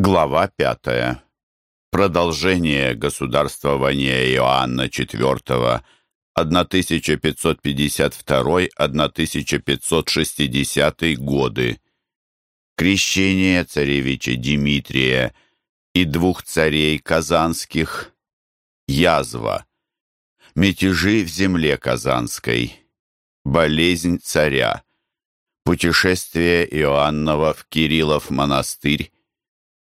Глава пятая. Продолжение государствования Иоанна IV 1552-1560 годы. Крещение царевича Дмитрия и двух царей казанских. Язва. Мятежи в земле казанской. Болезнь царя. Путешествие Иоаннова в Кириллов монастырь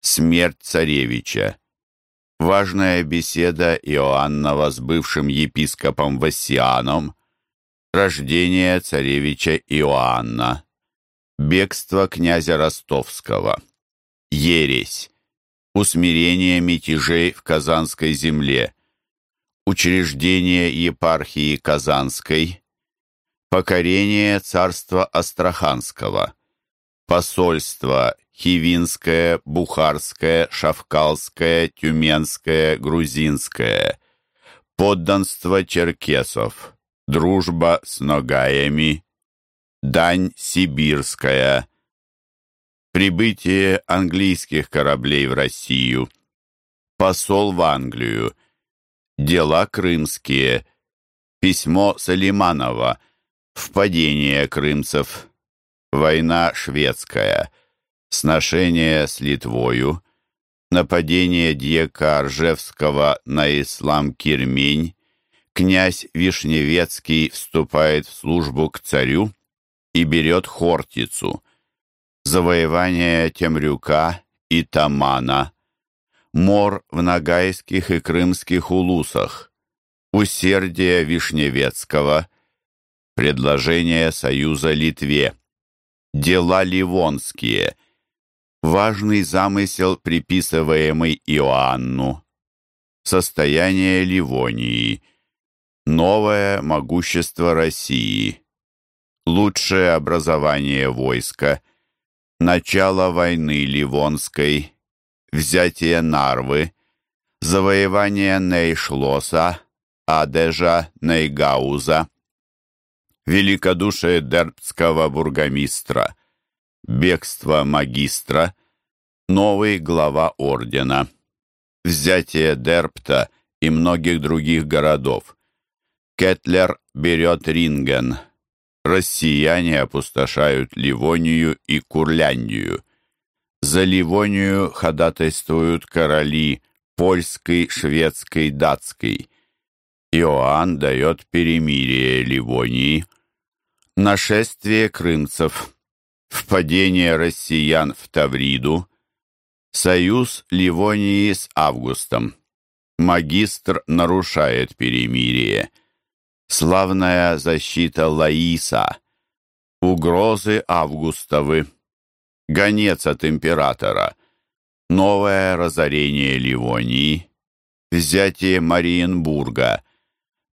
Смерть царевича. Важная беседа Иоаннова с бывшим епископом Вассианом. Рождение царевича Иоанна. Бегство князя Ростовского. Ересь. Усмирение мятежей в Казанской земле. Учреждение епархии Казанской. Покорение царства Астраханского. Посольство Хивинское, Бухарское, Шавкалское, Тюменское, Грузинское. Подданство черкесов. Дружба с ногаями. Дань сибирская. Прибытие английских кораблей в Россию. Посол в Англию. Дела крымские. Письмо Салиманова. Впадение крымцев. Война шведская сношение с Литвою, нападение дьяка Ржевского на ислам Кирмень, князь Вишневецкий вступает в службу к царю и берет Хортицу, завоевание Темрюка и Тамана, мор в Ногайских и Крымских улусах, усердие Вишневецкого, предложение союза Литве, дела ливонские – важный замысел, приписываемый Иоанну, состояние Ливонии, новое могущество России, лучшее образование войска, начало войны Ливонской, взятие Нарвы, завоевание Нейшлоса, Адежа, Нейгауза, великодушие дербцкого бургомистра – бегство магистра, новый глава ордена, взятие Дерпта и многих других городов. Кетлер берет Ринген. Россияне опустошают Ливонию и Курляндию. За Ливонию ходатайствуют короли польской, шведской, датской. Иоанн дает перемирие Ливонии. Нашествие крымцев – впадение россиян в Тавриду, союз Ливонии с Августом. Магистр нарушает перемирие. Славная защита Лаиса. Угрозы Августовы. Гонец от императора. Новое разорение Ливонии. Взятие Мариенбурга.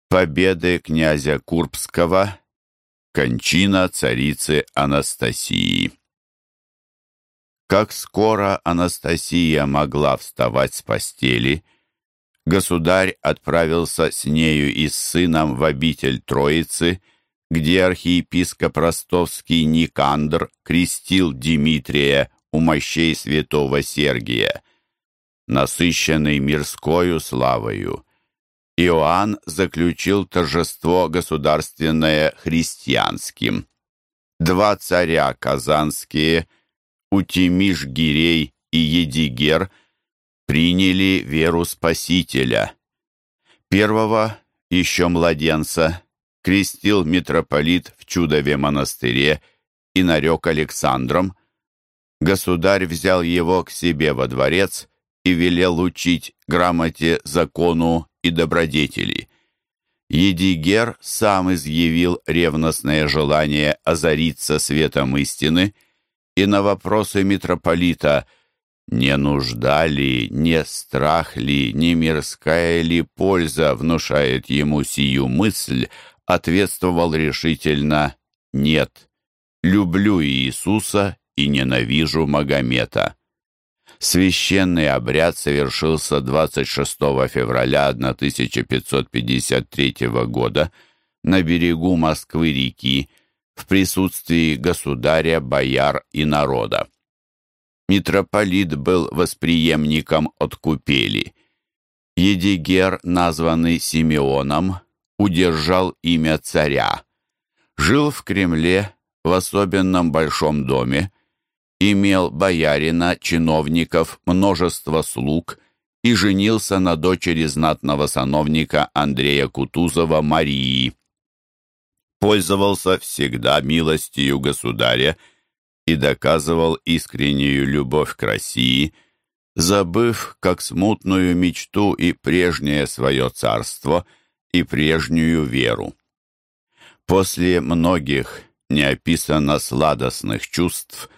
Победы князя Курбского Кончина царицы Анастасии. Как скоро Анастасия могла вставать с постели, государь отправился с нею и с сыном в обитель Троицы, где архиепископ ростовский Никандр крестил Дмитрия у мощей святого Сергия. Насыщенный мирскою славою, Иоанн заключил торжество государственное христианским. Два царя казанские, Утимиш-Гирей и Едигер, приняли веру Спасителя. Первого, еще младенца, крестил митрополит в Чудове монастыре и нарек Александром. Государь взял его к себе во дворец и велел учить грамоте, закону и добродетели. Едигер сам изъявил ревностное желание озариться светом истины, и на вопросы митрополита «Не нужда ли, не страх ли, не мирская ли польза внушает ему сию мысль?» ответствовал решительно «Нет, люблю Иисуса и ненавижу Магомета». Священный обряд совершился 26 февраля 1553 года на берегу Москвы-реки в присутствии государя, бояр и народа. Митрополит был восприемником от купели. Едигер, названный Симеоном, удержал имя царя. Жил в Кремле в особенном большом доме, имел боярина, чиновников, множество слуг и женился на дочери знатного сановника Андрея Кутузова Марии. Пользовался всегда милостью государя и доказывал искреннюю любовь к России, забыв как смутную мечту и прежнее свое царство, и прежнюю веру. После многих неописанно сладостных чувств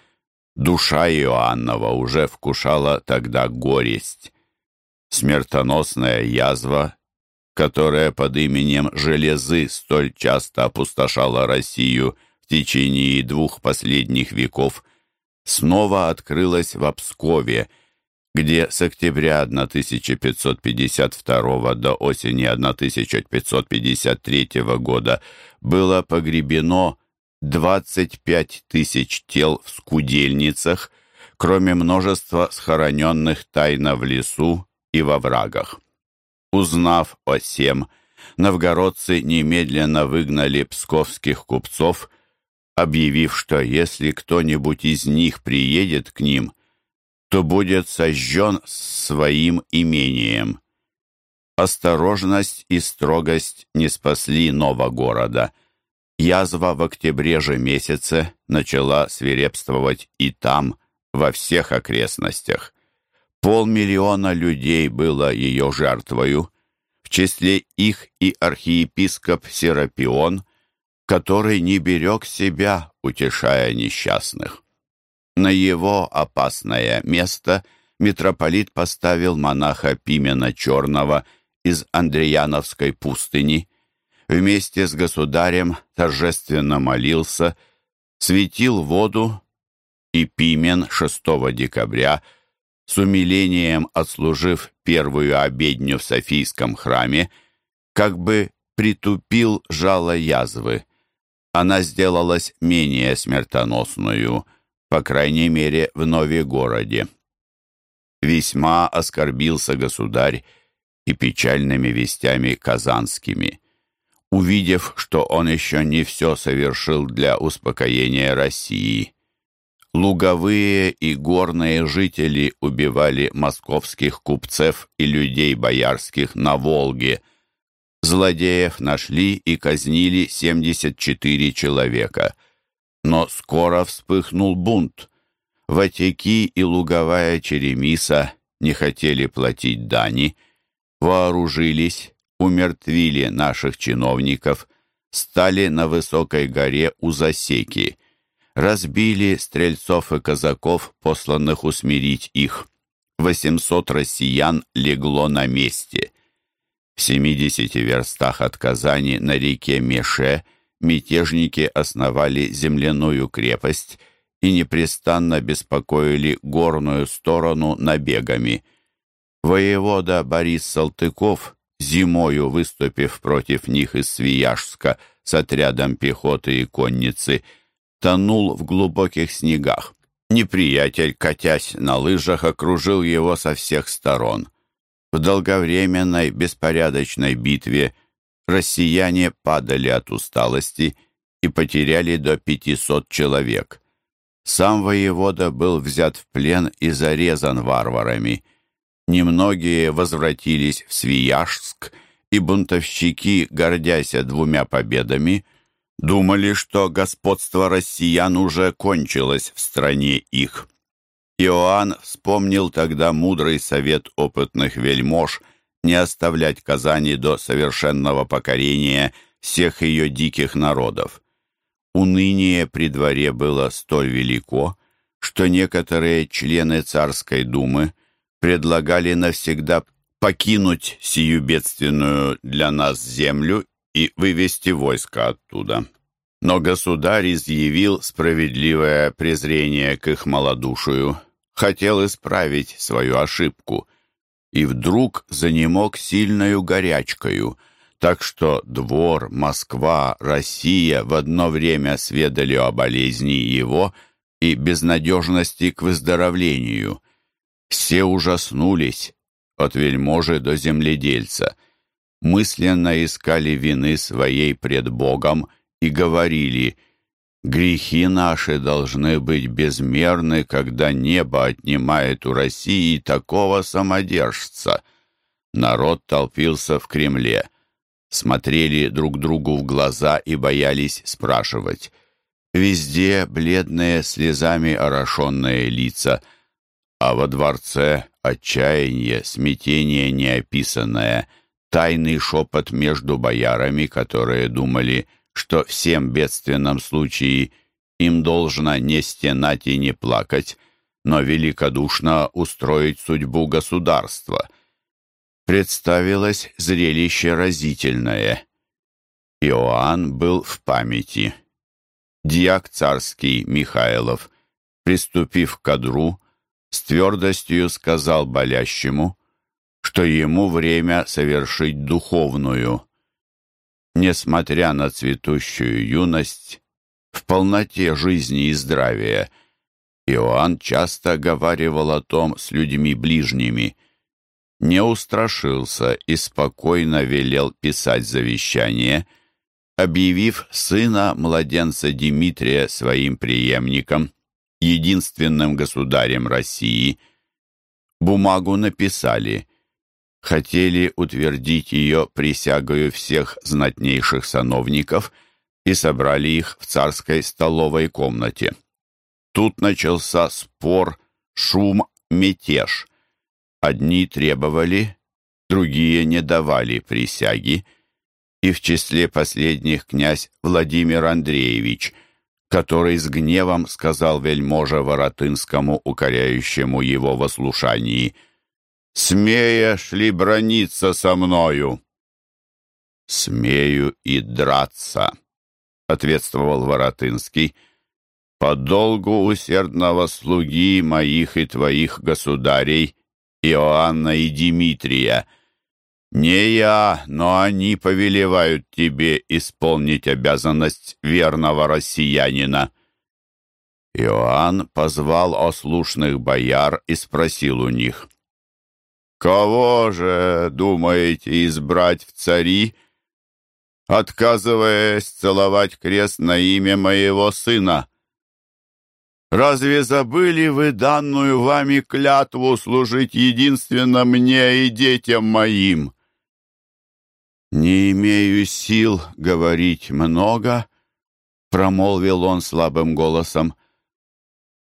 душа Иоаннова уже вкушала тогда горесть. Смертоносная язва, которая под именем Железы столь часто опустошала Россию в течение двух последних веков, снова открылась в Пскове, где с октября 1552 до осени 1553 года было погребено 25 тысяч тел в скудельницах, кроме множества схороненных тайно в лесу и во врагах. Узнав о сем, новгородцы немедленно выгнали псковских купцов, объявив, что если кто-нибудь из них приедет к ним, то будет сожжен своим имением. Осторожность и строгость не спасли Новогорода – Язва в октябре же месяце начала свирепствовать и там, во всех окрестностях. Полмиллиона людей было ее жертвою, в числе их и архиепископ Серапион, который не берег себя, утешая несчастных. На его опасное место митрополит поставил монаха Пимена Черного из Андреяновской пустыни – вместе с государем торжественно молился, светил воду, и Пимен 6 декабря, с умилением отслужив первую обедню в Софийском храме, как бы притупил жало язвы. Она сделалась менее смертоносную, по крайней мере, в Новегороде. Весьма оскорбился государь и печальными вестями казанскими увидев, что он еще не все совершил для успокоения России. Луговые и горные жители убивали московских купцев и людей боярских на Волге. Злодеев нашли и казнили 74 человека. Но скоро вспыхнул бунт. Ватяки и луговая черемиса не хотели платить дани, вооружились, умертвили наших чиновников, стали на высокой горе у засеки, разбили стрельцов и казаков, посланных усмирить их. Восемьсот россиян легло на месте. В семидесяти верстах от Казани на реке Меше мятежники основали земляную крепость и непрестанно беспокоили горную сторону набегами. Воевода Борис Салтыков зимою выступив против них из Свияжска с отрядом пехоты и конницы, тонул в глубоких снегах. Неприятель, катясь на лыжах, окружил его со всех сторон. В долговременной беспорядочной битве россияне падали от усталости и потеряли до 500 человек. Сам воевода был взят в плен и зарезан варварами. Немногие возвратились в Свияжск, и бунтовщики, гордясь двумя победами, думали, что господство россиян уже кончилось в стране их. Иоанн вспомнил тогда мудрый совет опытных вельмож не оставлять Казани до совершенного покорения всех ее диких народов. Уныние при дворе было столь велико, что некоторые члены царской думы предлагали навсегда покинуть сию бедственную для нас землю и вывести войско оттуда. Но государь изъявил справедливое презрение к их малодушию, хотел исправить свою ошибку, и вдруг занемог сильною горячкою, так что двор, Москва, Россия в одно время сведали о болезни его и безнадежности к выздоровлению. Все ужаснулись, от вельможи до земледельца, мысленно искали вины своей пред Богом и говорили «Грехи наши должны быть безмерны, когда небо отнимает у России такого самодержца». Народ толпился в Кремле, смотрели друг другу в глаза и боялись спрашивать. Везде бледные, слезами орошенные лица, а во дворце отчаяние, смятение неописанное, тайный шепот между боярами, которые думали, что всем бедственном случае им должно не стенать и не плакать, но великодушно устроить судьбу государства. Представилось зрелище разительное. Иоанн был в памяти. Дьяк царский Михайлов, приступив к кадру, с твердостью сказал болящему, что ему время совершить духовную. Несмотря на цветущую юность, в полноте жизни и здравия, Иоанн часто говаривал о том с людьми ближними, не устрашился и спокойно велел писать завещание, объявив сына младенца Дмитрия своим преемником – единственным государем России. Бумагу написали. Хотели утвердить ее присягою всех знатнейших сановников и собрали их в царской столовой комнате. Тут начался спор, шум, мятеж. Одни требовали, другие не давали присяги, и в числе последних князь Владимир Андреевич – который с гневом сказал вельможа Воротынскому, укоряющему его в ослушании, «Смеешь ли брониться со мною?» «Смею и драться», — ответствовал Воротынский, «по долгу усердного слуги моих и твоих государей Иоанна и Димитрия». Не я, но они повелевают тебе исполнить обязанность верного россиянина. Иоанн позвал ослушных бояр и спросил у них, «Кого же думаете избрать в цари, отказываясь целовать крест на имя моего сына? Разве забыли вы данную вами клятву служить единственно мне и детям моим?» «Не имею сил говорить много», — промолвил он слабым голосом.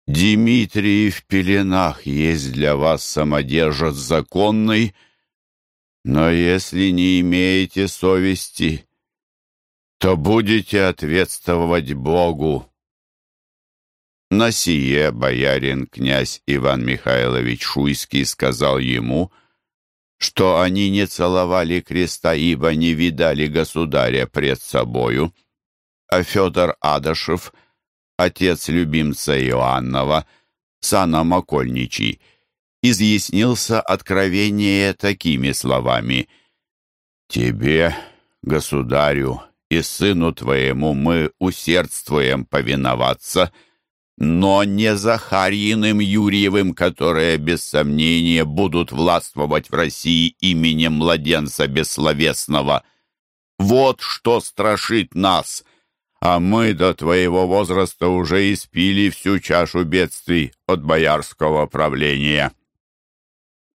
«Димитрий в пеленах есть для вас самодержец законный, но если не имеете совести, то будете ответствовать Богу». На сие боярин князь Иван Михайлович Шуйский сказал ему — что они не целовали креста, ибо не видали государя пред собою. А Федор Адашев, отец любимца Иоаннова, сана Макольничий, изъяснился откровение такими словами «Тебе, государю, и сыну твоему мы усердствуем повиноваться» но не Захарьиным Юрьевым, которые, без сомнения, будут властвовать в России именем младенца бессловесного. Вот что страшит нас, а мы до твоего возраста уже испили всю чашу бедствий от боярского правления».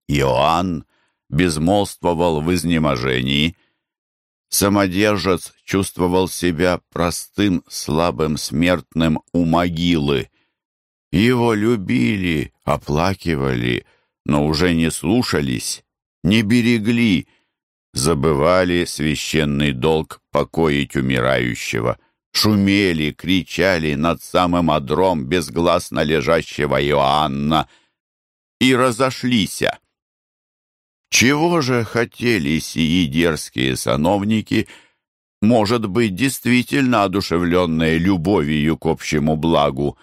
Иоанн безмолвствовал в изнеможении. Самодержец чувствовал себя простым, слабым смертным у могилы. Его любили, оплакивали, но уже не слушались, не берегли, забывали священный долг покоить умирающего, шумели, кричали над самым одром безгласно лежащего Иоанна. И разошлись. Чего же хотели сии дерзкие сановники, может быть, действительно одушевленные любовью к общему благу,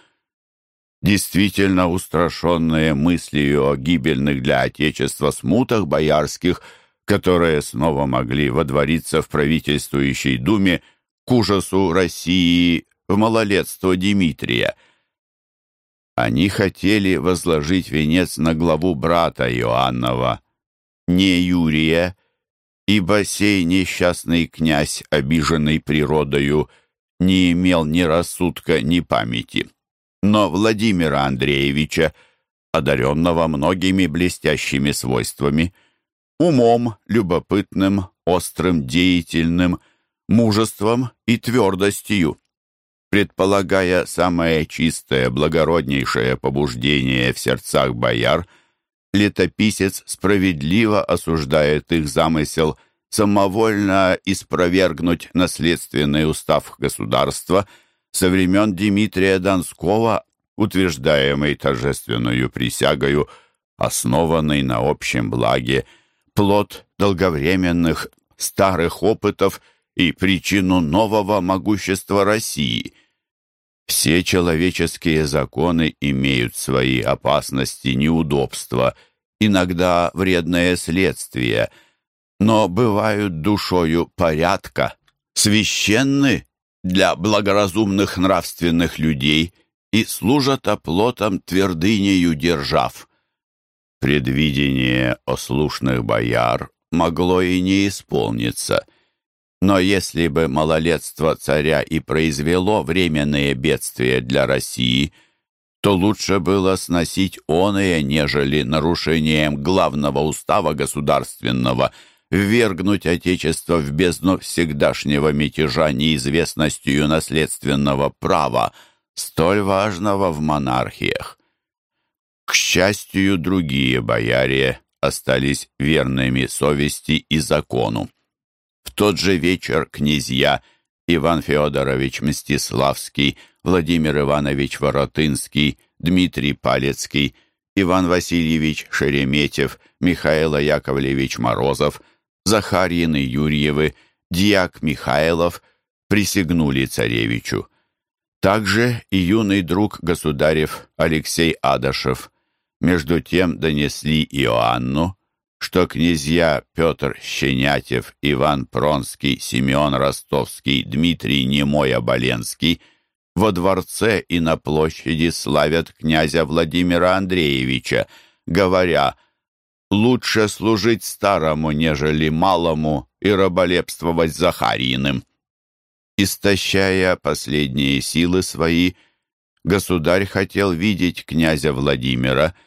действительно устрашенные мыслью о гибельных для Отечества смутах боярских, которые снова могли водвориться в правительствующей думе к ужасу России в малолетство Дмитрия. Они хотели возложить венец на главу брата Иоаннова, не Юрия, ибо сей несчастный князь, обиженный природою, не имел ни рассудка, ни памяти. Но Владимира Андреевича, одаренного многими блестящими свойствами, умом, любопытным, острым, деятельным, мужеством и твердостью, предполагая самое чистое, благороднейшее побуждение в сердцах бояр, летописец справедливо осуждает их замысел самовольно испровергнуть наследственный устав государства со времен Дмитрия Донского, утверждаемый торжественную присягою, основанный на общем благе, плод долговременных старых опытов и причину нового могущества России. Все человеческие законы имеют свои опасности, неудобства, иногда вредное следствие, но бывают душою порядка, священны для благоразумных нравственных людей и служат оплотом твердынею держав. Предвидение ослушных бояр могло и не исполниться — но если бы малолетство царя и произвело временные бедствия для России, то лучше было сносить оное, нежели нарушением главного устава государственного ввергнуть Отечество в бездну всегдашнего мятежа неизвестностью наследственного права, столь важного в монархиях. К счастью, другие бояре остались верными совести и закону. В тот же вечер князья Иван Федорович Мстиславский, Владимир Иванович Воротынский, Дмитрий Палецкий, Иван Васильевич Шереметьев, Михаил Яковлевич Морозов, Захарьин и Юрьевы, Дьяк Михайлов присягнули царевичу. Также и юный друг государев Алексей Адашев. Между тем донесли Иоанну, что князья Петр Щенятев, Иван Пронский, Симеон Ростовский, Дмитрий Немой-Оболенский во дворце и на площади славят князя Владимира Андреевича, говоря «Лучше служить старому, нежели малому, и раболепствовать Захариным». Истощая последние силы свои, государь хотел видеть князя Владимира –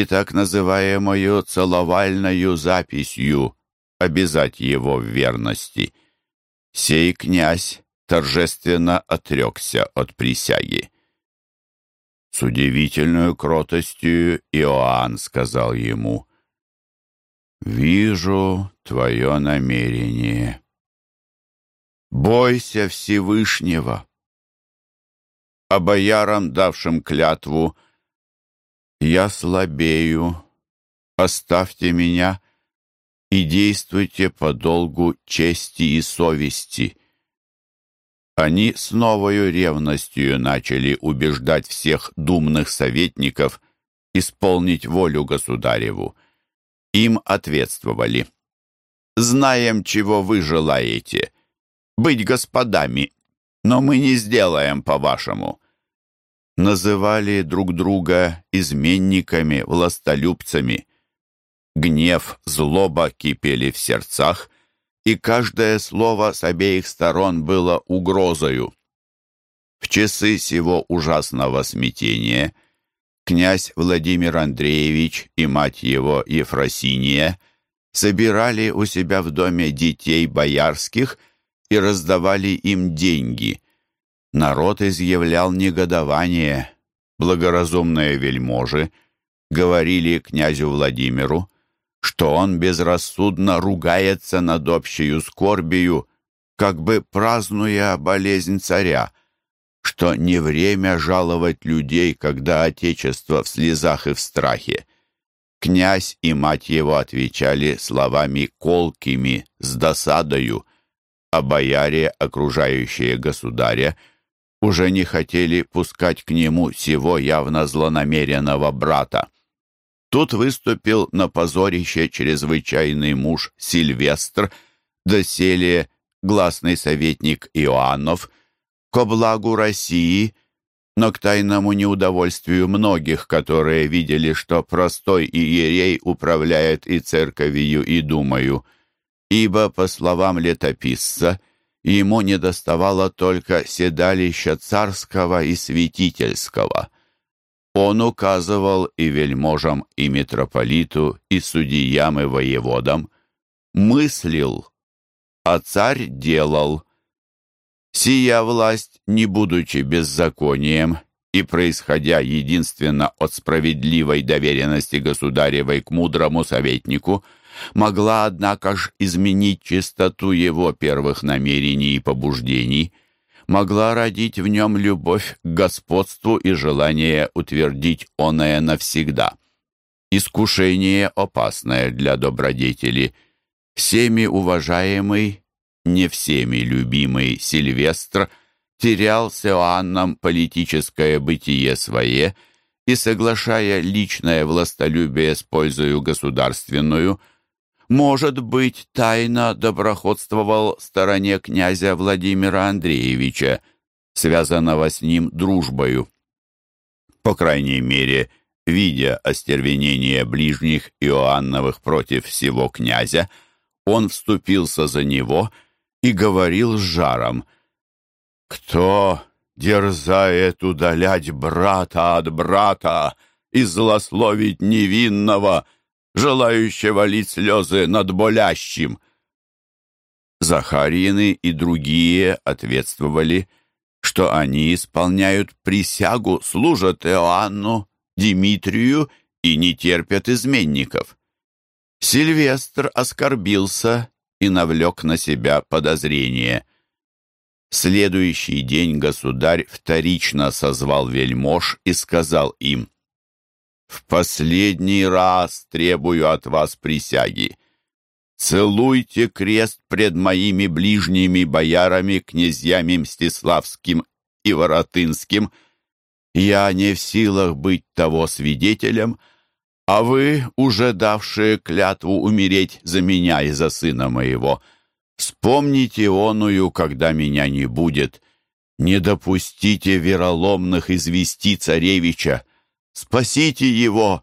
и так называемую целовальную записью обязать его в верности. Сей князь торжественно отрекся от присяги. С удивительной кротостью Иоанн сказал ему, «Вижу твое намерение. Бойся Всевышнего». А боярам, давшим клятву, — я слабею, оставьте меня и действуйте по долгу чести и совести». Они с новою ревностью начали убеждать всех думных советников исполнить волю государеву. Им ответствовали. «Знаем, чего вы желаете. Быть господами, но мы не сделаем по-вашему называли друг друга изменниками, властолюбцами. Гнев, злоба кипели в сердцах, и каждое слово с обеих сторон было угрозою. В часы сего ужасного смятения князь Владимир Андреевич и мать его Ефросиния собирали у себя в доме детей боярских и раздавали им деньги – Народ изъявлял негодование. Благоразумные вельможи говорили князю Владимиру, что он безрассудно ругается над общей скорбию, как бы празднуя болезнь царя, что не время жаловать людей, когда отечество в слезах и в страхе. Князь и мать его отвечали словами колкими, с досадою, а бояре, окружающие государя, уже не хотели пускать к нему сего явно злонамеренного брата. Тут выступил на позорище чрезвычайный муж Сильвестр, доселе гласный советник Иоаннов, ко благу России, но к тайному неудовольствию многих, которые видели, что простой иерей управляет и церковью, и думаю, ибо, по словам летописца, ему недоставало только седалища царского и святительского. Он указывал и вельможам, и митрополиту, и судьям, и воеводам, мыслил, а царь делал – Сия власть, не будучи беззаконием и происходя единственно от справедливой доверенности государевой к мудрому советнику, могла, однако ж, изменить чистоту его первых намерений и побуждений, могла родить в нем любовь к господству и желание утвердить оное навсегда. Искушение опасное для добродетели, всеми уважаемый не всеми любимый Сильвестр терял с Иоанном политическое бытие свое и, соглашая личное властолюбие с пользою государственную, может быть, тайно доброходствовал стороне князя Владимира Андреевича, связанного с ним дружбою. По крайней мере, видя остервенение ближних Иоанновых против всего князя, он вступился за него и говорил с жаром. «Кто дерзает удалять брата от брата и злословить невинного, желающего лить слезы над болящим?» Захарьины и другие ответствовали, что они исполняют присягу, служат Иоанну, Димитрию и не терпят изменников. Сильвестр оскорбился и навлек на себя подозрение. Следующий день государь вторично созвал вельмож и сказал им, «В последний раз требую от вас присяги. Целуйте крест пред моими ближними боярами, князьями Мстиславским и Воротынским. Я не в силах быть того свидетелем, — а вы, уже давшие клятву умереть за меня и за сына моего, вспомните оную, когда меня не будет. Не допустите вероломных извести царевича. Спасите его,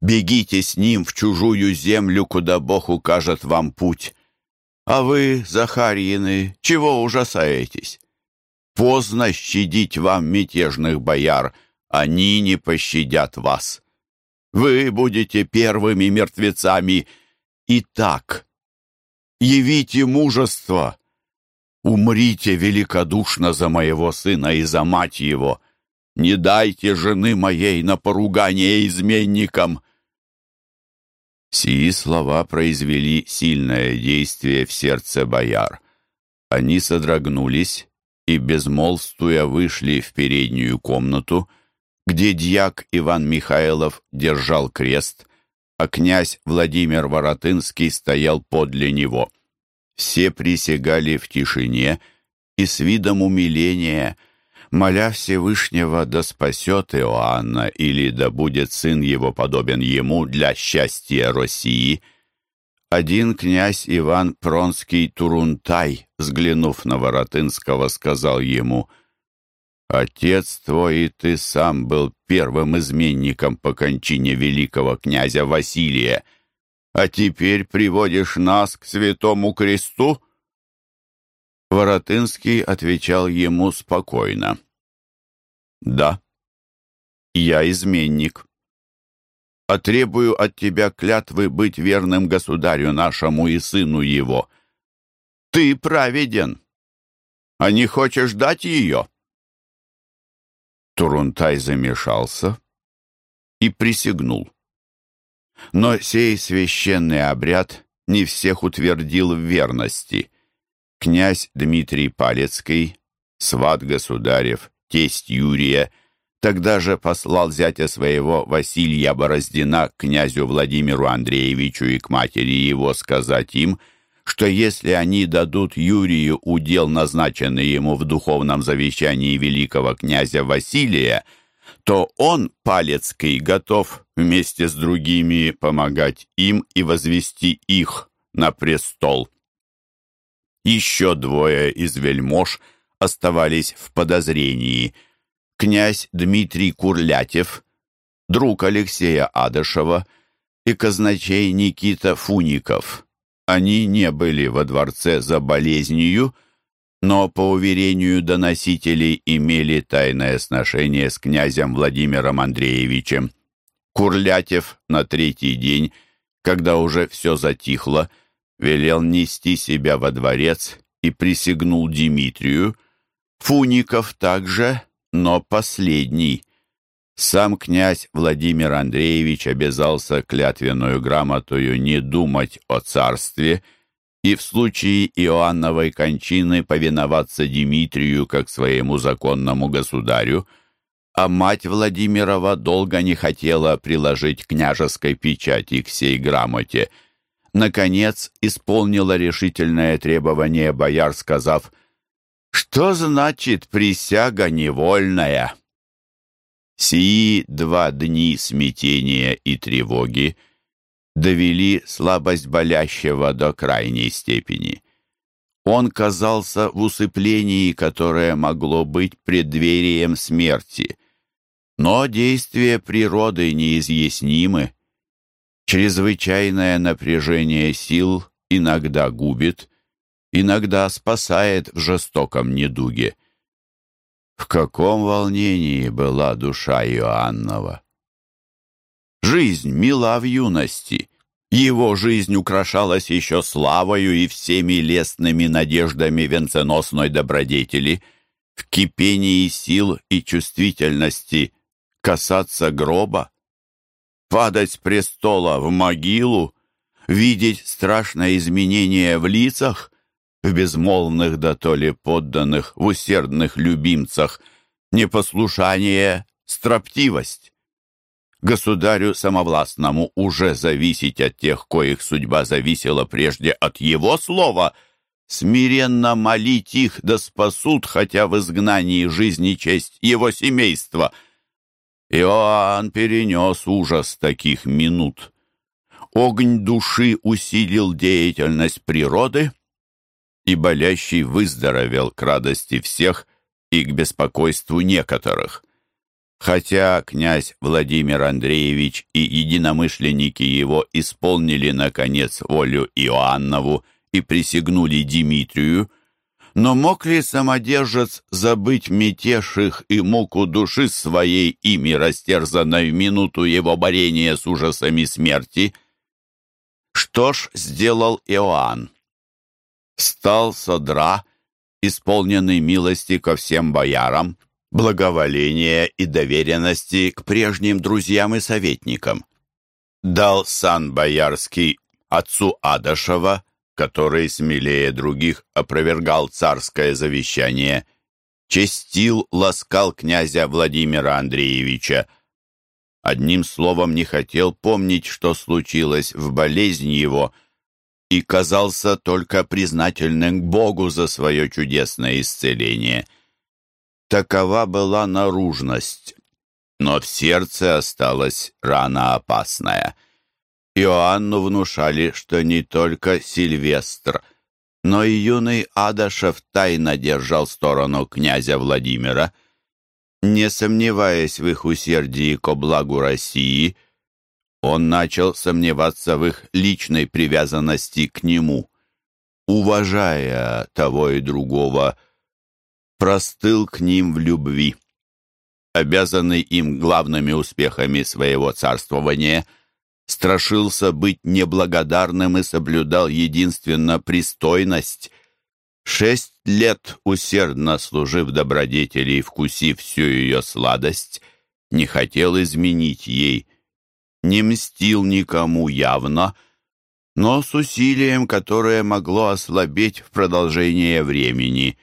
бегите с ним в чужую землю, куда Бог укажет вам путь. А вы, Захарьины, чего ужасаетесь? Поздно щадить вам мятежных бояр, они не пощадят вас. Вы будете первыми мертвецами. Итак, явите мужество. Умрите великодушно за моего сына и за мать его. Не дайте жены моей на поругание изменникам». Сии слова произвели сильное действие в сердце бояр. Они содрогнулись и, безмолвствуя, вышли в переднюю комнату, где дьяк Иван Михайлов держал крест, а князь Владимир Воротынский стоял подле него. Все присягали в тишине и с видом умиления, моля Всевышнего да спасет Иоанна или да будет сын его подобен ему для счастья России. Один князь Иван Пронский Турунтай, взглянув на Воротынского, сказал ему — Отец твой и ты сам был первым изменником по кончине великого князя Василия, а теперь приводишь нас к святому кресту?» Воротынский отвечал ему спокойно. «Да, я изменник. А требую от тебя клятвы быть верным государю нашему и сыну его. Ты праведен, а не хочешь дать ее?» Турунтай замешался и присягнул. Но сей священный обряд не всех утвердил в верности. Князь Дмитрий Палецкий, сват государев, тесть Юрия, тогда же послал зятя своего Василия Бороздина к князю Владимиру Андреевичу и к матери его сказать им — что если они дадут Юрию удел, назначенный ему в духовном завещании великого князя Василия, то он, Палецкий, готов вместе с другими помогать им и возвести их на престол. Еще двое из вельмож оставались в подозрении. князь Дмитрий Курлятев, друг Алексея Адышева и казначей Никита Фуников. Они не были во дворце за болезнью, но, по уверению доносителей, имели тайное сношение с князем Владимиром Андреевичем. Курлятев на третий день, когда уже все затихло, велел нести себя во дворец и присягнул Дмитрию. Фуников также, но последний. Сам князь Владимир Андреевич обязался клятвенную грамотою не думать о царстве и в случае Иоанновой кончины повиноваться Дмитрию как своему законному государю, а мать Владимирова долго не хотела приложить княжеской печати к сей грамоте. Наконец исполнила решительное требование бояр, сказав «Что значит присяга невольная?» Сии два дни смятения и тревоги довели слабость болящего до крайней степени. Он казался в усыплении, которое могло быть преддверием смерти. Но действия природы неизъяснимы. Чрезвычайное напряжение сил иногда губит, иногда спасает в жестоком недуге. В каком волнении была душа Иоаннова! Жизнь мила в юности. Его жизнь украшалась еще славою и всеми лестными надеждами венценосной добродетели. В кипении сил и чувствительности касаться гроба, падать с престола в могилу, видеть страшное изменение в лицах, в безмолвных да то ли подданных, в усердных любимцах, непослушание, строптивость. Государю самовластному уже зависеть от тех, коих судьба зависела прежде от его слова, смиренно молить их да спасут, хотя в изгнании жизни честь его семейства. Иоанн перенес ужас таких минут. Огонь души усилил деятельность природы — и болящий выздоровел к радости всех и к беспокойству некоторых. Хотя князь Владимир Андреевич и единомышленники его исполнили, наконец, волю Иоаннову и присягнули Дмитрию, но мог ли самодержец забыть мятеж их и муку души своей ими растерзанной в минуту его борения с ужасами смерти? Что ж сделал Иоанн? стал Содра, исполненный милости ко всем боярам, благоволения и доверенности к прежним друзьям и советникам. Дал сан боярский отцу Адашева, который смелее других опровергал царское завещание, честил, ласкал князя Владимира Андреевича, одним словом не хотел помнить, что случилось в болезнь его, и казался только признательным Богу за свое чудесное исцеление. Такова была наружность, но в сердце осталась рана опасная. Иоанну внушали, что не только Сильвестр, но и юный Адашев тайно держал сторону князя Владимира. Не сомневаясь в их усердии ко благу России, он начал сомневаться в их личной привязанности к нему. Уважая того и другого, простыл к ним в любви. Обязанный им главными успехами своего царствования, страшился быть неблагодарным и соблюдал единственно пристойность. Шесть лет, усердно служив добродетели и вкусив всю ее сладость, не хотел изменить ей — не мстил никому явно, но с усилием, которое могло ослабеть в продолжение времени.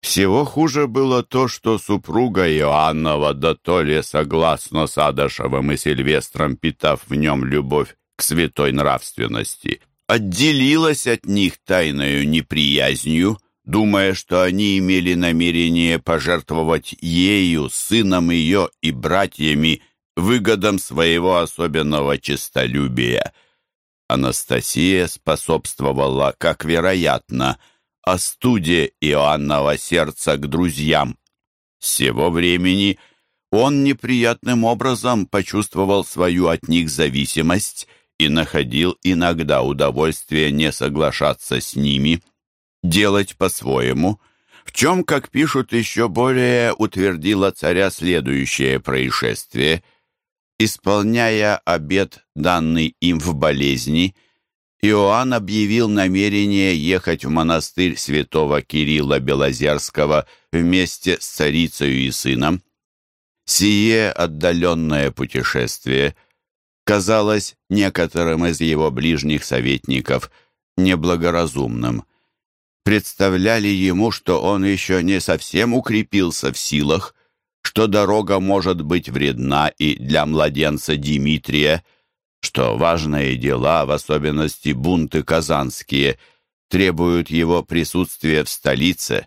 Всего хуже было то, что супруга Иоаннова, да то ли согласно с Адашевым и Сильвестром, питав в нем любовь к святой нравственности, отделилась от них тайною неприязнью, думая, что они имели намерение пожертвовать ею, сыном ее и братьями выгодам своего особенного честолюбия. Анастасия способствовала, как вероятно, остуде Иоаннова сердца к друзьям. С сего времени он неприятным образом почувствовал свою от них зависимость и находил иногда удовольствие не соглашаться с ними, делать по-своему, в чем, как пишут, еще более утвердило царя следующее происшествие. Исполняя обет, данный им в болезни, Иоанн объявил намерение ехать в монастырь святого Кирилла Белозерского вместе с царицей и сыном. Сие отдаленное путешествие казалось некоторым из его ближних советников неблагоразумным. Представляли ему, что он еще не совсем укрепился в силах, что дорога может быть вредна и для младенца Дмитрия, что важные дела, в особенности бунты казанские, требуют его присутствия в столице.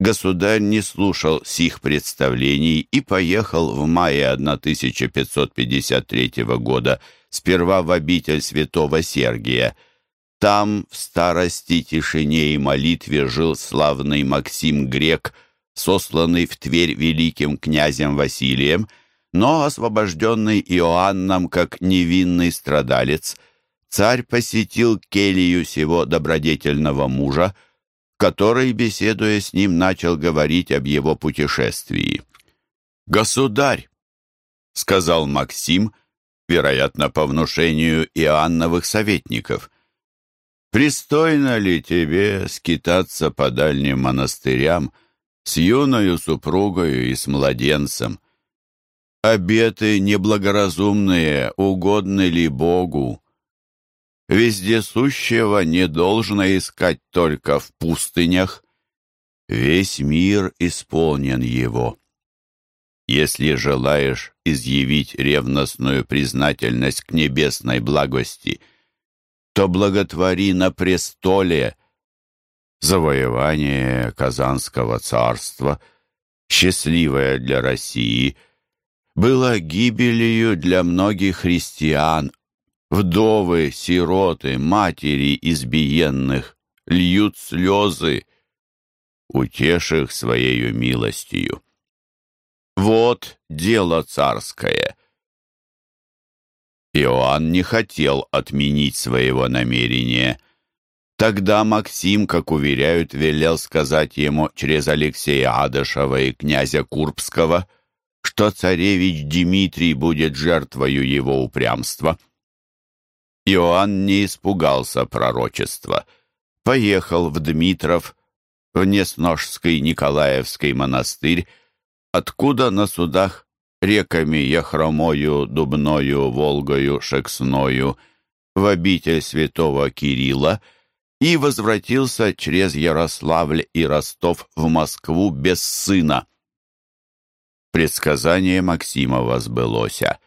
Государь не слушал сих представлений и поехал в мае 1553 года сперва в обитель святого Сергия. Там в старости, тишине и молитве жил славный Максим Грек, сосланный в Тверь великим князем Василием, но освобожденный Иоанном как невинный страдалец, царь посетил келью сего добродетельного мужа, который, беседуя с ним, начал говорить об его путешествии. «Государь!» — сказал Максим, вероятно, по внушению Иоанновых советников. «Пристойно ли тебе скитаться по дальним монастырям с юною супругою и с младенцем? Обеты неблагоразумные угодны ли Богу? Вездесущего не должно искать только в пустынях. Весь мир исполнен его. Если желаешь изъявить ревностную признательность к небесной благости, то благотвори на престоле завоевание Казанского царства, счастливое для России — было гибелью для многих христиан. Вдовы, сироты, матери избиенных льют слезы, утеших своею милостью. Вот дело царское. Иоанн не хотел отменить своего намерения. Тогда Максим, как уверяют, велел сказать ему через Алексея Адышева и князя Курбского — что царевич Дмитрий будет жертвою его упрямства. Иоанн не испугался пророчества. Поехал в Дмитров, в Несножский Николаевский монастырь, откуда на судах реками Яхромою, Дубною, Волгою, Шексною в обитель святого Кирилла и возвратился через Ярославль и Ростов в Москву без сына. Предсказание Максимова сбылося.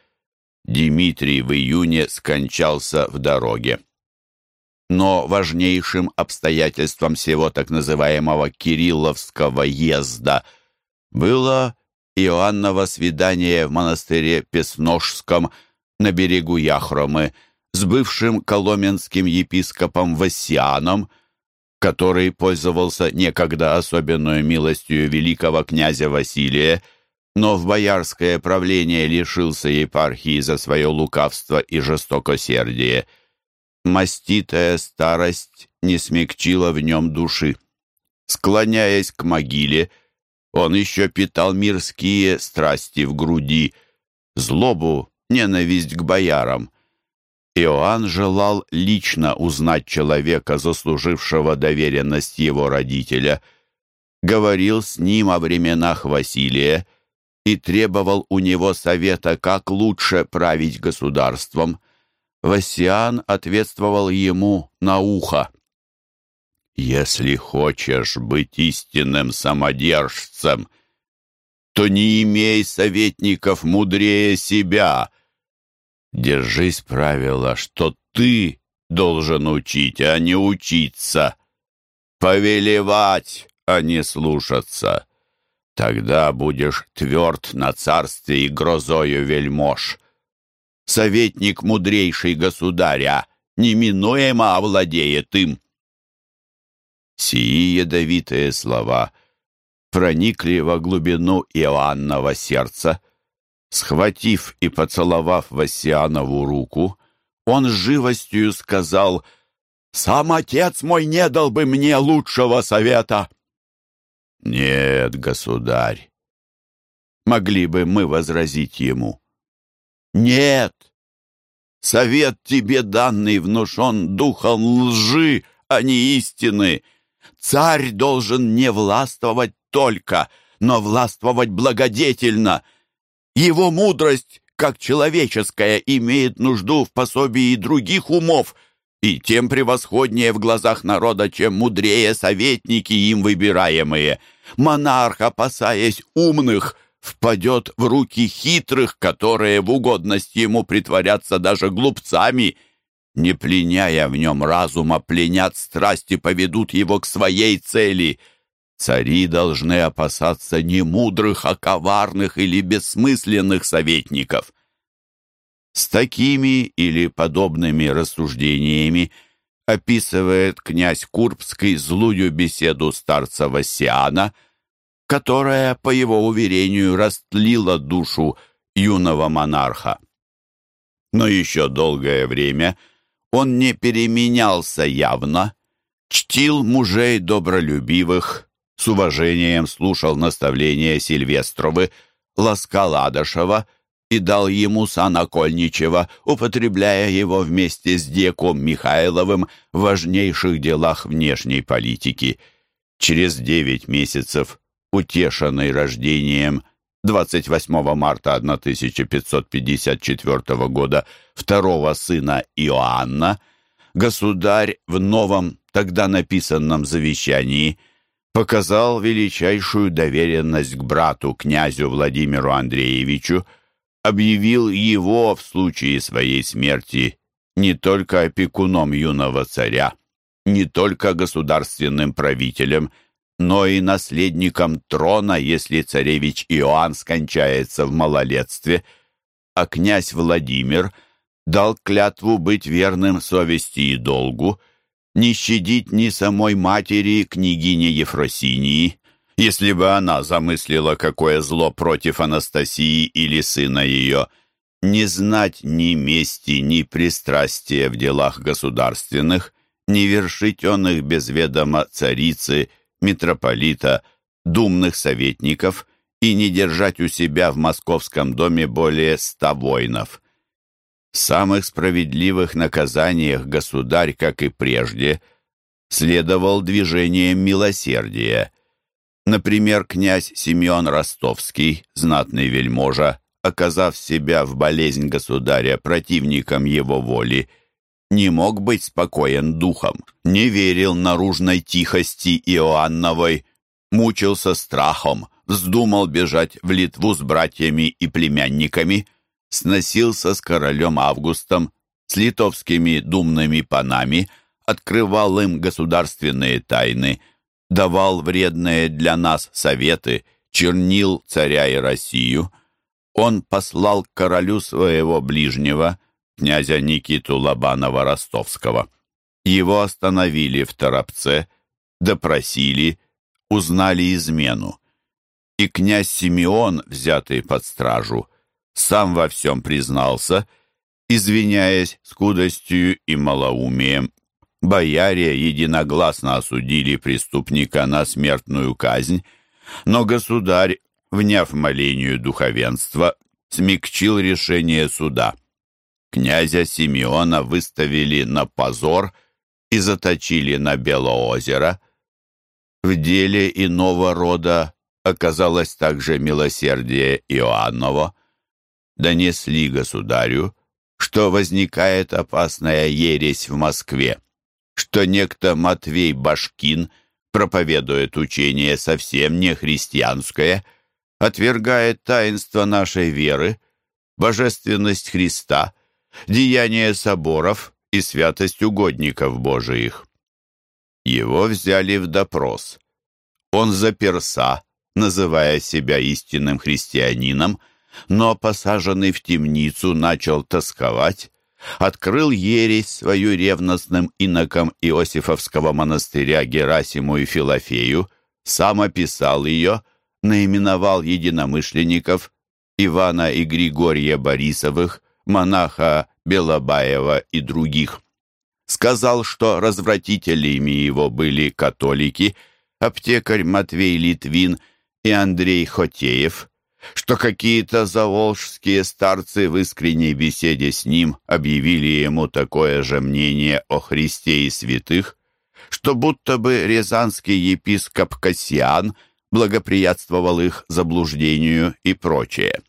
Дмитрий в июне скончался в дороге. Но важнейшим обстоятельством всего так называемого Кирилловского езда было Иоанново свидание в монастыре Песножском на берегу Яхромы с бывшим коломенским епископом Вассианом, который пользовался некогда особенной милостью великого князя Василия но в боярское правление лишился епархии за свое лукавство и жестокосердие. Маститая старость не смягчила в нем души. Склоняясь к могиле, он еще питал мирские страсти в груди, злобу, ненависть к боярам. Иоанн желал лично узнать человека, заслужившего доверенность его родителя. Говорил с ним о временах Василия, и требовал у него совета, как лучше править государством. Васиан ответствовал ему на ухо. «Если хочешь быть истинным самодержцем, то не имей советников мудрее себя. Держись правила, что ты должен учить, а не учиться, повелевать, а не слушаться». Тогда будешь тверд на царстве и грозою вельмож. Советник мудрейший государя неминуемо овладеет им. Сии ядовитые слова проникли во глубину Иоаннова сердца. Схватив и поцеловав Васианову руку, он с живостью сказал «Сам отец мой не дал бы мне лучшего совета». «Нет, государь», — могли бы мы возразить ему. «Нет, совет тебе данный внушен духом лжи, а не истины. Царь должен не властвовать только, но властвовать благодетельно. Его мудрость, как человеческая, имеет нужду в пособии других умов, и тем превосходнее в глазах народа, чем мудрее советники им выбираемые. Монарх, опасаясь умных, впадет в руки хитрых, которые в угодность ему притворятся даже глупцами. Не пленяя в нем разума, пленят страсти, поведут его к своей цели — Цари должны опасаться не мудрых, а коварных или бессмысленных советников. С такими или подобными рассуждениями описывает князь Курбский злую беседу старца Васиана, которая, по его уверению, растлила душу юного монарха. Но еще долгое время он не переменялся явно, чтил мужей добролюбивых, с уважением слушал наставления Сильвестровы, ласкал Адашева и дал ему сан Окольничева, употребляя его вместе с Деком Михайловым в важнейших делах внешней политики. Через девять месяцев, утешенный рождением 28 марта 1554 года второго сына Иоанна, государь в новом, тогда написанном завещании – показал величайшую доверенность к брату, князю Владимиру Андреевичу, объявил его в случае своей смерти не только опекуном юного царя, не только государственным правителем, но и наследником трона, если царевич Иоанн скончается в малолетстве, а князь Владимир дал клятву быть верным совести и долгу, не щадить ни самой матери княгини Ефросинии, если бы она замыслила какое зло против Анастасии или сына ее, не знать ни мести, ни пристрастия в делах государственных, не вершить он их без ведома царицы, митрополита, думных советников и не держать у себя в московском доме более ста воинов самых справедливых наказаниях государь, как и прежде, следовал движением милосердия. Например, князь Семен Ростовский, знатный вельможа, оказав себя в болезнь государя противником его воли, не мог быть спокоен духом, не верил наружной тихости Иоанновой, мучился страхом, вздумал бежать в Литву с братьями и племянниками – сносился с королем Августом, с литовскими думными панами, открывал им государственные тайны, давал вредные для нас советы, чернил царя и Россию. Он послал королю своего ближнего, князя Никиту Лобанова-Ростовского. Его остановили в Торопце, допросили, узнали измену. И князь Симеон, взятый под стражу, сам во всем признался, извиняясь скудостью и малоумием. Бояре единогласно осудили преступника на смертную казнь, но государь, вняв молению духовенства, смягчил решение суда. Князя Симеона выставили на позор и заточили на Белоозеро. В деле иного рода оказалось также милосердие Иоанново донесли государю, что возникает опасная ересь в Москве, что некто Матвей Башкин проповедует учение совсем не христианское, отвергает таинство нашей веры, божественность Христа, деяния соборов и святость угодников Божиих. Его взяли в допрос. Он заперся, называя себя истинным христианином, но, посаженный в темницу, начал тосковать, открыл ересь свою ревностным инокам Иосифовского монастыря Герасиму и Филофею, сам описал ее, наименовал единомышленников Ивана и Григория Борисовых, монаха Белобаева и других. Сказал, что развратителями его были католики, аптекарь Матвей Литвин и Андрей Хотеев, что какие-то заволжские старцы в искренней беседе с ним объявили ему такое же мнение о Христе и святых, что будто бы рязанский епископ Кассиан благоприятствовал их заблуждению и прочее.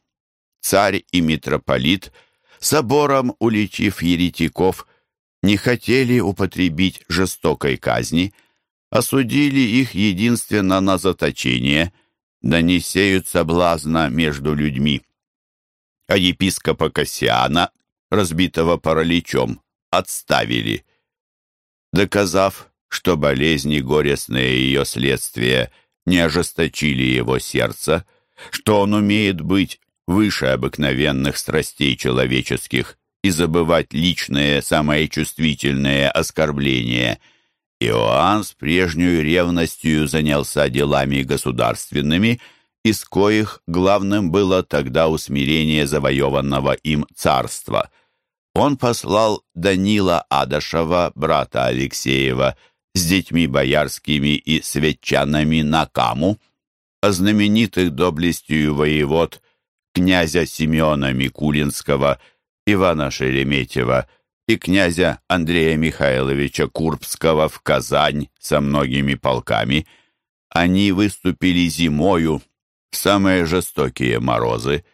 Царь и митрополит, собором уличив еретиков, не хотели употребить жестокой казни, осудили их единственно на заточение, да не сеют соблазна между людьми. А епископа Кассиана, разбитого параличом, отставили. Доказав, что болезни, горестные ее следствия, не ожесточили его сердце, что он умеет быть выше обыкновенных страстей человеческих и забывать личные, самые чувствительные оскорбления. Иоанн с прежней ревностью занялся делами государственными, из коих главным было тогда усмирение завоеванного им царства. Он послал Данила Адашева, брата Алексеева, с детьми боярскими и светчанами на Каму, а знаменитых доблестью воевод князя Симеона Микулинского, Ивана Шереметьева и князя Андрея Михайловича Курбского в Казань со многими полками. Они выступили зимою в самые жестокие морозы,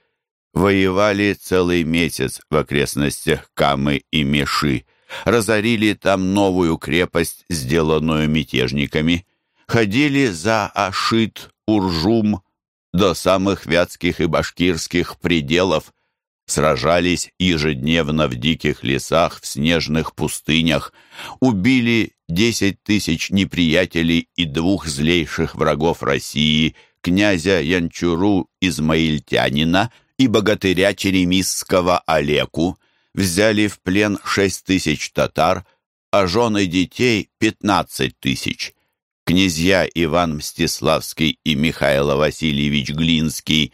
воевали целый месяц в окрестностях Камы и Меши, разорили там новую крепость, сделанную мятежниками, ходили за Ашит, Уржум, до самых вятских и башкирских пределов, сражались ежедневно в диких лесах, в снежных пустынях, убили десять тысяч неприятелей и двух злейших врагов России, князя Янчуру Измаильтянина и богатыря Черемисского Олеку, взяли в плен шесть тысяч татар, а жены детей — пятнадцать тысяч. Князья Иван Мстиславский и Михаил Васильевич Глинский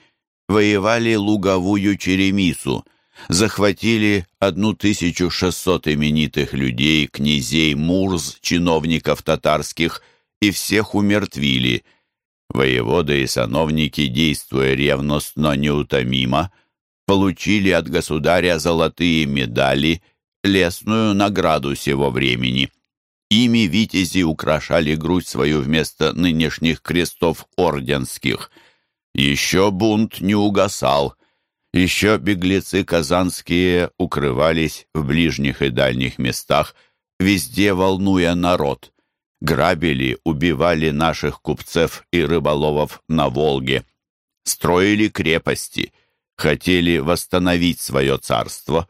воевали луговую Черемису, захватили 1600 именитых людей, князей Мурз, чиновников татарских, и всех умертвили. Воеводы и сановники, действуя ревностно, неутомимо, получили от государя золотые медали, лесную награду сего времени. Ими витязи украшали грудь свою вместо нынешних крестов орденских. Еще бунт не угасал. Еще беглецы казанские укрывались в ближних и дальних местах, везде волнуя народ. Грабили, убивали наших купцев и рыболовов на Волге. Строили крепости — хотели восстановить свое царство.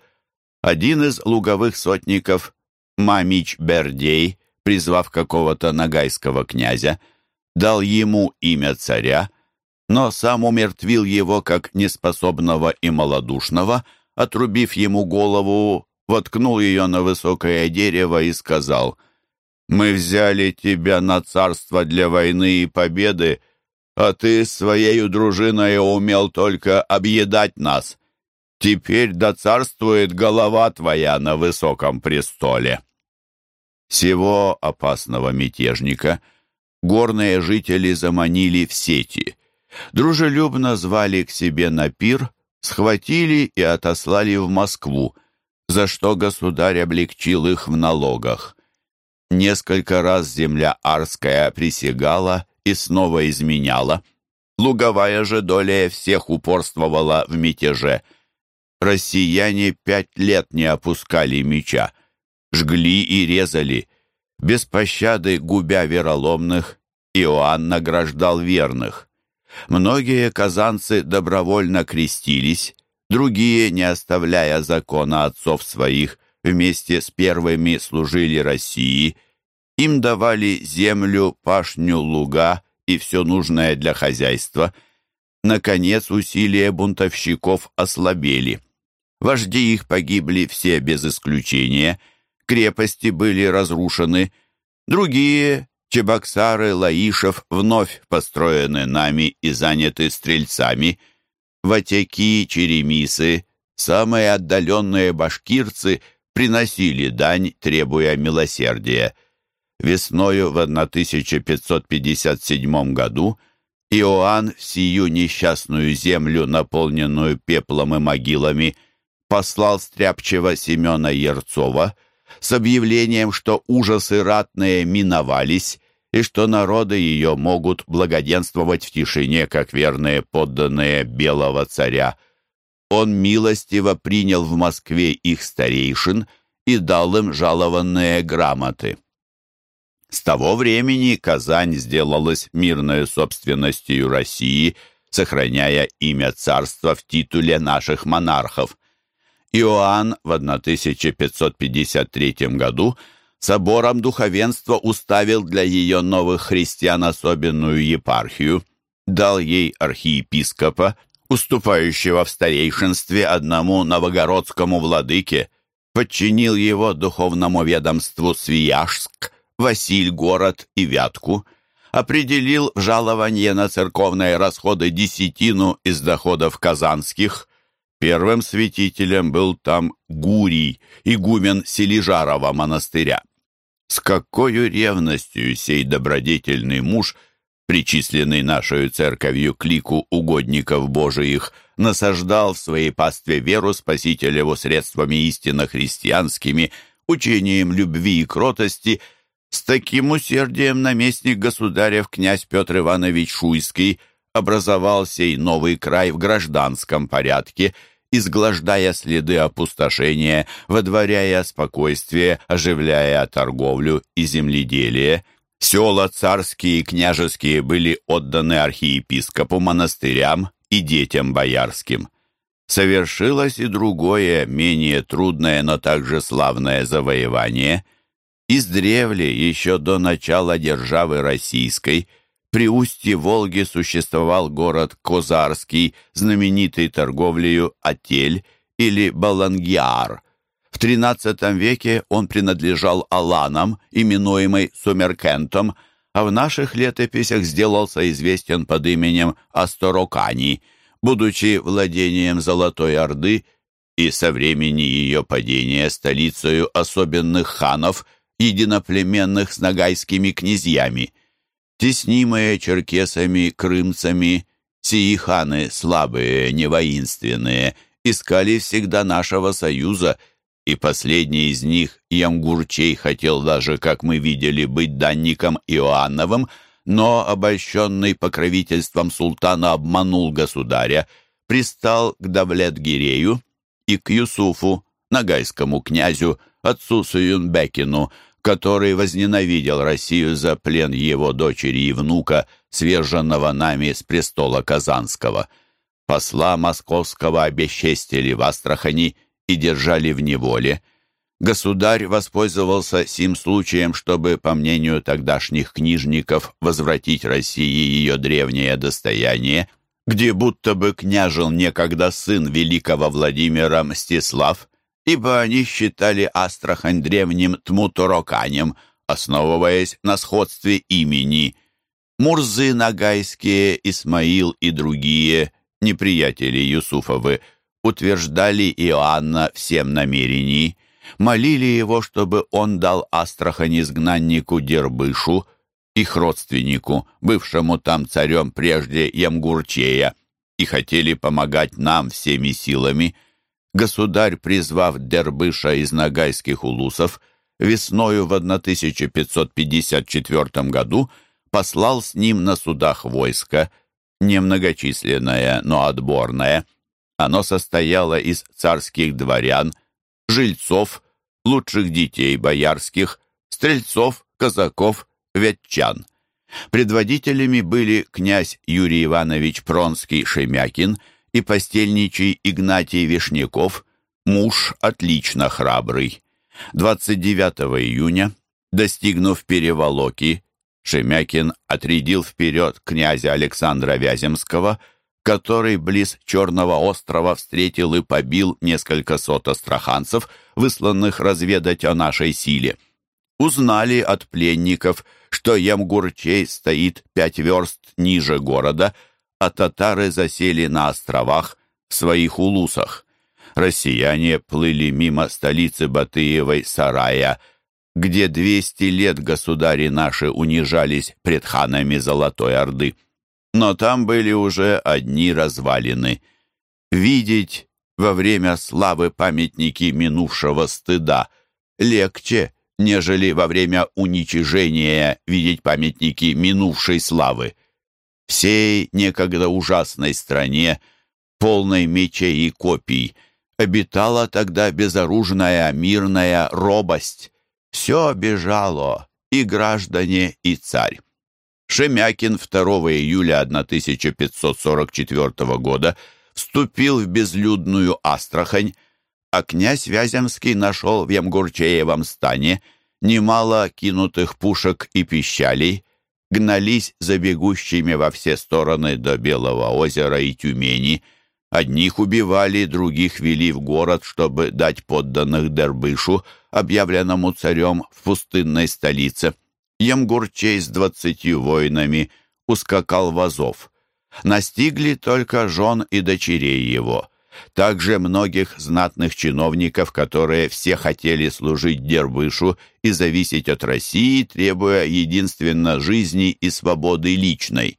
Один из луговых сотников, Мамич Бердей, призвав какого-то нагайского князя, дал ему имя царя, но сам умертвил его как неспособного и малодушного, отрубив ему голову, воткнул ее на высокое дерево и сказал, «Мы взяли тебя на царство для войны и победы, а ты своей дружиной умел только объедать нас. Теперь да царствует голова твоя на высоком престоле». Всего опасного мятежника горные жители заманили в сети, дружелюбно звали к себе на пир, схватили и отослали в Москву, за что государь облегчил их в налогах. Несколько раз земля Арская присягала и снова изменяла. Луговая же доля всех упорствовала в мятеже. Россияне пять лет не опускали меча, жгли и резали. Без пощады губя вероломных, Иоанн награждал верных. Многие казанцы добровольно крестились, другие, не оставляя закона отцов своих, вместе с первыми служили России – им давали землю, пашню, луга и все нужное для хозяйства. Наконец, усилия бунтовщиков ослабели. Вожди их погибли все без исключения, крепости были разрушены, другие, Чебоксары, Лаишев вновь построены нами и заняты стрельцами. Ватяки, черемисы, самые отдаленные башкирцы приносили дань, требуя милосердия. Весною в 1557 году Иоанн сию несчастную землю, наполненную пеплом и могилами, послал стряпчего Семена Ерцова с объявлением, что ужасы ратные миновались и что народы ее могут благоденствовать в тишине, как верные подданные белого царя. Он милостиво принял в Москве их старейшин и дал им жалованные грамоты. С того времени Казань сделалась мирной собственностью России, сохраняя имя царства в титуле наших монархов. Иоанн в 1553 году собором духовенства уставил для ее новых христиан особенную епархию, дал ей архиепископа, уступающего в старейшинстве одному новогородскому владыке, подчинил его духовному ведомству Свияжск, Василь город и Вятку, определил в жалование на церковные расходы десятину из доходов казанских. Первым святителем был там Гурий, игумен Селижарова монастыря. С какой ревностью сей добродетельный муж, причисленный нашей церковью к лику угодников Божиих, насаждал в своей пастве веру Спасителеву средствами истинно христианскими, учением любви и кротости – с таким усердием наместник государев князь Петр Иванович Шуйский образовал сей новый край в гражданском порядке, изглаждая следы опустошения, водворяя спокойствие, оживляя торговлю и земледелие. Села царские и княжеские были отданы архиепископу монастырям и детям боярским. Совершилось и другое, менее трудное, но также славное завоевание – Издревле, еще до начала державы российской, при устье Волги существовал город Козарский, знаменитый торговлею Атель или Балангиар. В XIII веке он принадлежал Аланам, именуемый Сумеркентом, а в наших летописях сделался известен под именем Асторокани, будучи владением Золотой Орды и со времени ее падения столицею особенных ханов – единоплеменных с нагайскими князьями. Теснимые черкесами, крымцами, сии ханы слабые, невоинственные, искали всегда нашего союза, и последний из них, Ямгурчей, хотел даже, как мы видели, быть данником Иоанновым, но, обольщенный покровительством султана, обманул государя, пристал к Давлет-Гирею и к Юсуфу, нагайскому князю, отцу Суюнбекину, который возненавидел Россию за плен его дочери и внука, сверженного нами с престола Казанского. Посла московского обесчестили в Астрахани и держали в неволе. Государь воспользовался сим случаем, чтобы, по мнению тогдашних книжников, возвратить России ее древнее достояние, где будто бы княжил некогда сын великого Владимира Мстислав, ибо они считали Астрахань древним Тмутуроканем, основываясь на сходстве имени. Мурзы Нагайские, Исмаил и другие, неприятели Юсуфовы, утверждали Иоанна всем намерении, молили его, чтобы он дал Астрахань изгнаннику Дербышу, их родственнику, бывшему там царем прежде Ямгурчея, и хотели помогать нам всеми силами – государь, призвав Дербыша из нагайских улусов, весною в 1554 году послал с ним на судах войско, немногочисленное, но отборное. Оно состояло из царских дворян, жильцов, лучших детей боярских, стрельцов, казаков, ветчан. Предводителями были князь Юрий Иванович Пронский-Шемякин – и постельничий Игнатий Вишняков, муж отлично храбрый. 29 июня, достигнув Переволоки, Шемякин отрядил вперед князя Александра Вяземского, который близ Черного острова встретил и побил несколько сот астраханцев, высланных разведать о нашей силе. Узнали от пленников, что Ямгурчей стоит пять верст ниже города, а татары засели на островах в своих улусах. Россияне плыли мимо столицы Батыевой Сарая, где двести лет государи наши унижались пред ханами Золотой Орды. Но там были уже одни развалины. Видеть во время славы памятники минувшего стыда легче, нежели во время уничижения видеть памятники минувшей славы. Всей некогда ужасной стране, полной мечей и копий, обитала тогда безоружная мирная робость. Все бежало, и граждане, и царь. Шемякин 2 июля 1544 года вступил в безлюдную Астрахань, а князь Вяземский нашел в Ямгурчеевом стане немало кинутых пушек и пищалей, гнались за бегущими во все стороны до Белого озера и Тюмени, одних убивали, других вели в город, чтобы дать подданных Дербышу, объявленному царем в пустынной столице. Ямгурчей с двадцатью воинами ускакал в Азов. Настигли только жен и дочерей его. Также многих знатных чиновников, которые все хотели служить Дербышу и зависеть от России, требуя единственно жизни и свободы личной.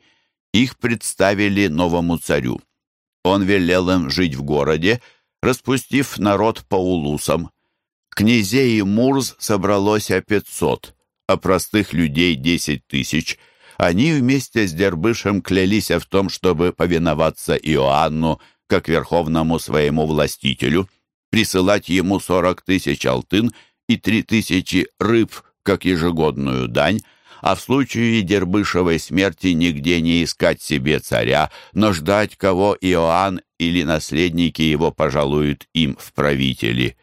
Их представили новому царю. Он велел им жить в городе, распустив народ по улусам. Князей и Мурз собралось о пятьсот, а простых людей десять тысяч. Они вместе с Дербышем клялись в том, чтобы повиноваться Иоанну, как верховному своему властителю, присылать ему сорок тысяч алтын и три тысячи рыб, как ежегодную дань, а в случае Дербышевой смерти нигде не искать себе царя, но ждать, кого Иоанн или наследники его пожалуют им в правители.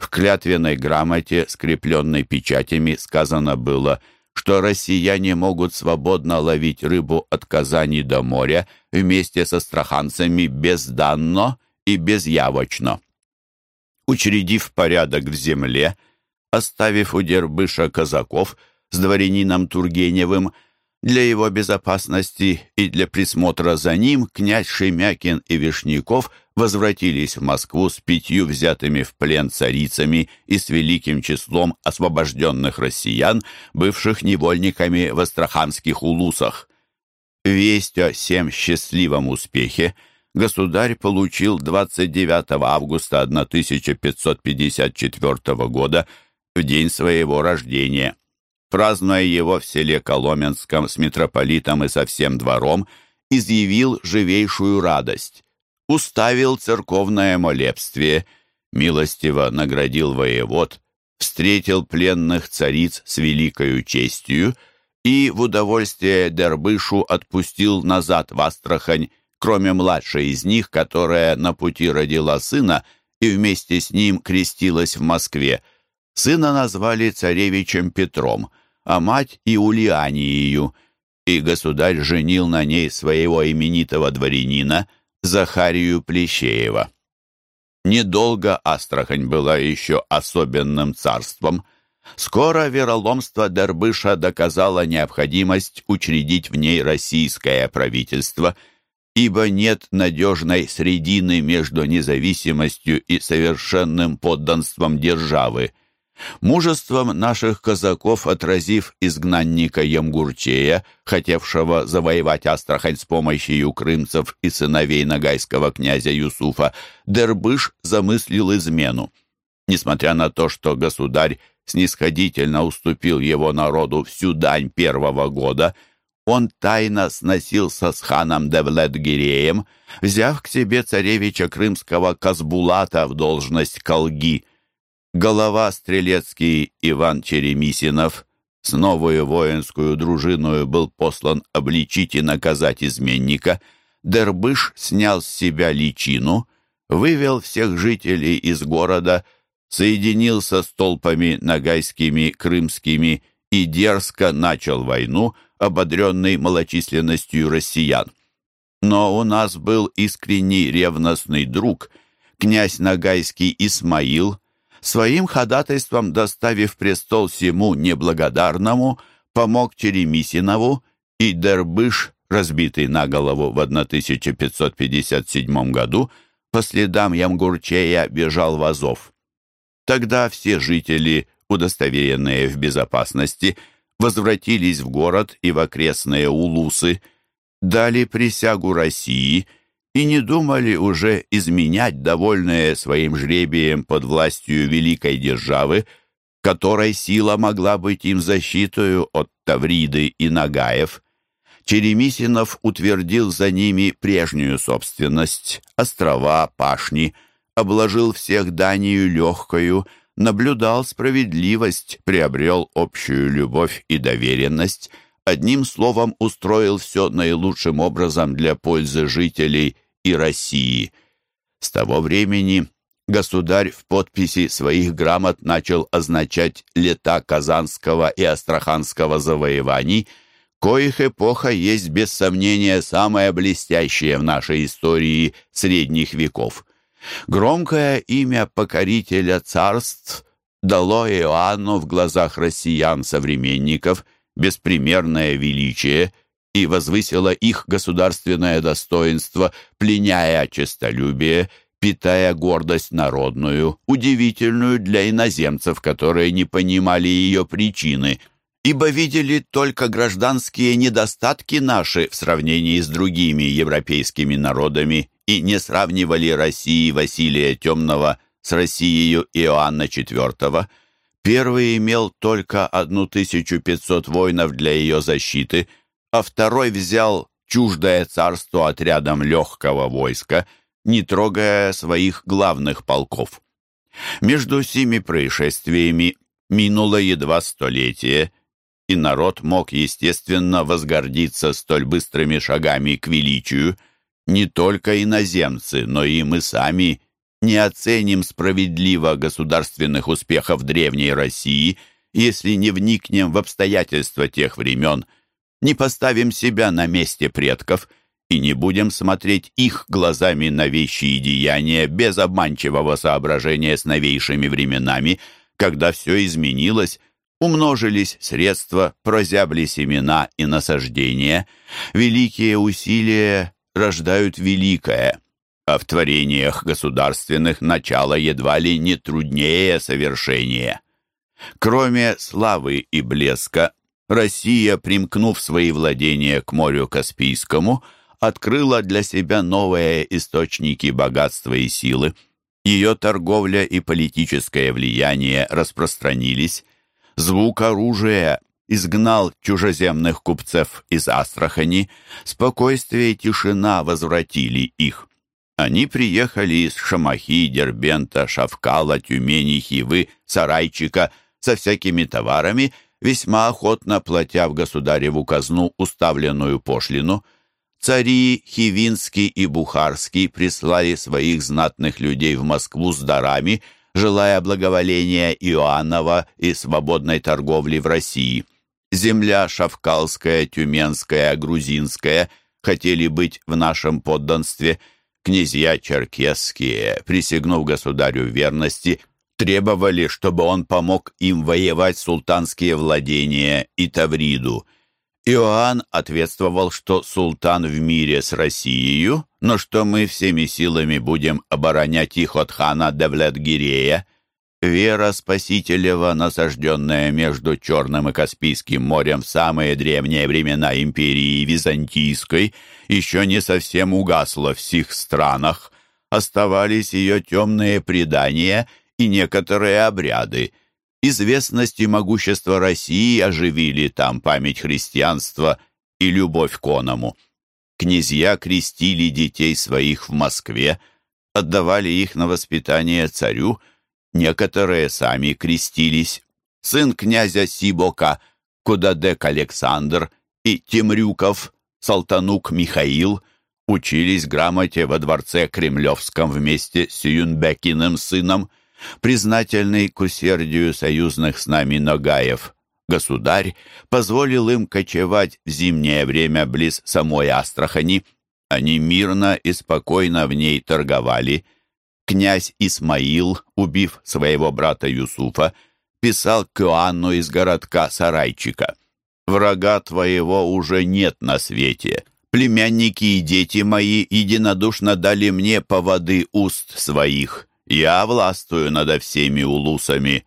В клятвенной грамоте, скрепленной печатями, сказано было, что россияне могут свободно ловить рыбу от Казани до моря вместе со страханцами безданно и безявочно. Учредив порядок в земле, оставив у Дербыша казаков с дворянином Тургеневым, для его безопасности и для присмотра за ним князь Шемякин и Вишняков возвратились в Москву с пятью взятыми в плен царицами и с великим числом освобожденных россиян, бывших невольниками в астраханских улусах. Весть о всем счастливом успехе государь получил 29 августа 1554 года, в день своего рождения празднуя его в селе Коломенском с митрополитом и со всем двором, изъявил живейшую радость. Уставил церковное молебствие, милостиво наградил воевод, встретил пленных цариц с великою честью и в удовольствие Дербышу отпустил назад в Астрахань, кроме младшей из них, которая на пути родила сына и вместе с ним крестилась в Москве. Сына назвали царевичем Петром – а мать Иулианию, и государь женил на ней своего именитого дворянина Захарию Плещеева. Недолго Астрахань была еще особенным царством. Скоро вероломство Дербыша доказало необходимость учредить в ней российское правительство, ибо нет надежной средины между независимостью и совершенным подданством державы. Мужеством наших казаков, отразив изгнанника Ямгурчея, хотевшего завоевать Астрахань с помощью крымцев и сыновей нагайского князя Юсуфа, Дербыш замыслил измену. Несмотря на то, что государь снисходительно уступил его народу всю дань первого года, он тайно сносился с ханом Девлет-Гиреем, взяв к себе царевича крымского Казбулата в должность колги – Голова стрелецкий Иван Черемисинов с новую воинскую дружиною был послан обличить и наказать изменника. Дербыш снял с себя личину, вывел всех жителей из города, соединился с толпами нагайскими, крымскими и дерзко начал войну, ободренный малочисленностью россиян. Но у нас был искренний ревностный друг, князь Нагайский Исмаил, своим ходатайством доставив престол сему неблагодарному, помог Черемисинову, и Дербыш, разбитый на голову в 1557 году, по следам Ямгурчея бежал в Азов. Тогда все жители, удостоверенные в безопасности, возвратились в город и в окрестные улусы, дали присягу России и не думали уже изменять довольные своим жребием под властью великой державы, которой сила могла быть им защитою от Тавриды и Нагаев. Черемисинов утвердил за ними прежнюю собственность, острова, пашни, обложил всех данию легкою, наблюдал справедливость, приобрел общую любовь и доверенность, одним словом устроил все наилучшим образом для пользы жителей и России. С того времени государь в подписи своих грамот начал означать лета Казанского и Астраханского завоеваний, коих эпоха есть без сомнения самая блестящая в нашей истории средних веков. Громкое имя покорителя царств дало Иоанну в глазах россиян-современников беспримерное величие и возвысило их государственное достоинство, пленяя честолюбие, питая гордость народную, удивительную для иноземцев, которые не понимали ее причины, ибо видели только гражданские недостатки наши в сравнении с другими европейскими народами и не сравнивали России Василия Темного с Россией Иоанна IV. Первый имел только 1500 воинов для ее защиты, а второй взял чуждое царство отрядом легкого войска, не трогая своих главных полков. Между сими происшествиями минуло едва столетие, и народ мог, естественно, возгордиться столь быстрыми шагами к величию – не только иноземцы, но и мы сами не оценим справедливо государственных успехов Древней России, если не вникнем в обстоятельства тех времен, не поставим себя на месте предков и не будем смотреть их глазами на вещи и деяния без обманчивого соображения с новейшими временами, когда все изменилось, умножились средства, прозябли семена и насаждения, великие усилия рождают великое, а в творениях государственных начало едва ли не труднее совершения. Кроме славы и блеска, Россия, примкнув свои владения к морю Каспийскому, открыла для себя новые источники богатства и силы. Ее торговля и политическое влияние распространились. Звук оружия изгнал чужеземных купцев из Астрахани, спокойствие и тишина возвратили их. Они приехали из Шамахи, Дербента, Шавкала, Тюмени, Хивы, Сарайчика со всякими товарами, весьма охотно платя в государеву казну уставленную пошлину. Цари Хивинский и Бухарский прислали своих знатных людей в Москву с дарами, желая благоволения Иоаннова и свободной торговли в России земля Шавкалская, Тюменская, Грузинская хотели быть в нашем подданстве. Князья черкесские, присягнув государю верности, требовали, чтобы он помог им воевать султанские владения и Тавриду. Иоанн ответствовал, что султан в мире с Россией, но что мы всеми силами будем оборонять их от хана Девлет-Гирея. Вера Спасителева, насажденная между Черным и Каспийским морем в самые древние времена империи Византийской, еще не совсем угасла в сих странах. Оставались ее темные предания и некоторые обряды. Известность и могущество России оживили там память христианства и любовь к оному. Князья крестили детей своих в Москве, отдавали их на воспитание царю – Некоторые сами крестились. Сын князя Сибока, Кудадек Александр и Темрюков, Салтанук Михаил, учились грамоте во дворце Кремлевском вместе с Юнбекиным сыном, признательный к усердию союзных с нами Ногаев. Государь позволил им кочевать в зимнее время близ самой Астрахани. Они мирно и спокойно в ней торговали – князь Исмаил, убив своего брата Юсуфа, писал к Иоанну из городка Сарайчика. врага твоего уже нет на свете. Племянники и дети мои единодушно дали мне поводы уст своих. Я властвую над всеми улусами».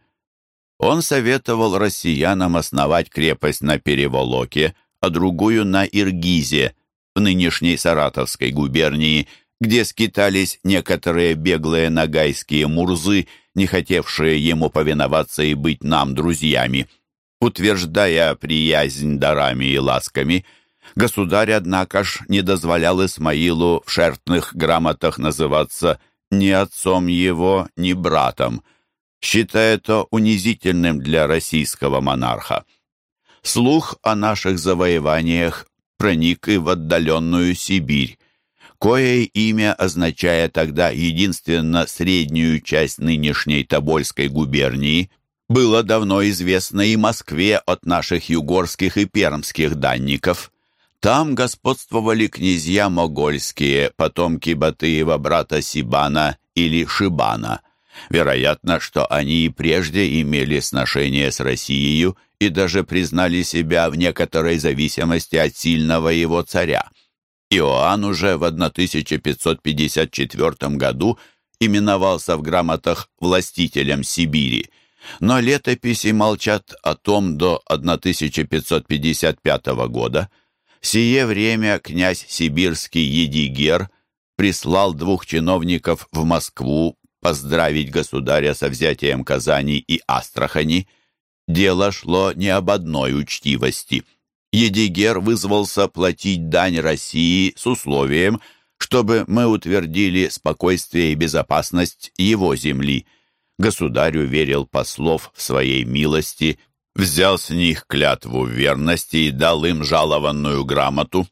Он советовал россиянам основать крепость на Переволоке, а другую на Иргизе, в нынешней Саратовской губернии, где скитались некоторые беглые нагайские мурзы, не хотевшие ему повиноваться и быть нам друзьями. Утверждая приязнь дарами и ласками, государь, однако ж, не дозволял Исмаилу в шертных грамотах называться ни отцом его, ни братом, считая это унизительным для российского монарха. Слух о наших завоеваниях проник и в отдаленную Сибирь, кое имя, означая тогда единственно среднюю часть нынешней Тобольской губернии, было давно известно и Москве от наших югорских и пермских данников. Там господствовали князья могольские, потомки Батыева брата Сибана или Шибана. Вероятно, что они и прежде имели сношение с Россией и даже признали себя в некоторой зависимости от сильного его царя. Иоанн уже в 1554 году именовался в грамотах властителем Сибири, но летописи молчат о том до 1555 года. Сие время князь сибирский Едигер прислал двух чиновников в Москву поздравить государя со взятием Казани и Астрахани. Дело шло не об одной учтивости – Едигер вызвался платить дань России с условием, чтобы мы утвердили спокойствие и безопасность его земли. Государь уверил послов в своей милости, взял с них клятву верности и дал им жалованную грамоту.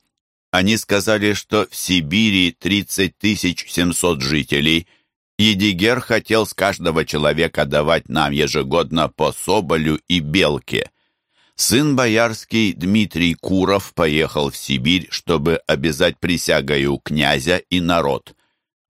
Они сказали, что в Сибири 30 700 жителей. Едигер хотел с каждого человека давать нам ежегодно по соболю и белке. Сын боярский Дмитрий Куров поехал в Сибирь, чтобы обязать присягою князя и народ.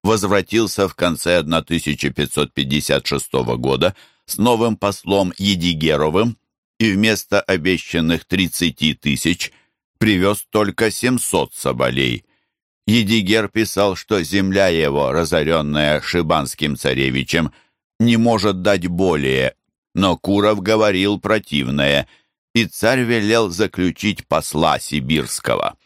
Возвратился в конце 1556 года с новым послом Едигеровым и вместо обещанных 30 тысяч привез только 700 соболей. Едигер писал, что земля его, разоренная Шибанским царевичем, не может дать более, но Куров говорил противное – и царь велел заключить посла сибирского.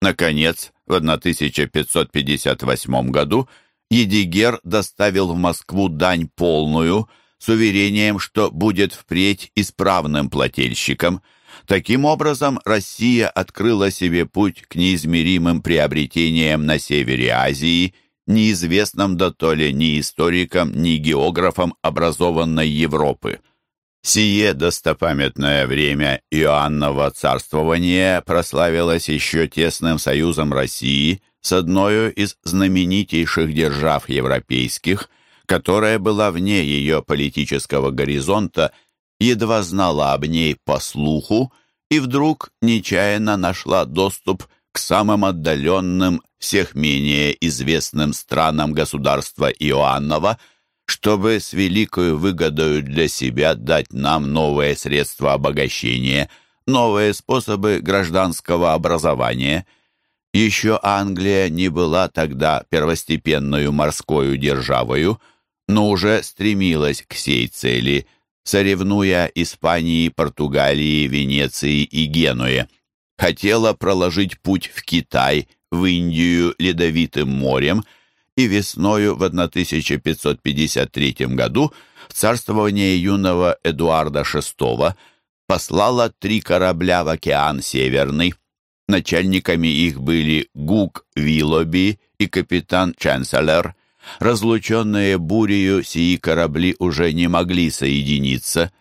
Наконец, в 1558 году Едигер доставил в Москву дань полную, с уверением, что будет впредь исправным плательщиком. Таким образом, Россия открыла себе путь к неизмеримым приобретениям на севере Азии, неизвестным до то ли ни историкам, ни географам образованной Европы. Сие достопамятное время Иоаннова царствования прославилось еще тесным союзом России с одной из знаменитейших держав европейских, которая была вне ее политического горизонта, едва знала об ней по слуху и вдруг нечаянно нашла доступ к самым отдаленным, всех менее известным странам государства Иоаннова – чтобы с великою выгодою для себя дать нам новые средства обогащения, новые способы гражданского образования. Еще Англия не была тогда первостепенную морскую державою, но уже стремилась к сей цели, соревнуя Испании, Португалии, Венеции и Генуе. Хотела проложить путь в Китай, в Индию ледовитым морем – и весною в 1553 году в царствование юного Эдуарда VI послала три корабля в океан Северный. Начальниками их были Гук Виллоби и капитан Чанселер. Разлученные бурею, сии корабли уже не могли соединиться.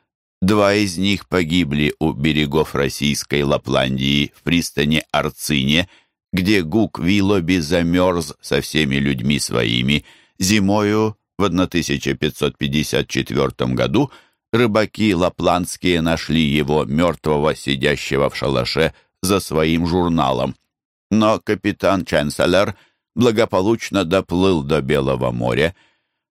Два из них погибли у берегов российской Лапландии в пристани Арцине – где Гук Виллоби замерз со всеми людьми своими. Зимою в 1554 году рыбаки лапландские нашли его мертвого, сидящего в шалаше за своим журналом. Но капитан Чанселер благополучно доплыл до Белого моря.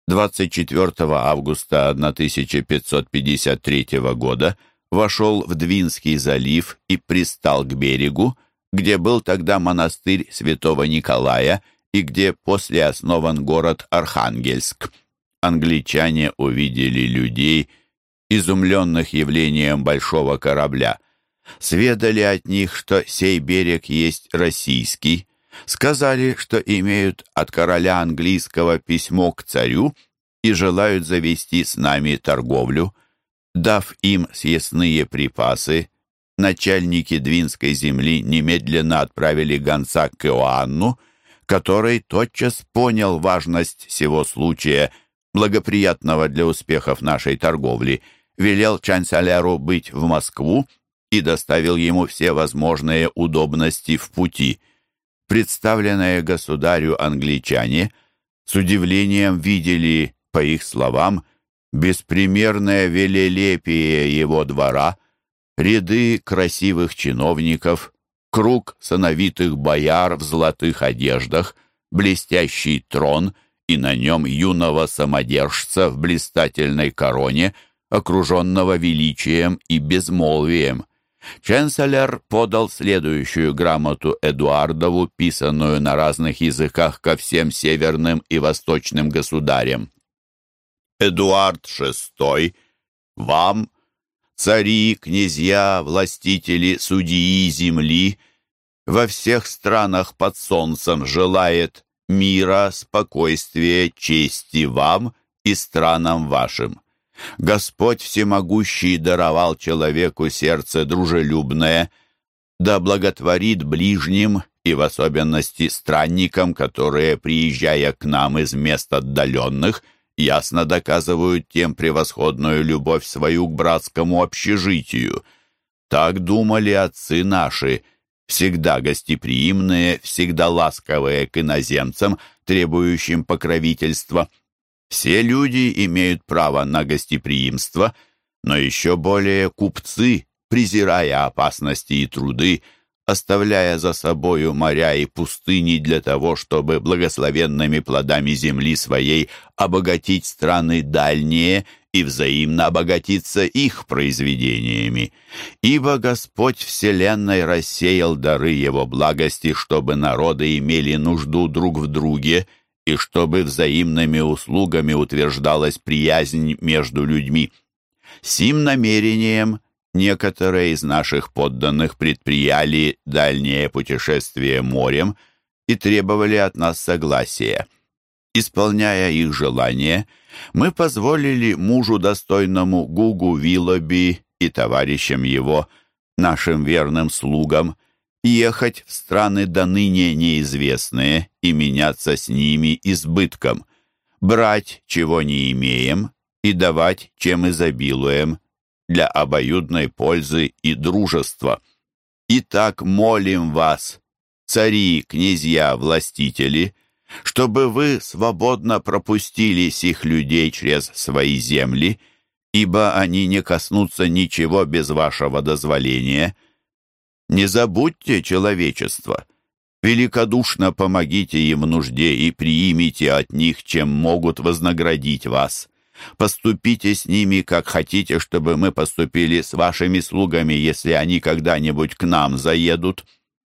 24 августа 1553 года вошел в Двинский залив и пристал к берегу, где был тогда монастырь святого Николая и где после основан город Архангельск. Англичане увидели людей, изумленных явлением большого корабля. Сведали от них, что сей берег есть российский, сказали, что имеют от короля английского письмо к царю и желают завести с нами торговлю. Дав им съестные припасы, начальники Двинской земли немедленно отправили гонца к Иоанну, который тотчас понял важность всего случая, благоприятного для успехов нашей торговли, велел Чанцаляру быть в Москву и доставил ему все возможные удобности в пути. Представленные государю англичане с удивлением видели, по их словам, беспримерное велелепие его двора, ряды красивых чиновников, круг сановитых бояр в золотых одеждах, блестящий трон и на нем юного самодержца в блистательной короне, окруженного величием и безмолвием. Ченселер подал следующую грамоту Эдуардову, писанную на разных языках ко всем северным и восточным государям. Эдуард VI, вам, цари, князья, властители, судьи земли, во всех странах под солнцем желает мира, спокойствия, чести вам и странам вашим. Господь Всемогущий даровал человеку сердце дружелюбное, да благотворит ближним и в особенности странникам, которые, приезжая к нам из мест отдаленных, ясно доказывают тем превосходную любовь свою к братскому общежитию. Так думали отцы наши, всегда гостеприимные, всегда ласковые к иноземцам, требующим покровительства. Все люди имеют право на гостеприимство, но еще более купцы, презирая опасности и труды, оставляя за собою моря и пустыни для того, чтобы благословенными плодами земли своей обогатить страны дальние и взаимно обогатиться их произведениями. Ибо Господь Вселенной рассеял дары Его благости, чтобы народы имели нужду друг в друге, и чтобы взаимными услугами утверждалась приязнь между людьми. Сим намерением – Некоторые из наших подданных предприяли дальнее путешествие морем и требовали от нас согласия. Исполняя их желание, мы позволили мужу достойному Гугу Виллоби и товарищам его, нашим верным слугам, ехать в страны до ныне неизвестные и меняться с ними избытком, брать, чего не имеем, и давать, чем изобилуем, для обоюдной пользы и дружества. Итак, молим вас, цари, князья, властители, чтобы вы свободно пропустили сих людей через свои земли, ибо они не коснутся ничего без вашего дозволения. Не забудьте человечество. Великодушно помогите им в нужде и приимите от них, чем могут вознаградить вас. Поступите с ними, как хотите, чтобы мы поступили с вашими слугами, если они когда-нибудь к нам заедут.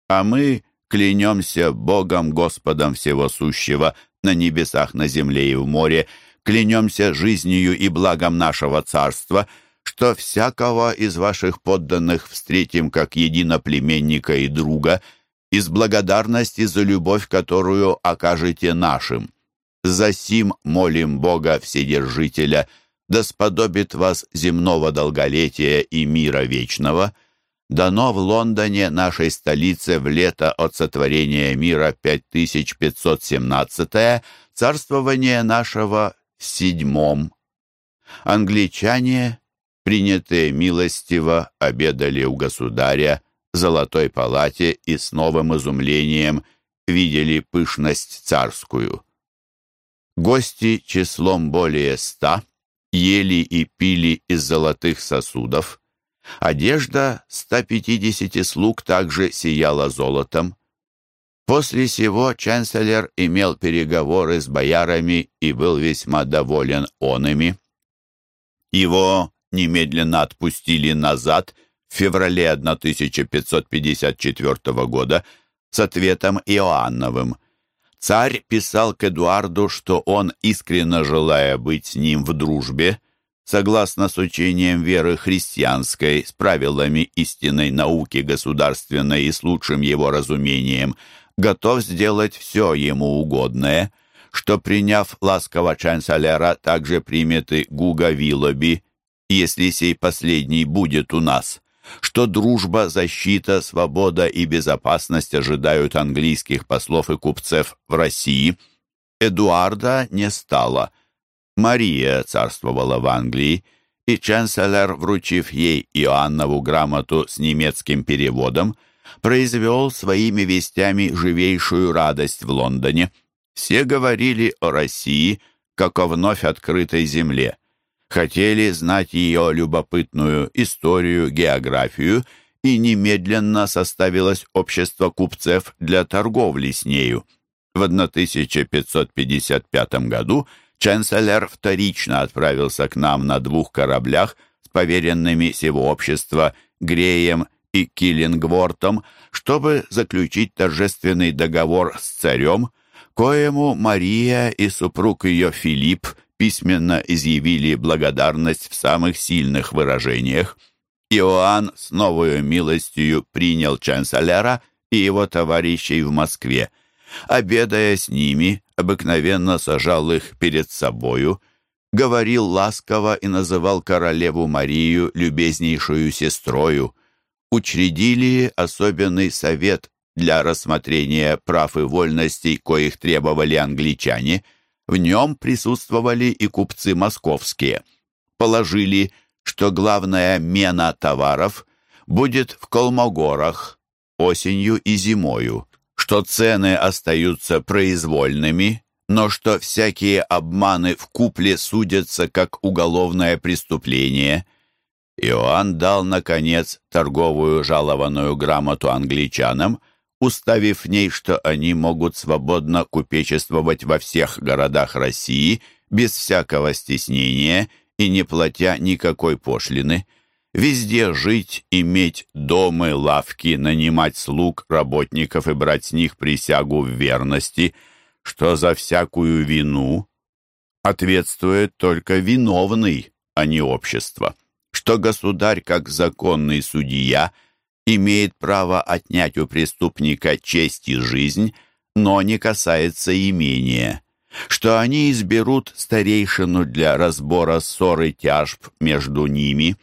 А мы клянемся Богом Господом Всего Сущего на небесах, на земле и в море, клянемся жизнью и благом нашего царства, что всякого из ваших подданных встретим как единоплеменника и друга, из благодарности за любовь, которую окажете нашим. Засим молим Бога Вседержителя, да сподобит вас земного долголетия и мира вечного. Дано в Лондоне, нашей столице, в лето от сотворения мира 5517 царствование нашего в седьмом. Англичане, принятые милостиво, обедали у государя, в золотой палате и с новым изумлением видели пышность царскую. Гости числом более ста ели и пили из золотых сосудов. Одежда 150 слуг также сияла золотом. После сего чанселлер имел переговоры с боярами и был весьма доволен онами. Его немедленно отпустили назад в феврале 1554 года с ответом Иоанновым. Царь писал к Эдуарду, что он, искренне желая быть с ним в дружбе, согласно с учением веры христианской, с правилами истинной науки государственной и с лучшим его разумением, готов сделать все ему угодное, что, приняв ласково чанцелера, также примет и Гуга Виллоби, если сей последний будет у нас, что дружба, защита, свобода и безопасность ожидают английских послов и купцев в России. Эдуарда не стало. Мария царствовала в Англии, и чанселлер, вручив ей Иоаннову грамоту с немецким переводом, произвел своими вестями живейшую радость в Лондоне. Все говорили о России, как о вновь открытой земле хотели знать ее любопытную историю, географию, и немедленно составилось общество купцев для торговли с нею. В 1555 году Ченселер вторично отправился к нам на двух кораблях с поверенными сего общества Греем и Киллингвортом, чтобы заключить торжественный договор с царем, коему Мария и супруг ее Филипп письменно изъявили благодарность в самых сильных выражениях. Иоанн с новою милостью принял чанселлера и его товарищей в Москве. Обедая с ними, обыкновенно сажал их перед собою, говорил ласково и называл королеву Марию любезнейшую сестрою. Учредили особенный совет для рассмотрения прав и вольностей, коих требовали англичане – в нем присутствовали и купцы московские. Положили, что главная мена товаров будет в Колмогорах осенью и зимою, что цены остаются произвольными, но что всякие обманы в купле судятся как уголовное преступление. Иоанн дал, наконец, торговую жалованную грамоту англичанам, уставив в ней, что они могут свободно купечествовать во всех городах России без всякого стеснения и не платя никакой пошлины, везде жить, иметь дома, лавки, нанимать слуг, работников и брать с них присягу в верности, что за всякую вину ответствует только виновный, а не общество, что государь, как законный судья – имеет право отнять у преступника честь и жизнь, но не касается имения, что они изберут старейшину для разбора ссоры тяжб между ними,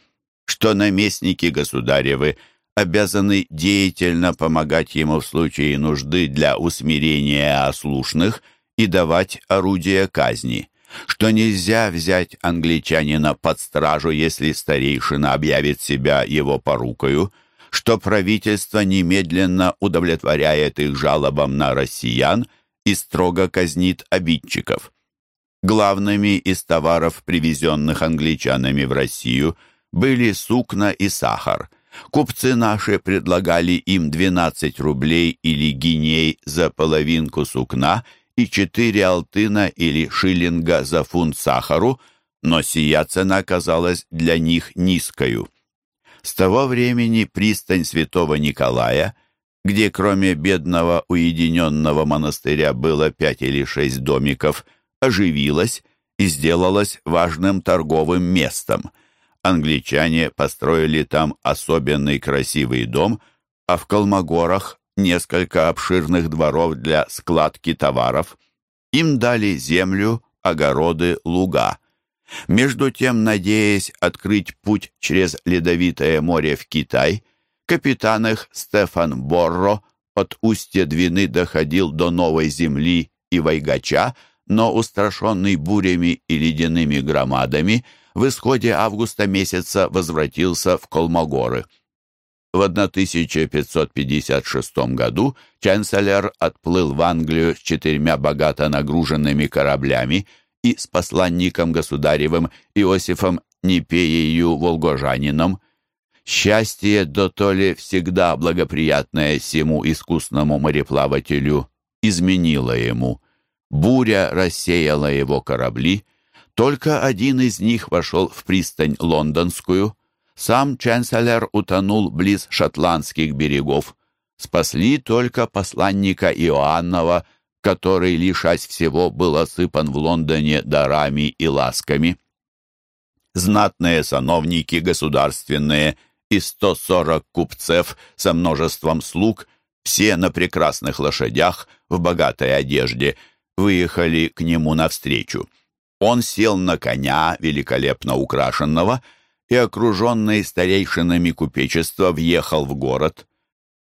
что наместники государевы обязаны деятельно помогать ему в случае нужды для усмирения ослушных и давать орудие казни, что нельзя взять англичанина под стражу, если старейшина объявит себя его порукою, что правительство немедленно удовлетворяет их жалобам на россиян и строго казнит обидчиков. Главными из товаров, привезенных англичанами в Россию, были сукна и сахар. Купцы наши предлагали им 12 рублей или гиней за половинку сукна и 4 алтына или шиллинга за фунт сахару, но сия цена казалась для них низкою. С того времени пристань святого Николая, где кроме бедного уединенного монастыря было пять или шесть домиков, оживилась и сделалась важным торговым местом. Англичане построили там особенный красивый дом, а в Колмогорах несколько обширных дворов для складки товаров. Им дали землю, огороды, луга – между тем, надеясь открыть путь через Ледовитое море в Китай, капитан их Стефан Борро от устья Двины доходил до Новой Земли и Вайгача, но устрашенный бурями и ледяными громадами в исходе августа месяца возвратился в Колмогоры. В 1556 году Чанселлер отплыл в Англию с четырьмя богато нагруженными кораблями, и с посланником государевым Иосифом Непеею Волгожанином. Счастье до то ли всегда благоприятное всему искусному мореплавателю изменило ему. Буря рассеяла его корабли, Только один из них вошел в пристань лондонскую. Сам Ченселер утонул близ шотландских берегов. Спасли только посланника Иоаннова, который, лишась всего, был осыпан в Лондоне дарами и ласками. Знатные сановники государственные и 140 купцев со множеством слуг, все на прекрасных лошадях, в богатой одежде, выехали к нему навстречу. Он сел на коня, великолепно украшенного, и, окруженный старейшинами купечества, въехал в город.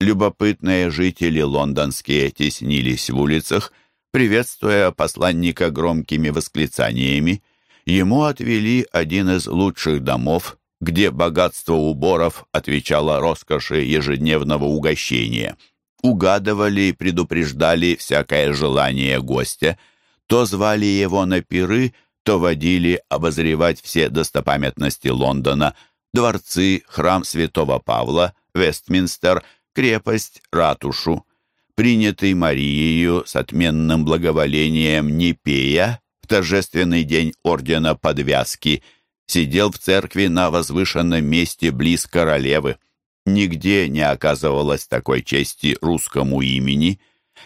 Любопытные жители лондонские теснились в улицах, приветствуя посланника громкими восклицаниями. Ему отвели один из лучших домов, где богатство уборов отвечало роскоши ежедневного угощения. Угадывали и предупреждали всякое желание гостя, то звали его на пиры, то водили обозревать все достопамятности Лондона, дворцы, храм святого Павла, Вестминстер, крепость, ратушу. Принятый Марией с отменным благоволением Непея в торжественный день ордена подвязки сидел в церкви на возвышенном месте близ королевы. Нигде не оказывалось такой чести русскому имени.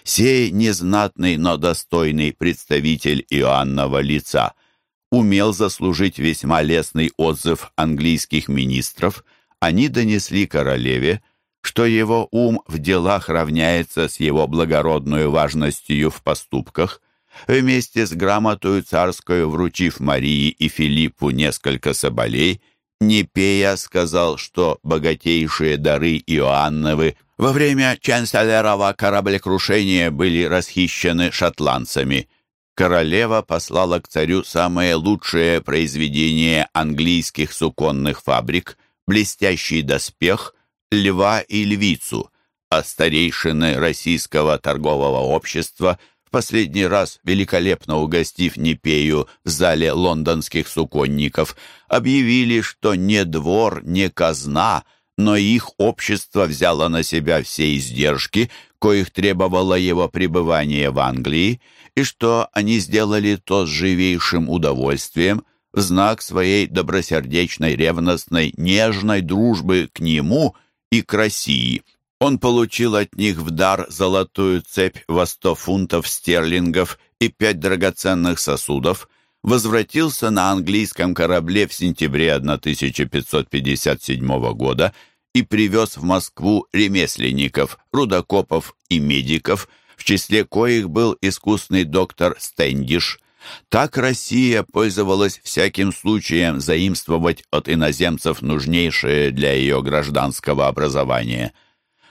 Сей незнатный, но достойный представитель Иоаннова лица – умел заслужить весьма лестный отзыв английских министров, они донесли королеве, что его ум в делах равняется с его благородной важностью в поступках, вместе с грамотою царскую вручив Марии и Филиппу несколько соболей, Непея сказал, что богатейшие дары Иоанновы во время Чанселерова кораблекрушения были расхищены шотландцами – королева послала к царю самое лучшее произведение английских суконных фабрик, блестящий доспех, льва и львицу, а старейшины российского торгового общества в последний раз, великолепно угостив Непею в зале лондонских суконников, объявили, что не двор, не казна, но их общество взяло на себя все издержки, коих требовало его пребывание в Англии, и что они сделали то с живейшим удовольствием в знак своей добросердечной, ревностной, нежной дружбы к нему и к России. Он получил от них в дар золотую цепь во сто фунтов стерлингов и пять драгоценных сосудов, возвратился на английском корабле в сентябре 1557 года и привез в Москву ремесленников, рудокопов и медиков, в числе коих был искусный доктор Стендиш. Так Россия пользовалась всяким случаем заимствовать от иноземцев нужнейшее для ее гражданского образования.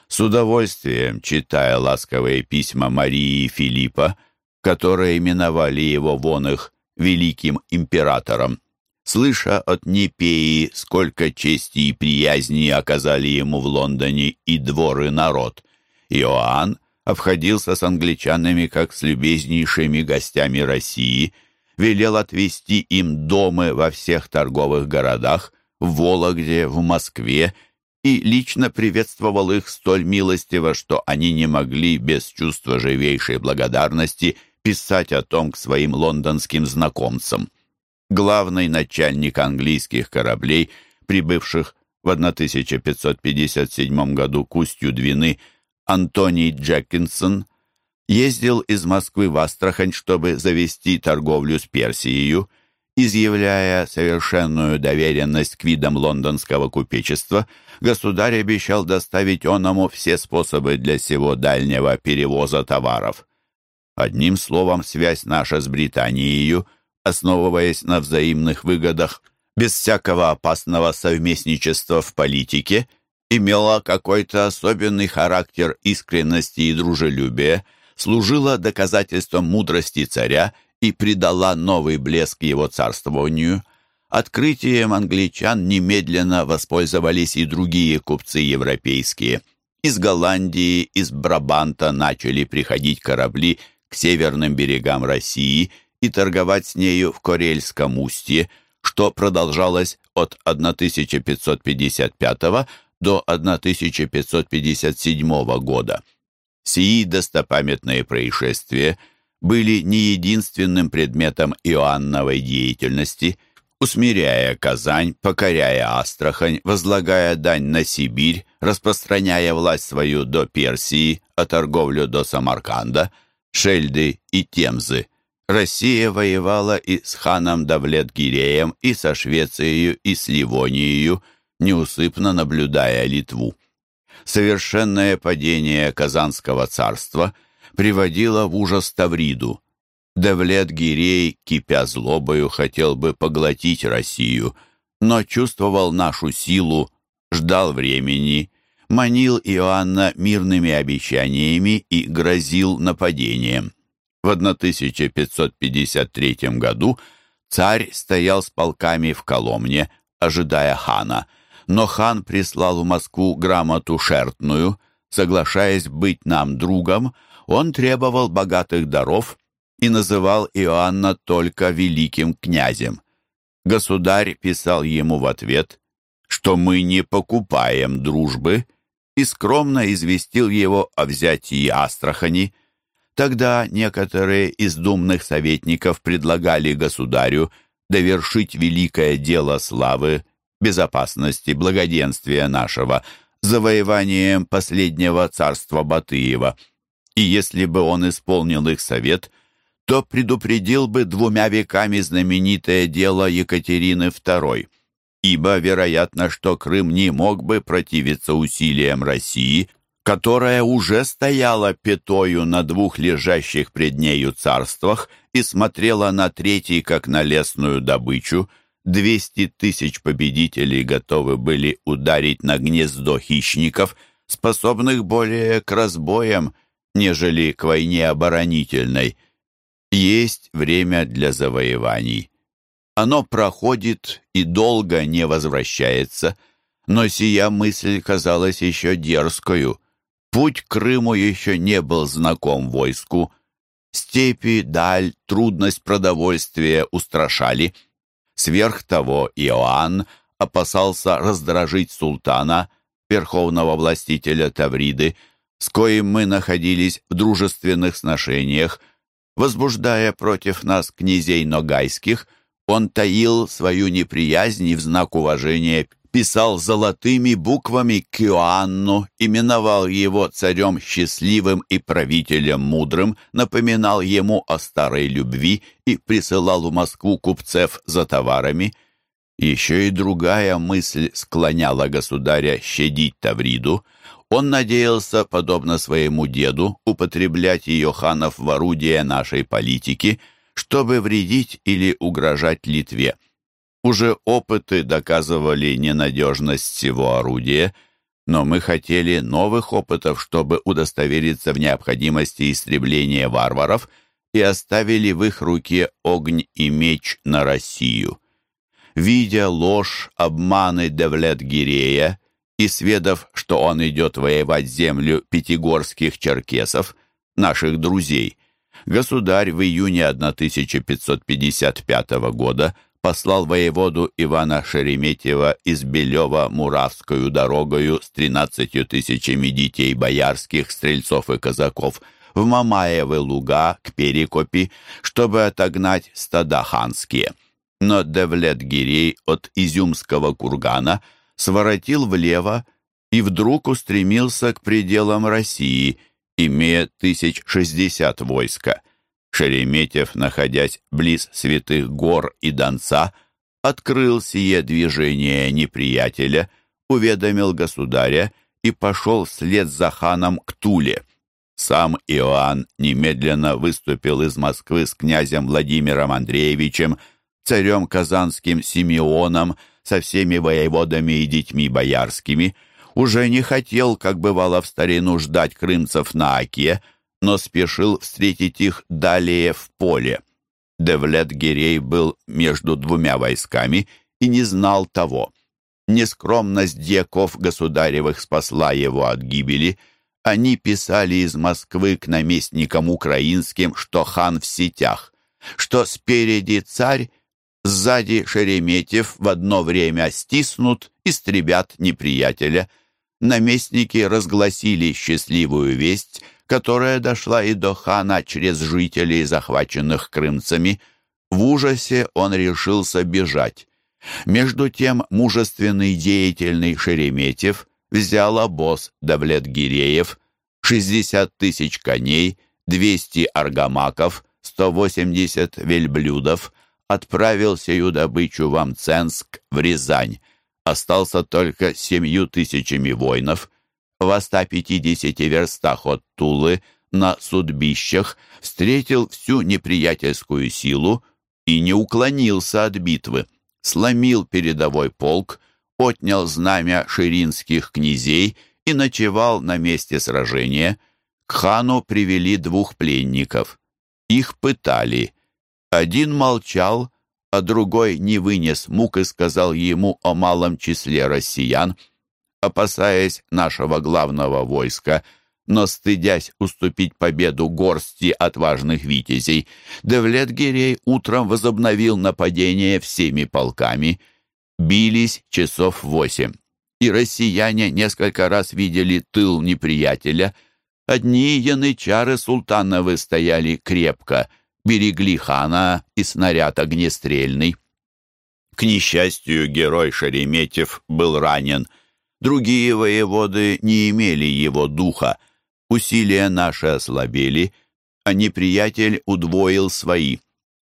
С удовольствием, читая ласковые письма Марии и Филиппа, которые именовали его вон их великим императором, слыша от Непеи, сколько чести и приязни оказали ему в Лондоне и двор и народ, Иоанн обходился с англичанами как с любезнейшими гостями России, велел отвести им дома во всех торговых городах, в Вологде, в Москве, и лично приветствовал их столь милостиво, что они не могли без чувства живейшей благодарности писать о том к своим лондонским знакомцам. Главный начальник английских кораблей, прибывших в 1557 году к устью Двины, Антоний Джекинсон ездил из Москвы в Астрахань, чтобы завести торговлю с Персией, изъявляя совершенную доверенность к видам лондонского купечества, государь обещал доставить оному все способы для сего дальнего перевоза товаров. Одним словом, связь наша с Британией, основываясь на взаимных выгодах, без всякого опасного совместничества в политике – имела какой-то особенный характер искренности и дружелюбия, служила доказательством мудрости царя и придала новый блеск его царствованию. Открытием англичан немедленно воспользовались и другие купцы европейские. Из Голландии, из Брабанта начали приходить корабли к северным берегам России и торговать с нею в Корельском устье, что продолжалось от 1555 года до 1557 года. Сии достопамятные происшествия были не единственным предметом Иоанновой деятельности. Усмиряя Казань, покоряя Астрахань, возлагая дань на Сибирь, распространяя власть свою до Персии, а торговлю до Самарканда, Шельды и Темзы, Россия воевала и с ханом Давлет-Гиреем, и со Швецией, и с Ливонией, неусыпно наблюдая Литву. Совершенное падение Казанского царства приводило в ужас Тавриду. Давлет-Гирей, кипя злобою, хотел бы поглотить Россию, но чувствовал нашу силу, ждал времени, манил Иоанна мирными обещаниями и грозил нападением. В 1553 году царь стоял с полками в Коломне, ожидая хана, но хан прислал в Москву грамоту шертную, соглашаясь быть нам другом, он требовал богатых даров и называл Иоанна только великим князем. Государь писал ему в ответ, что мы не покупаем дружбы, и скромно известил его о взятии Астрахани. Тогда некоторые из думных советников предлагали государю довершить великое дело славы, безопасности, благоденствия нашего, завоеванием последнего царства Батыева. И если бы он исполнил их совет, то предупредил бы двумя веками знаменитое дело Екатерины II ибо вероятно, что Крым не мог бы противиться усилиям России, которая уже стояла пятою на двух лежащих пред нею царствах и смотрела на третий, как на лесную добычу. Двести тысяч победителей готовы были ударить на гнездо хищников, способных более к разбоям, нежели к войне оборонительной. Есть время для завоеваний. Оно проходит и долго не возвращается, но сия мысль казалась еще дерзкою. Путь к Крыму еще не был знаком войску. Степи, даль, трудность продовольствия устрашали. Сверх того Иоанн опасался раздражить султана, верховного властителя Тавриды, с коим мы находились в дружественных сношениях, возбуждая против нас князей Ногайских – он таил свою неприязнь и в знак уважения писал золотыми буквами к Иоанну, именовал его царем счастливым и правителем мудрым, напоминал ему о старой любви и присылал в Москву купцев за товарами. Еще и другая мысль склоняла государя щадить Тавриду. Он надеялся, подобно своему деду, употреблять ее ханов в орудие нашей политики – чтобы вредить или угрожать Литве. Уже опыты доказывали ненадежность всего орудия, но мы хотели новых опытов, чтобы удостовериться в необходимости истребления варваров и оставили в их руке огонь и меч на Россию. Видя ложь, обманы Девлет-Гирея и сведав, что он идет воевать землю пятигорских черкесов, наших друзей, государь в июне 1555 года послал воеводу Ивана Шереметьева из Белева Муравскую дорогою с тринадцатью тысячами детей боярских, стрельцов и казаков в Мамаевы луга к Перекопи, чтобы отогнать стада ханские. Но Девлет-Гирей от Изюмского кургана своротил влево и вдруг устремился к пределам России – имея тысяч шестьдесят войска. Шереметьев, находясь близ Святых Гор и Донца, открыл сие движение неприятеля, уведомил государя и пошел вслед за ханом к Туле. Сам Иоанн немедленно выступил из Москвы с князем Владимиром Андреевичем, царем Казанским Симеоном, со всеми воеводами и детьми боярскими – уже не хотел, как бывало в старину, ждать крымцев на Оке, но спешил встретить их далее в поле. Девлет-Гирей был между двумя войсками и не знал того. Нескромность дьяков государевых спасла его от гибели. Они писали из Москвы к наместникам украинским, что хан в сетях, что спереди царь, сзади Шереметьев в одно время стиснут, истребят неприятеля — наместники разгласили счастливую весть, которая дошла и до хана через жителей, захваченных крымцами. В ужасе он решился бежать. Между тем мужественный деятельный Шереметьев взял обоз Давлет-Гиреев, 60 тысяч коней, 200 аргамаков, 180 вельблюдов, отправил сию добычу в Амценск, в Рязань. Остался только семью тысячами воинов. В 150 верстах от Тулы на судбищах встретил всю неприятельскую силу и не уклонился от битвы. Сломил передовой полк, отнял знамя ширинских князей и ночевал на месте сражения. К хану привели двух пленников. Их пытали. Один молчал, а другой не вынес мук и сказал ему о малом числе россиян. Опасаясь нашего главного войска, но стыдясь уступить победу горсти отважных витязей, Девлет-Гирей утром возобновил нападение всеми полками. Бились часов восемь, и россияне несколько раз видели тыл неприятеля. Одни янычары султановы стояли крепко, берегли хана и снаряд огнестрельный. К несчастью, герой Шереметьев был ранен. Другие воеводы не имели его духа. Усилия наши ослабели, а неприятель удвоил свои.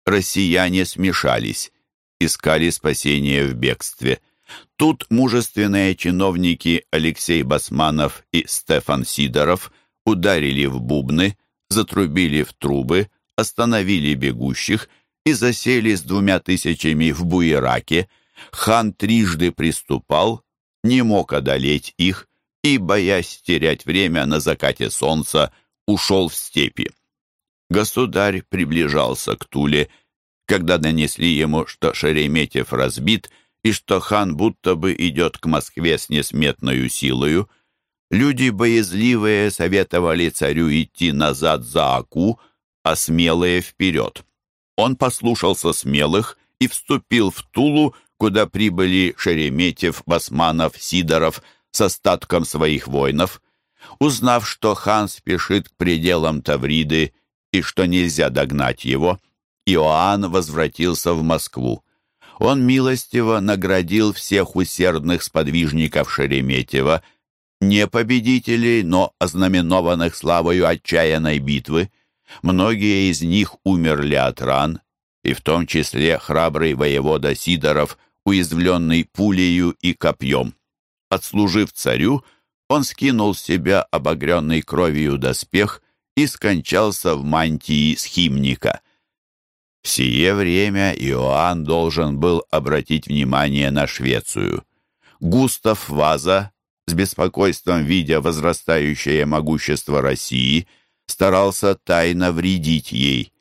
Россияне смешались, искали спасения в бегстве. Тут мужественные чиновники Алексей Басманов и Стефан Сидоров ударили в бубны, затрубили в трубы, остановили бегущих и засели с двумя тысячами в Буераке. Хан трижды приступал, не мог одолеть их и, боясь терять время на закате солнца, ушел в степи. Государь приближался к Туле, когда донесли ему, что Шереметьев разбит и что хан будто бы идет к Москве с несметною силою. Люди боязливые советовали царю идти назад за Аку, а смелые вперед. Он послушался смелых и вступил в Тулу, куда прибыли Шереметьев, Басманов, Сидоров с остатком своих воинов. Узнав, что хан спешит к пределам Тавриды и что нельзя догнать его, Иоанн возвратился в Москву. Он милостиво наградил всех усердных сподвижников Шереметьева, не победителей, но ознаменованных славою отчаянной битвы. Многие из них умерли от ран, и в том числе храбрый воевода Сидоров, уязвленный пулею и копьем. Отслужив царю, он скинул с себя обогренный кровью доспех и скончался в мантии схимника. В сие время Иоанн должен был обратить внимание на Швецию. Густав Ваза, с беспокойством видя возрастающее могущество России, старался тайно вредить ей.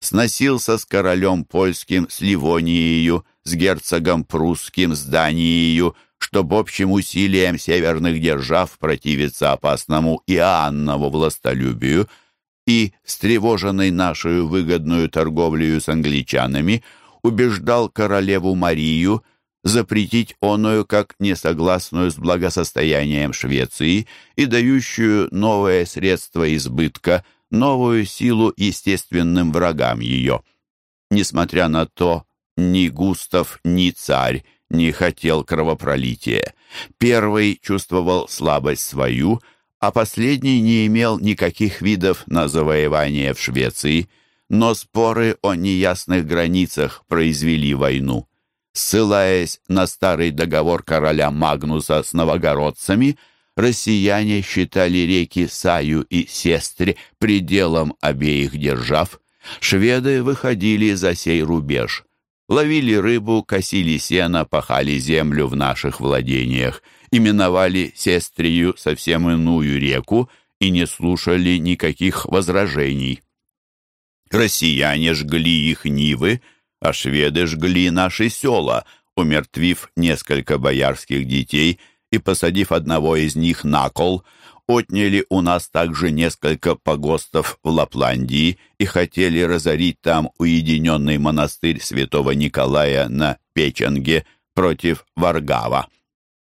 Сносился с королем польским, с Ливонией, с герцогом прусским, с Данией, чтобы общим усилием северных держав противиться опасному Иоаннову властолюбию и, встревоженный нашу выгодную торговлею с англичанами, убеждал королеву Марию запретить оную как несогласную с благосостоянием Швеции и дающую новые средства избытка, новую силу естественным врагам ее. Несмотря на то, ни Густав, ни царь не хотел кровопролития. Первый чувствовал слабость свою, а последний не имел никаких видов на завоевание в Швеции, но споры о неясных границах произвели войну. Ссылаясь на старый договор короля Магнуса с новогородцами, россияне считали реки Саю и Сестре пределом обеих держав. Шведы выходили за сей рубеж ловили рыбу, косили сено, пахали землю в наших владениях, именовали сестрию совсем иную реку и не слушали никаких возражений. Россияне жгли их нивы, а шведы жгли наши села, умертвив несколько боярских детей и посадив одного из них на кол – отняли у нас также несколько погостов в Лапландии и хотели разорить там уединенный монастырь святого Николая на Печенге против Варгава.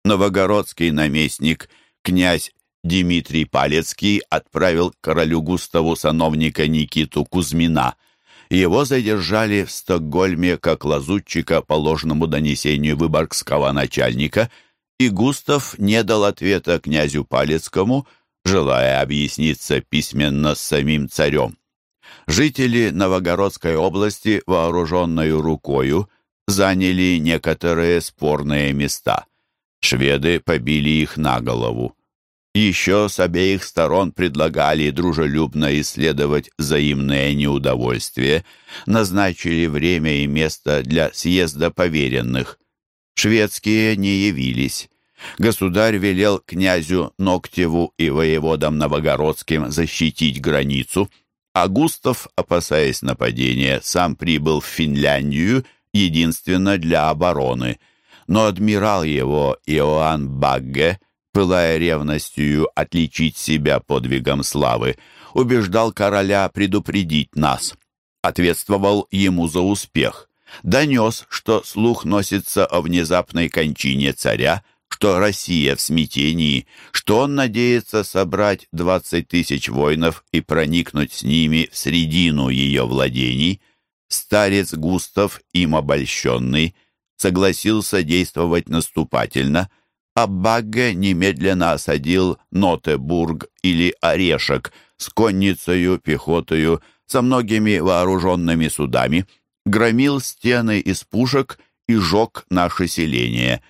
Новогородский наместник, князь Дмитрий Палецкий отправил королю Густаву сановника Никиту Кузьмина. Его задержали в Стокгольме как лазутчика по ложному донесению выборгского начальника, и Густав не дал ответа князю Палецкому, желая объясниться письменно с самим царем. Жители Новогородской области, вооруженную рукою, заняли некоторые спорные места. Шведы побили их на голову. Еще с обеих сторон предлагали дружелюбно исследовать взаимное неудовольствие, назначили время и место для съезда поверенных. Шведские не явились. Государь велел князю Ноктеву и воеводам Новогородским защитить границу, а Густав, опасаясь нападения, сам прибыл в Финляндию единственно для обороны. Но адмирал его Иоанн Багге – пылая ревностью отличить себя подвигом славы, убеждал короля предупредить нас. Ответствовал ему за успех. Донес, что слух носится о внезапной кончине царя, что Россия в смятении, что он надеется собрать двадцать тысяч воинов и проникнуть с ними в средину ее владений. Старец Густав, им обольщенный, согласился действовать наступательно – а Багге немедленно осадил Нотебург или Орешек с конницею, пехотою, со многими вооруженными судами, громил стены из пушек и жег наше селение.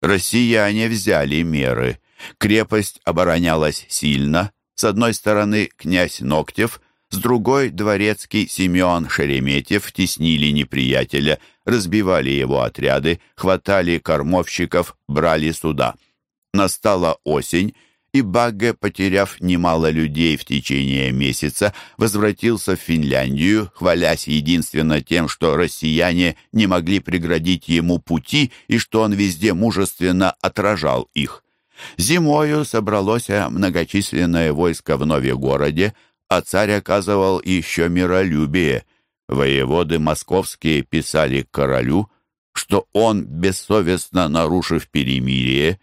Россияне взяли меры. Крепость оборонялась сильно. С одной стороны князь Ноктев, с другой дворецкий Семен Шереметьев теснили неприятеля, разбивали его отряды, хватали кормовщиков, брали суда. Настала осень, и Багге, потеряв немало людей в течение месяца, возвратился в Финляндию, хвалясь единственно тем, что россияне не могли преградить ему пути и что он везде мужественно отражал их. Зимою собралось многочисленное войско в Нове-городе, а царь оказывал еще миролюбие. Воеводы московские писали королю, что он, бессовестно нарушив перемирие,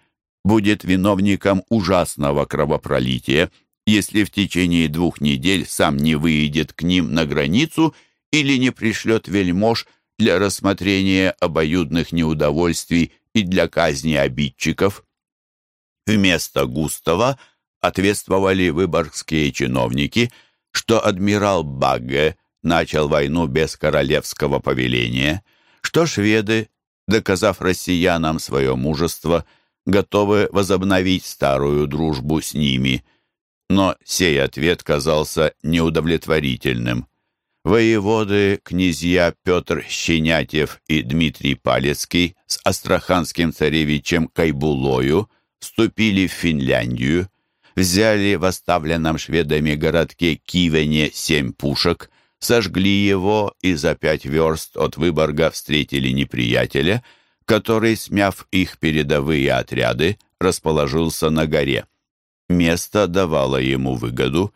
будет виновником ужасного кровопролития, если в течение двух недель сам не выйдет к ним на границу или не пришлет вельмож для рассмотрения обоюдных неудовольствий и для казни обидчиков. Вместо Густава ответствовали выборгские чиновники, что адмирал Багге начал войну без королевского повеления, что шведы, доказав россиянам свое мужество, готовы возобновить старую дружбу с ними. Но сей ответ казался неудовлетворительным. Воеводы, князья Петр Щенятев и Дмитрий Палецкий с астраханским царевичем Кайбулою вступили в Финляндию, взяли в оставленном шведами городке Кивене семь пушек, сожгли его и за пять верст от Выборга встретили неприятеля, который, смяв их передовые отряды, расположился на горе. Место давало ему выгоду.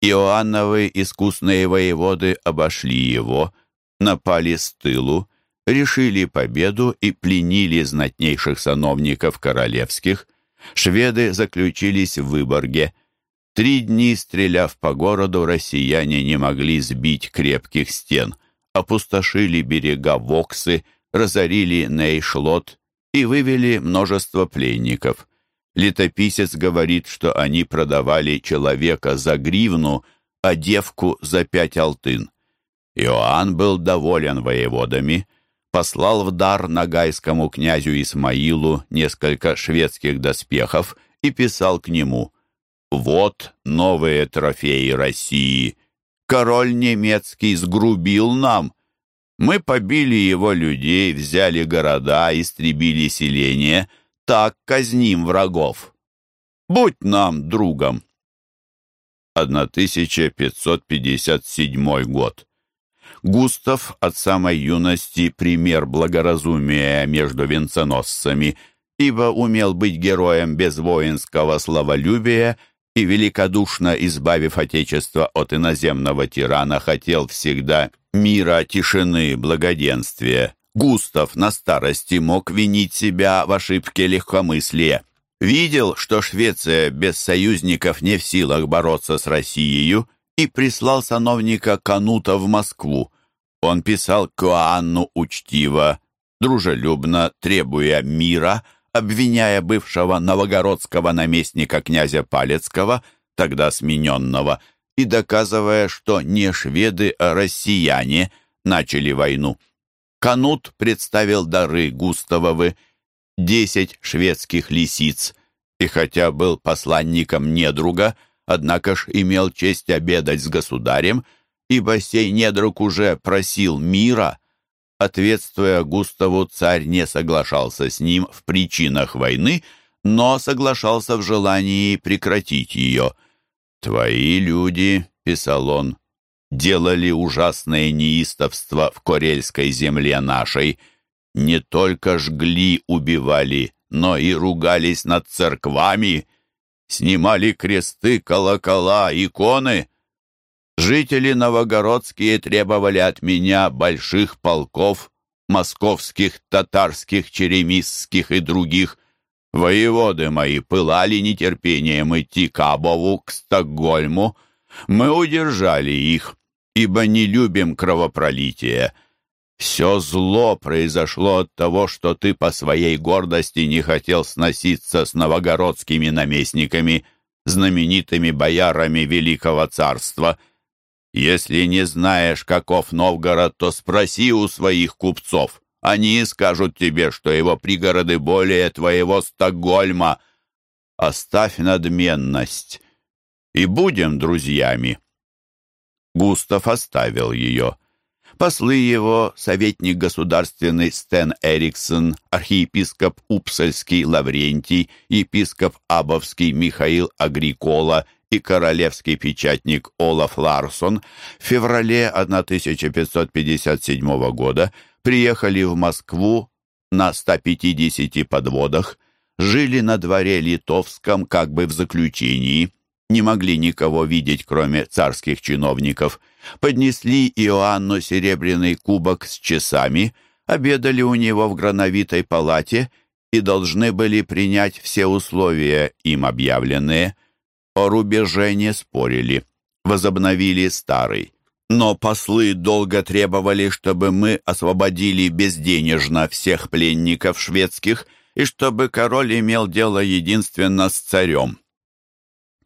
Иоанновы искусные воеводы обошли его, напали с тылу, решили победу и пленили знатнейших сановников королевских – Шведы заключились в Выборге. Три дни, стреляв по городу, россияне не могли сбить крепких стен, опустошили берега Воксы, разорили Нейшлот и вывели множество пленников. Летописец говорит, что они продавали человека за гривну, а девку за пять алтын. Иоанн был доволен воеводами – послал в дар нагайскому князю Исмаилу несколько шведских доспехов и писал к нему «Вот новые трофеи России. Король немецкий сгрубил нам. Мы побили его людей, взяли города, истребили селения. Так казним врагов. Будь нам другом». 1557 год. Густав от самой юности пример благоразумия между венценосцами, ибо умел быть героем без воинского славолюбия и, великодушно избавив Отечество от иноземного тирана, хотел всегда мира, тишины, благоденствия. Густав на старости мог винить себя в ошибке легкомыслия. видел, что Швеция без союзников не в силах бороться с Россией, и прислал сановника Канута в Москву. Он писал к Иоанну учтиво, дружелюбно, требуя мира, обвиняя бывшего новогородского наместника князя Палецкого, тогда смененного, и доказывая, что не шведы, а россияне начали войну. Канут представил дары Густавовы, десять шведских лисиц, и хотя был посланником недруга, однако ж имел честь обедать с государем, ибо сей недруг уже просил мира. Ответствуя Густаву, царь не соглашался с ним в причинах войны, но соглашался в желании прекратить ее. «Твои люди», — писал он, — «делали ужасное неистовство в Корельской земле нашей, не только жгли, убивали, но и ругались над церквами, снимали кресты, колокола, иконы. Жители новогородские требовали от меня больших полков, московских, татарских, черемисских и других. Воеводы мои пылали нетерпением идти к Абову, к Стокгольму. Мы удержали их, ибо не любим кровопролития. Все зло произошло от того, что ты по своей гордости не хотел сноситься с новогородскими наместниками, знаменитыми боярами Великого Царства. Если не знаешь, каков Новгород, то спроси у своих купцов. Они скажут тебе, что его пригороды более твоего Стокгольма. Оставь надменность и будем друзьями. Густав оставил ее. Послы его, советник государственный Стен Эриксон, архиепископ Упсальский Лаврентий, епископ Абовский Михаил Агрикола и королевский печатник Олаф Ларсон в феврале 1557 года приехали в Москву на 150 подводах, жили на дворе литовском как бы в заключении, не могли никого видеть, кроме царских чиновников – поднесли Иоанну серебряный кубок с часами, обедали у него в грановитой палате и должны были принять все условия, им объявленные. О рубеже не спорили, возобновили старый. Но послы долго требовали, чтобы мы освободили безденежно всех пленников шведских и чтобы король имел дело единственно с царем.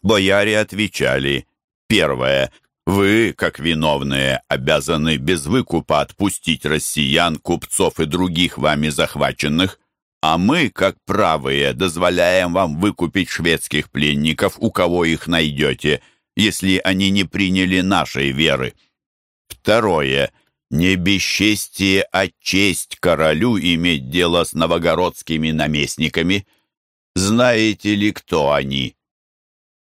Бояре отвечали, первое, вы, как виновные, обязаны без выкупа отпустить россиян, купцов и других вами захваченных, а мы, как правые, дозволяем вам выкупить шведских пленников, у кого их найдете, если они не приняли нашей веры. Второе. Не бесчестие, а честь королю иметь дело с новогородскими наместниками. Знаете ли, кто они?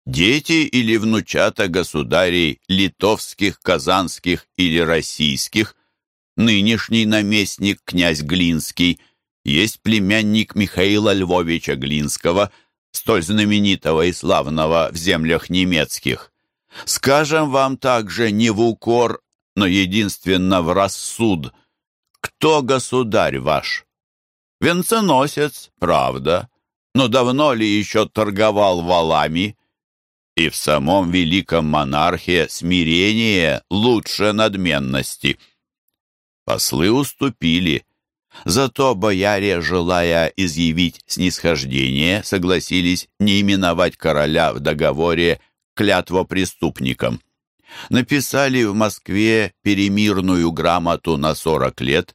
дети или внучата государей литовских, казанских или российских, нынешний наместник князь Глинский, есть племянник Михаила Львовича Глинского, столь знаменитого и славного в землях немецких. Скажем вам также не в укор, но единственно в рассуд. Кто государь ваш? Венценосец, правда, но давно ли еще торговал валами? И в самом великом монархе смирение лучше надменности. Послы уступили. Зато бояре, желая изъявить снисхождение, согласились не именовать короля в договоре клятвопреступником. Написали в Москве перемирную грамоту на сорок лет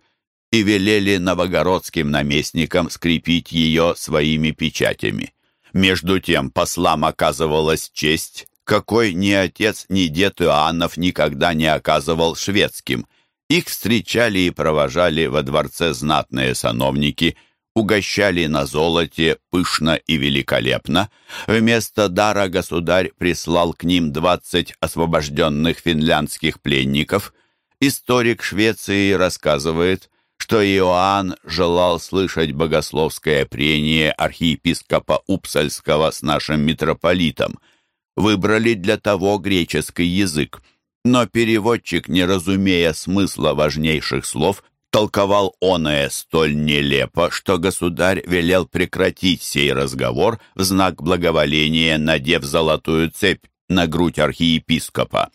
и велели новогородским наместникам скрепить ее своими печатями. Между тем послам оказывалась честь, какой ни отец, ни дед Иоаннов никогда не оказывал шведским. Их встречали и провожали во дворце знатные сановники, угощали на золоте пышно и великолепно. Вместо дара государь прислал к ним двадцать освобожденных финляндских пленников. Историк Швеции рассказывает, что Иоанн желал слышать богословское прение архиепископа Упсальского с нашим митрополитом. Выбрали для того греческий язык. Но переводчик, не разумея смысла важнейших слов, Толковал оное столь нелепо, что государь велел прекратить сей разговор в знак благоволения, надев золотую цепь на грудь архиепископа.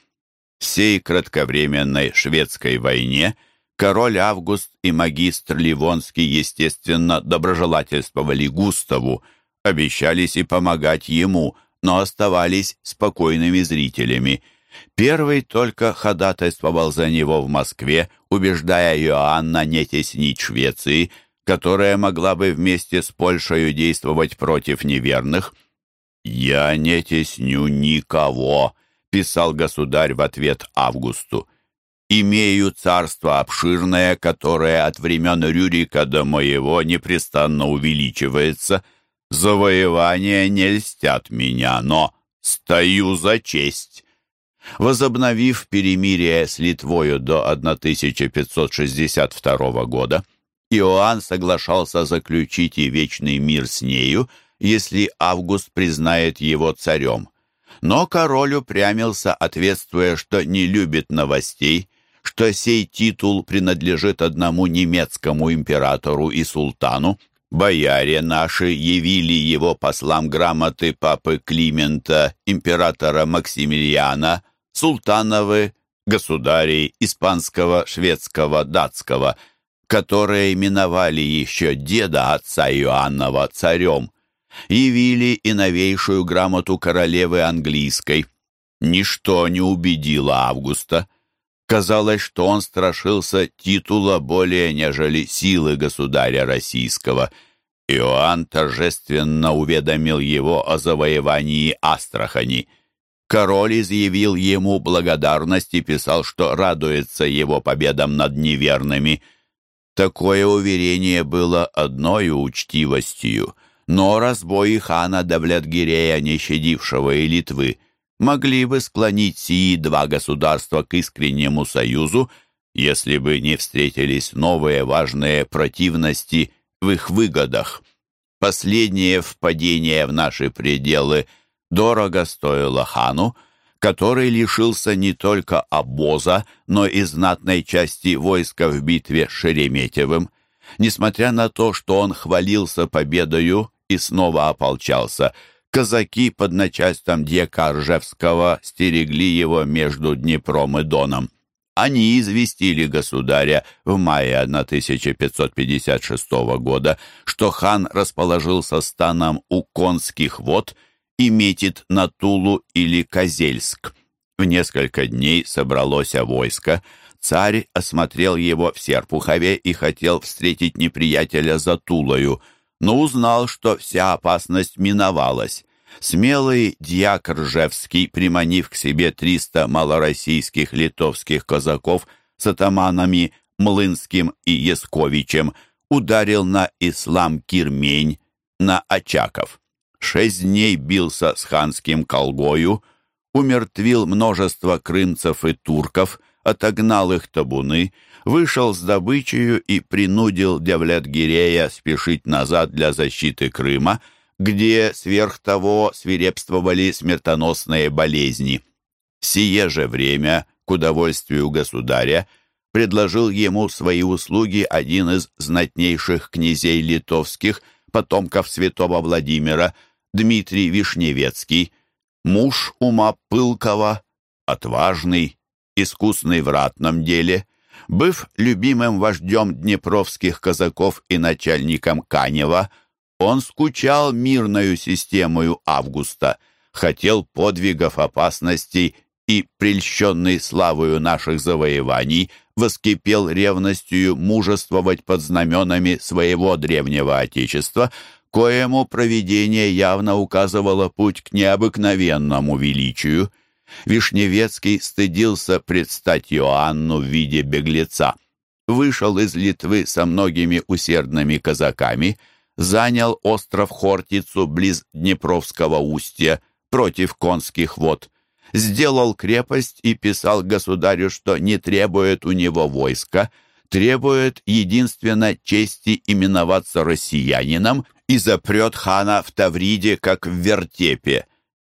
В сей кратковременной шведской войне король Август и магистр Ливонский, естественно, доброжелательствовали Густаву, обещались и помогать ему, но оставались спокойными зрителями – Первый только ходатайствовал за него в Москве, убеждая Иоанна не теснить Швеции, которая могла бы вместе с Польшей действовать против неверных. «Я не тесню никого», — писал государь в ответ Августу. «Имею царство обширное, которое от времен Рюрика до моего непрестанно увеличивается. Завоевания не льстят меня, но стою за честь». Возобновив перемирие с Литвою до 1562 года, Иоанн соглашался заключить и вечный мир с нею, если Август признает его царем. Но король упрямился, ответствуя, что не любит новостей, что сей титул принадлежит одному немецкому императору и султану. Бояре наши явили его послам грамоты папы Климента, императора Максимилиана, султановы, государей испанского, шведского, датского, которые именовали еще деда отца Иоаннова царем, явили и новейшую грамоту королевы английской. Ничто не убедило Августа. Казалось, что он страшился титула более, нежели силы государя российского. Иоанн торжественно уведомил его о завоевании Астрахани – Король изъявил ему благодарность и писал, что радуется его победам над неверными. Такое уверение было одной учтивостью, но разбои хана Давлетгирея, не щадившего и Литвы, могли бы склонить сии два государства к искреннему союзу, если бы не встретились новые важные противности в их выгодах. Последнее впадение в наши пределы – дорого стоило хану, который лишился не только обоза, но и знатной части войска в битве с Шереметьевым. Несмотря на то, что он хвалился победою и снова ополчался, казаки под начальством дьяка Ржевского стерегли его между Днепром и Доном. Они известили государя в мае 1556 года, что хан расположился станом у конских вод – и метит на Тулу или Козельск. В несколько дней собралось войско. Царь осмотрел его в Серпухове и хотел встретить неприятеля за Тулою, но узнал, что вся опасность миновалась. Смелый дьяк Ржевский, приманив к себе триста малороссийских литовских казаков с атаманами Млынским и Есковичем, ударил на ислам Кирмень, на Очаков шесть дней бился с ханским колгою, умертвил множество крымцев и турков, отогнал их табуны, вышел с добычею и принудил Девлет-Гирея спешить назад для защиты Крыма, где сверх того свирепствовали смертоносные болезни. Сие же время, к удовольствию государя, предложил ему свои услуги один из знатнейших князей литовских, потомков святого Владимира, Дмитрий Вишневецкий, муж ума пылкого, отважный, искусный в ратном деле, быв любимым вождем днепровских казаков и начальником Канева, он скучал мирною системою Августа, хотел подвигов опасностей и, прельщенный славою наших завоеваний, воскипел ревностью мужествовать под знаменами своего древнего отечества, коему провидение явно указывало путь к необыкновенному величию. Вишневецкий стыдился предстать Иоанну в виде беглеца. Вышел из Литвы со многими усердными казаками, занял остров Хортицу близ Днепровского устья против конских вод, сделал крепость и писал государю, что не требует у него войска, требует единственно чести именоваться россиянином и запрет хана в Тавриде, как в вертепе.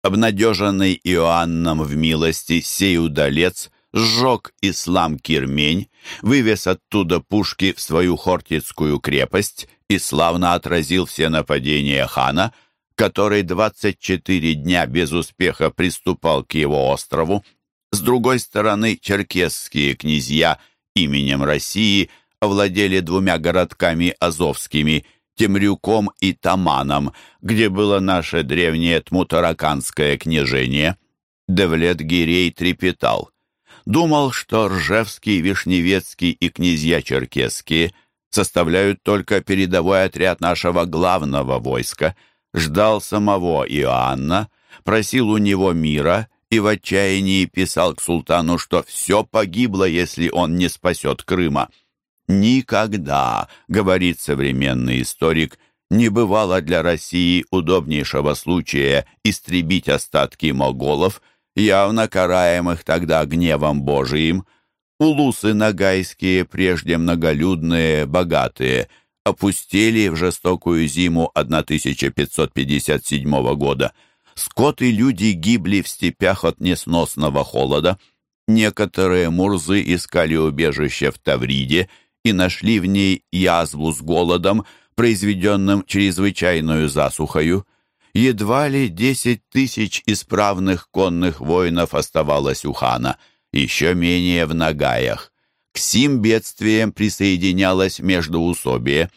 Обнадеженный Иоанном в милости, сей удалец сжег ислам Кирмень, вывез оттуда пушки в свою Хортицкую крепость и славно отразил все нападения хана, который 24 дня без успеха приступал к его острову. С другой стороны, черкесские князья именем России овладели двумя городками азовскими – Темрюком и Таманом, где было наше древнее Тмутараканское княжение. Девлет-Гирей трепетал. Думал, что Ржевский, Вишневецкий и князья черкесские составляют только передовой отряд нашего главного войска. Ждал самого Иоанна, просил у него мира и в отчаянии писал к султану, что все погибло, если он не спасет Крыма. Никогда, говорит современный историк, не бывало для России удобнейшего случая истребить остатки моголов, явно караемых тогда гневом Божиим. Улусы нагайские, прежде многолюдные, богатые, опустели в жестокую зиму 1557 года. Скот и люди гибли в степях от несносного холода. Некоторые мурзы искали убежище в Тавриде и нашли в ней язву с голодом, произведенным чрезвычайную засухою. Едва ли десять тысяч исправных конных воинов оставалось у хана, еще менее в Нагаях. К сим бедствиям присоединялось междоусобие.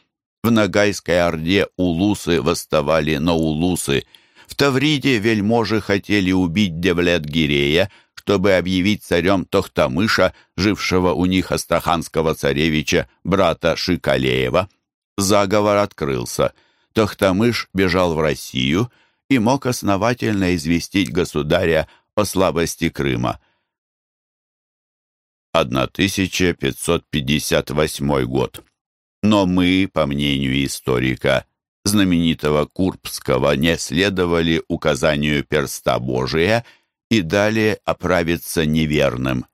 В Нагайской Орде улусы восставали на улусы. В Тавриде вельможи хотели убить Девлет-Гирея, чтобы объявить царем Тохтамыша, жившего у них астраханского царевича, брата Шикалеева. Заговор открылся. Тохтамыш бежал в Россию и мог основательно известить государя о слабости Крыма. 1558 год. Но мы, по мнению историка, знаменитого Курбского, не следовали указанию перста Божия – и далее оправиться неверным.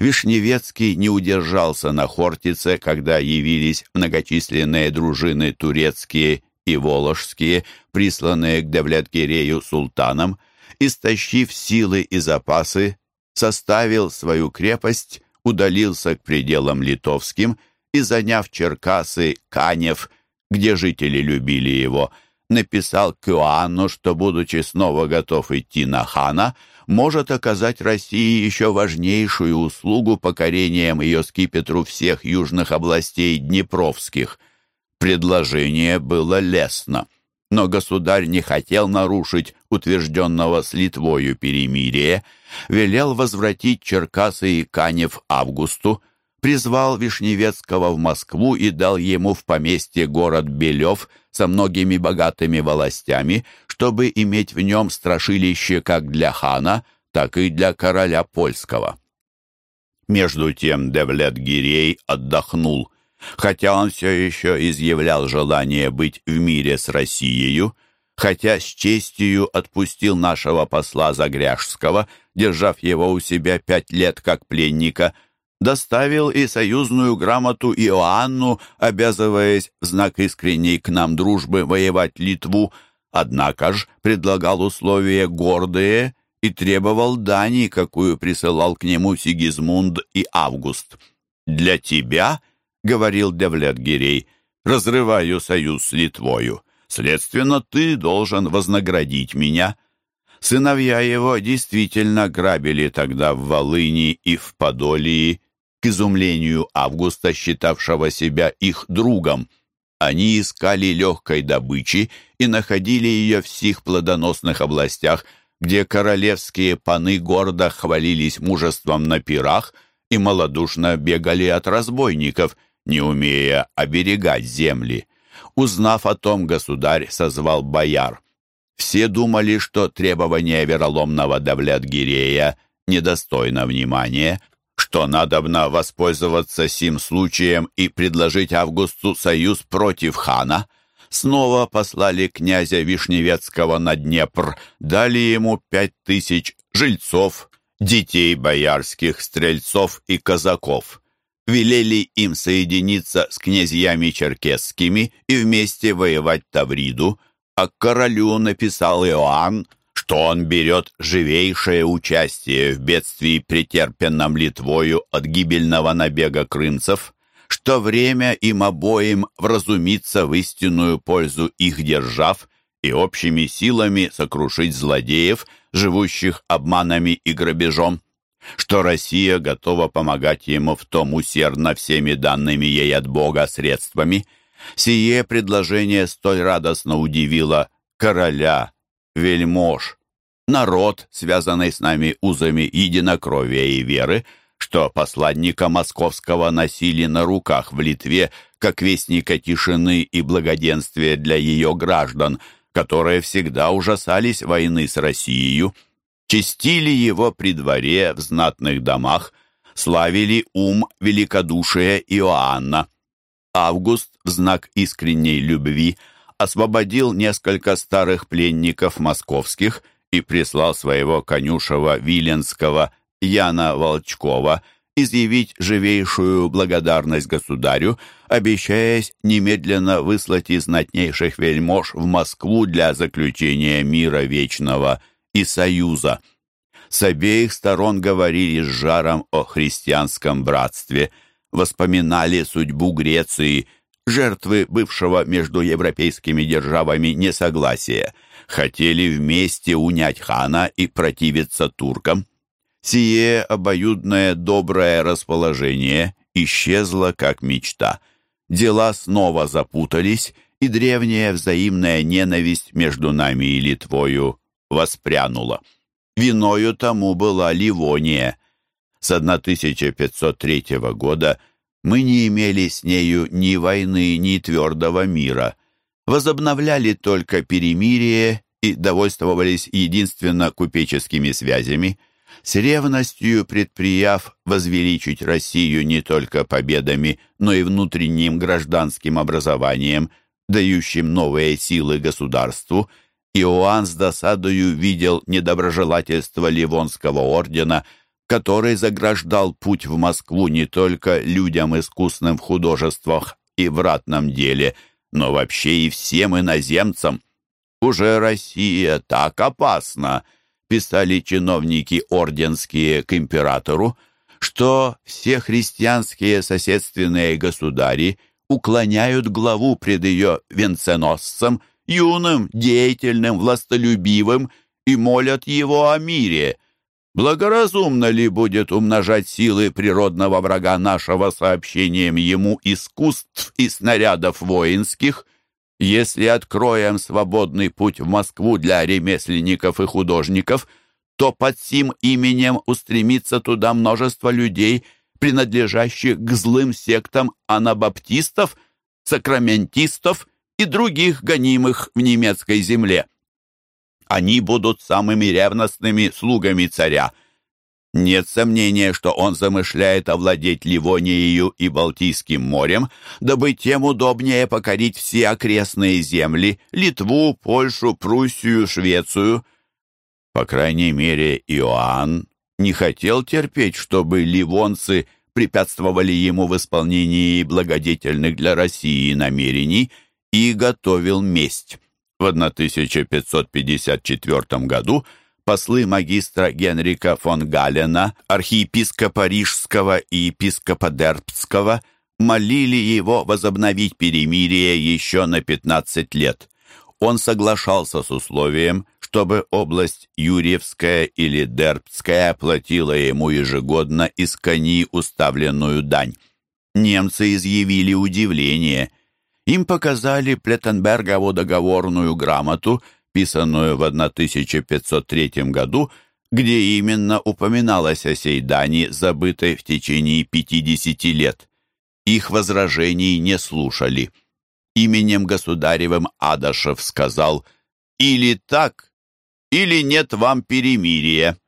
Вишневецкий не удержался на Хортице, когда явились многочисленные дружины турецкие и воложские, присланные к Девлеткирею султаном, истощив силы и запасы, составил свою крепость, удалился к пределам литовским и, заняв Черкасы, Канев, где жители любили его, написал к Иоанну, что, будучи снова готов идти на хана, может оказать России еще важнейшую услугу покорением ее скипетру всех южных областей Днепровских. Предложение было лестно, но государь не хотел нарушить утвержденного с Литвою перемирия, велел возвратить Черкасы и Канев Августу, призвал Вишневецкого в Москву и дал ему в поместье город Белев со многими богатыми властями, чтобы иметь в нем страшилище как для хана, так и для короля польского. Между тем Девлет-Гирей отдохнул, хотя он все еще изъявлял желание быть в мире с Россией, хотя с честью отпустил нашего посла Загряжского, держав его у себя пять лет как пленника – доставил и союзную грамоту Иоанну, обязываясь в знак искренней к нам дружбы воевать Литву, однако ж предлагал условия гордые и требовал дани, какую присылал к нему Сигизмунд и Август. «Для тебя, — говорил Девлет-Гирей, — разрываю союз с Литвою. Следственно, ты должен вознаградить меня». Сыновья его действительно грабили тогда в Волыни и в Подолии, изумлению Августа, считавшего себя их другом. Они искали легкой добычи и находили ее в сих плодоносных областях, где королевские паны гордо хвалились мужеством на пирах и малодушно бегали от разбойников, не умея оберегать земли. Узнав о том, государь созвал бояр. Все думали, что требование вероломного Давлет-Гирея недостойно внимания – что надобно воспользоваться сим случаем и предложить Августу союз против хана. Снова послали князя Вишневецкого на Днепр, дали ему пять тысяч жильцов, детей боярских, стрельцов и казаков. Велели им соединиться с князьями черкесскими и вместе воевать Тавриду, а королю написал Иоанн, что он берет живейшее участие в бедствии, претерпенном Литвою от гибельного набега крымцев, что время им обоим вразумиться в истинную пользу их держав и общими силами сокрушить злодеев, живущих обманами и грабежом, что Россия готова помогать ему в том усердно всеми данными ей от Бога средствами. Сие предложение столь радостно удивило короля, вельмож, народ, связанный с нами узами единокровия и веры, что посланника московского носили на руках в Литве как вестника тишины и благоденствия для ее граждан, которые всегда ужасались войны с Россией, честили его при дворе в знатных домах, славили ум великодушия Иоанна. Август в знак искренней любви освободил несколько старых пленников московских и прислал своего конюшева Виленского Яна Волчкова изъявить живейшую благодарность государю, обещаясь немедленно выслать из знатнейших вельмож в Москву для заключения мира вечного и союза. С обеих сторон говорили с жаром о христианском братстве, воспоминали судьбу Греции, жертвы бывшего между европейскими державами несогласия, хотели вместе унять хана и противиться туркам. Сие обоюдное доброе расположение исчезло как мечта. Дела снова запутались, и древняя взаимная ненависть между нами и Литвою воспрянула. Виною тому была Ливония. С 1503 года мы не имели с нею ни войны, ни твердого мира. Возобновляли только перемирие и довольствовались единственно купеческими связями – с ревностью предприяв возвеличить Россию не только победами, но и внутренним гражданским образованием, дающим новые силы государству, Иоанн с досадою видел недоброжелательство Ливонского ордена, который заграждал путь в Москву не только людям искусным в художествах и в ратном деле, но вообще и всем иноземцам. Уже Россия так опасна, писали чиновники орденские к императору, что все христианские соседственные государи уклоняют главу пред ее венценосцем, юным, деятельным, властолюбивым, и молят его о мире. Благоразумно ли будет умножать силы природного врага нашего сообщением ему искусств и снарядов воинских – если откроем свободный путь в Москву для ремесленников и художников, то под сим именем устремится туда множество людей, принадлежащих к злым сектам анабаптистов, сакраментистов и других гонимых в немецкой земле. Они будут самыми ревностными слугами царя – нет сомнения, что он замышляет овладеть Ливонией и Балтийским морем, дабы тем удобнее покорить все окрестные земли – Литву, Польшу, Пруссию, Швецию. По крайней мере, Иоанн не хотел терпеть, чтобы ливонцы препятствовали ему в исполнении благодетельных для России намерений и готовил месть. В 1554 году – послы магистра Генрика фон Галена, архиепископа Рижского и епископа Дербцкого, молили его возобновить перемирие еще на 15 лет. Он соглашался с условием, чтобы область Юрьевская или Дербцкая платила ему ежегодно из кони уставленную дань. Немцы изъявили удивление. Им показали Плеттенбергову договорную грамоту – подписанную в 1503 году, где именно упоминалось о сей дани, забытой в течение 50 лет. Их возражений не слушали. Именем государевым Адашев сказал «Или так, или нет вам перемирия».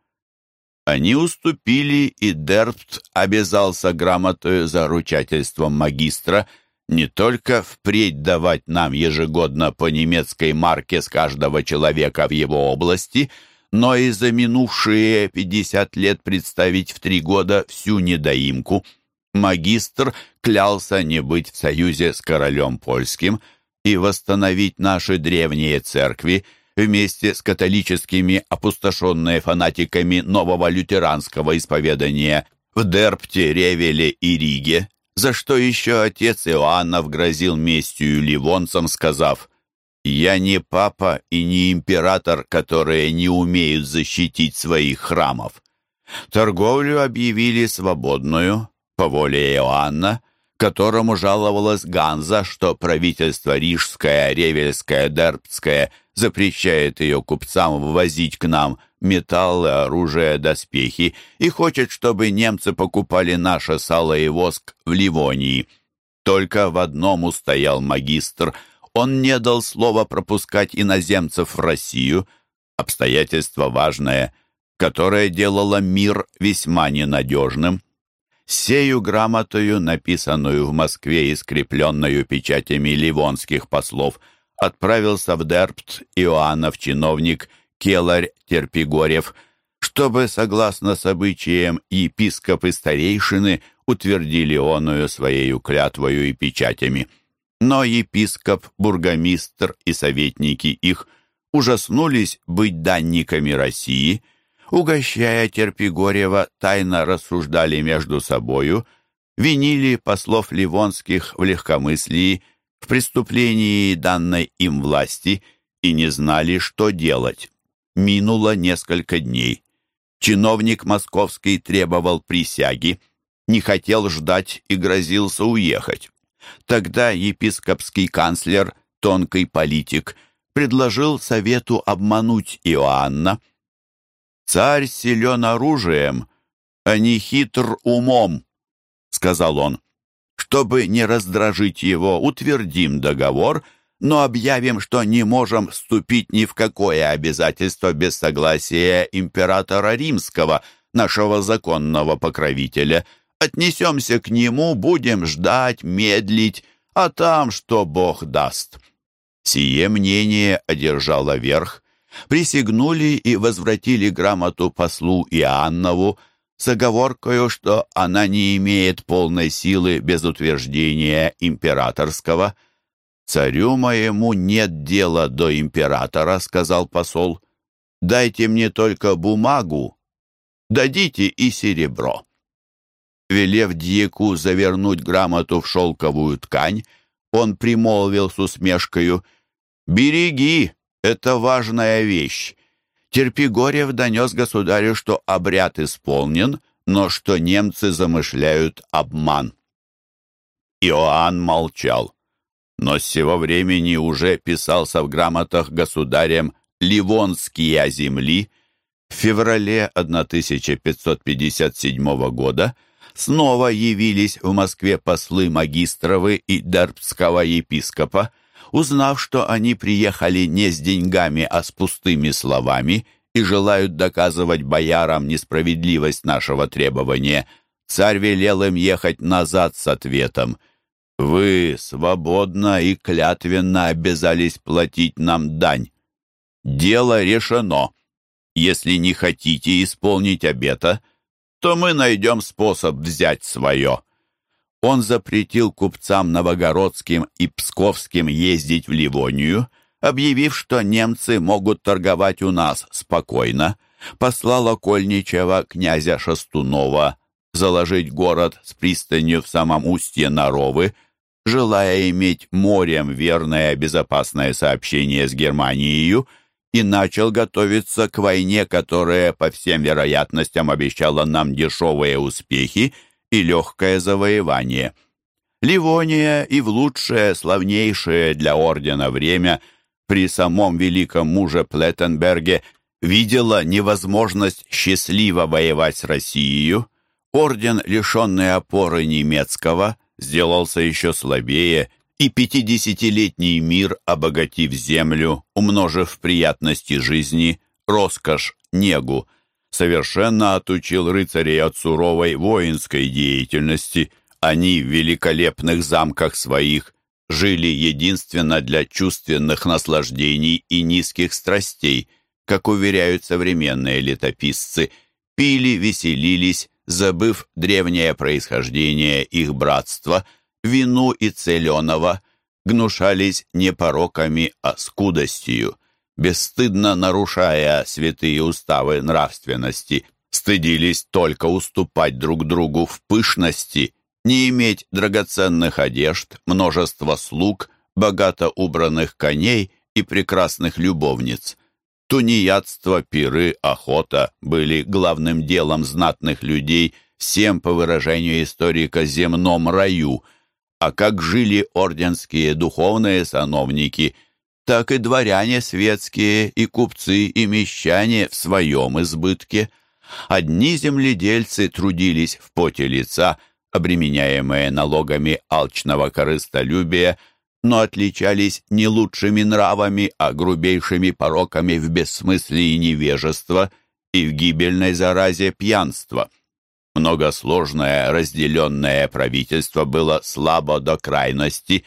Они уступили, и Дербт обязался грамотою за ручательством магистра – не только впредь давать нам ежегодно по немецкой марке с каждого человека в его области, но и за минувшие 50 лет представить в три года всю недоимку. Магистр клялся не быть в союзе с королем польским и восстановить наши древние церкви, вместе с католическими, опустошенные фанатиками нового лютеранского исповедания в Дерпте, Ревеле и Риге, за что еще отец Иоаннов грозил местью ливонцам, сказав «Я не папа и не император, которые не умеют защитить своих храмов». Торговлю объявили свободную, по воле Иоанна, которому жаловалась Ганза, что правительство Рижское, Ревельское, Дербцкое запрещает ее купцам ввозить к нам металлы, оружие, доспехи и хочет, чтобы немцы покупали наше сало и воск в Ливонии. Только в одном устоял магистр. Он не дал слова пропускать иноземцев в Россию. Обстоятельство важное, которое делало мир весьма ненадежным. Сею грамотою, написанную в Москве и скрепленную печатями ливонских послов, отправился в Дерпт Иоаннов чиновник Келарь Терпигорев, чтобы, согласно с обычаям, епископ и старейшины утвердили оную своею клятвою и печатями. Но епископ, бургомистр и советники их ужаснулись быть данниками России – угощая Терпигорева, тайно рассуждали между собою, винили послов Ливонских в легкомыслии, в преступлении данной им власти и не знали, что делать. Минуло несколько дней. Чиновник московский требовал присяги, не хотел ждать и грозился уехать. Тогда епископский канцлер, тонкий политик, предложил совету обмануть Иоанна, «Царь силен оружием, а не хитр умом», — сказал он. «Чтобы не раздражить его, утвердим договор, но объявим, что не можем вступить ни в какое обязательство без согласия императора римского, нашего законного покровителя. Отнесемся к нему, будем ждать, медлить, а там что Бог даст». Сие мнение одержало верх, присягнули и возвратили грамоту послу Иоаннову с оговоркою, что она не имеет полной силы без утверждения императорского. «Царю моему нет дела до императора», — сказал посол. «Дайте мне только бумагу, дадите и серебро». Велев дьяку завернуть грамоту в шелковую ткань, он примолвил с усмешкою «Береги, это важная вещь. Терпигорев донес государю, что обряд исполнен, но что немцы замышляют обман. Иоанн молчал, но с сего времени уже писался в грамотах государем «Ливонские земли». В феврале 1557 года снова явились в Москве послы магистровы и Дербского епископа, Узнав, что они приехали не с деньгами, а с пустыми словами и желают доказывать боярам несправедливость нашего требования, царь велел им ехать назад с ответом. «Вы свободно и клятвенно обязались платить нам дань. Дело решено. Если не хотите исполнить обета, то мы найдем способ взять свое» он запретил купцам новогородским и псковским ездить в Ливонию, объявив, что немцы могут торговать у нас спокойно, послал окольничего князя Шастунова заложить город с пристанью в самом устье Наровы, желая иметь морем верное безопасное сообщение с Германией, и начал готовиться к войне, которая, по всем вероятностям, обещала нам дешевые успехи и легкое завоевание. Ливония и в лучшее, славнейшее для ордена время при самом великом муже Плеттенберге видела невозможность счастливо воевать с Россией. Орден, лишенный опоры немецкого, сделался еще слабее, и пятидесятилетний мир, обогатив землю, умножив приятности жизни, роскошь, негу, совершенно отучил рыцарей от суровой воинской деятельности. Они в великолепных замках своих жили единственно для чувственных наслаждений и низких страстей, как уверяют современные летописцы, пили, веселились, забыв древнее происхождение их братства, вину и целеного, гнушались не пороками, а скудостью. бесстыдно нарушая святые уставы нравственности, стыдились только уступать друг другу в пышности, не иметь драгоценных одежд, множество слуг, богато убранных коней и прекрасных любовниц. Тунеядство, пиры, охота были главным делом знатных людей всем, по выражению историка, земном раю, а как жили орденские духовные сановники, так и дворяне светские, и купцы, и мещане в своем избытке. Одни земледельцы трудились в поте лица, обременяемые налогами алчного корыстолюбия, но отличались не лучшими нравами, а грубейшими пороками в бессмыслии невежества и в гибельной заразе пьянства. Многосложное разделенное правительство было слабо до крайности.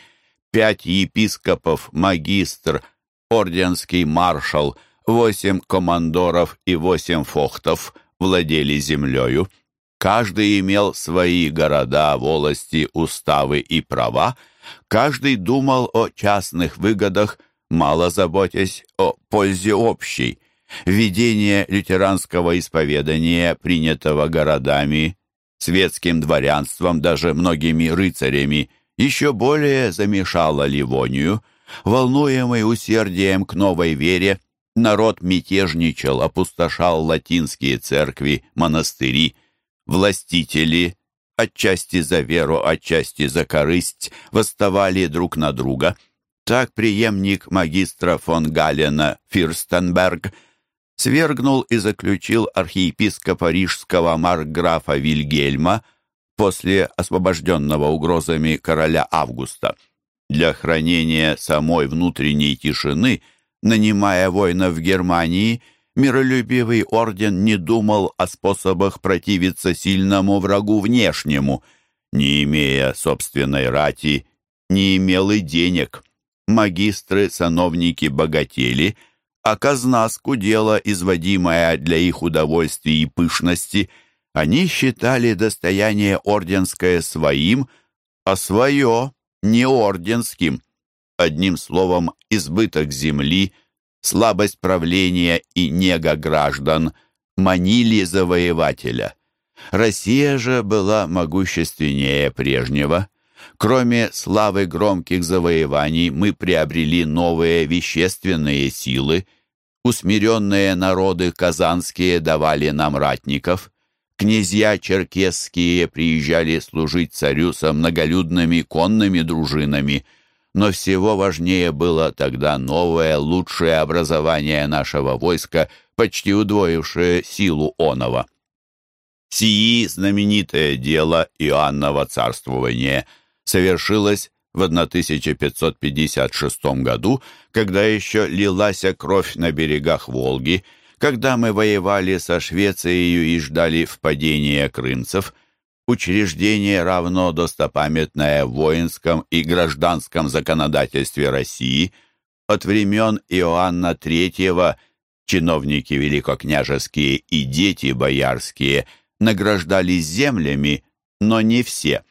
Пять епископов, магистр, орденский маршал, восемь командоров и восемь фохтов владели землею. Каждый имел свои города, волости, уставы и права, Каждый думал о частных выгодах, мало заботясь о пользе общей. Введение лютеранского исповедания, принятого городами, светским дворянством, даже многими рыцарями, еще более замешало Ливонию. Волнуемый усердием к новой вере, народ мятежничал, опустошал латинские церкви, монастыри. Властители, отчасти за веру, отчасти за корысть, восставали друг на друга. Так преемник магистра фон Галена Фирстенберг свергнул и заключил архиепископа рижского маркграфа Вильгельма после освобожденного угрозами короля Августа. Для хранения самой внутренней тишины, нанимая воинов в Германии, миролюбивый орден не думал о способах противиться сильному врагу внешнему. Не имея собственной рати, не имел и денег. Магистры, сановники богатели, а казна скудела, изводимая для их удовольствий и пышности. Они считали достояние орденское своим, а свое — не орденским. Одним словом, избыток земли — слабость правления и нега граждан манили завоевателя. Россия же была могущественнее прежнего. Кроме славы громких завоеваний, мы приобрели новые вещественные силы. Усмиренные народы казанские давали нам ратников. Князья черкесские приезжали служить царю со многолюдными конными дружинами – но всего важнее было тогда новое, лучшее образование нашего войска, почти удвоившее силу оного. Сии знаменитое дело Иоаннова царствования совершилось в 1556 году, когда еще лилась кровь на берегах Волги, когда мы воевали со Швецией и ждали впадения крымцев, учреждение равно достопамятное в воинском и гражданском законодательстве России от времен Иоанна III чиновники великокняжеские и дети боярские награждались землями, но не все.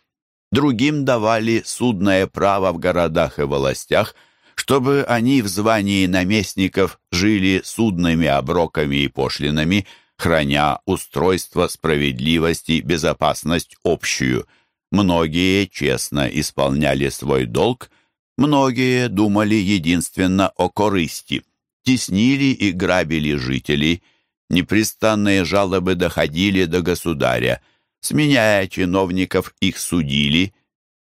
Другим давали судное право в городах и властях, чтобы они в звании наместников жили судными оброками и пошлинами – храня устройство, справедливость безопасность общую. Многие честно исполняли свой долг, многие думали единственно о корысти, теснили и грабили жителей, непрестанные жалобы доходили до государя, сменяя чиновников их судили,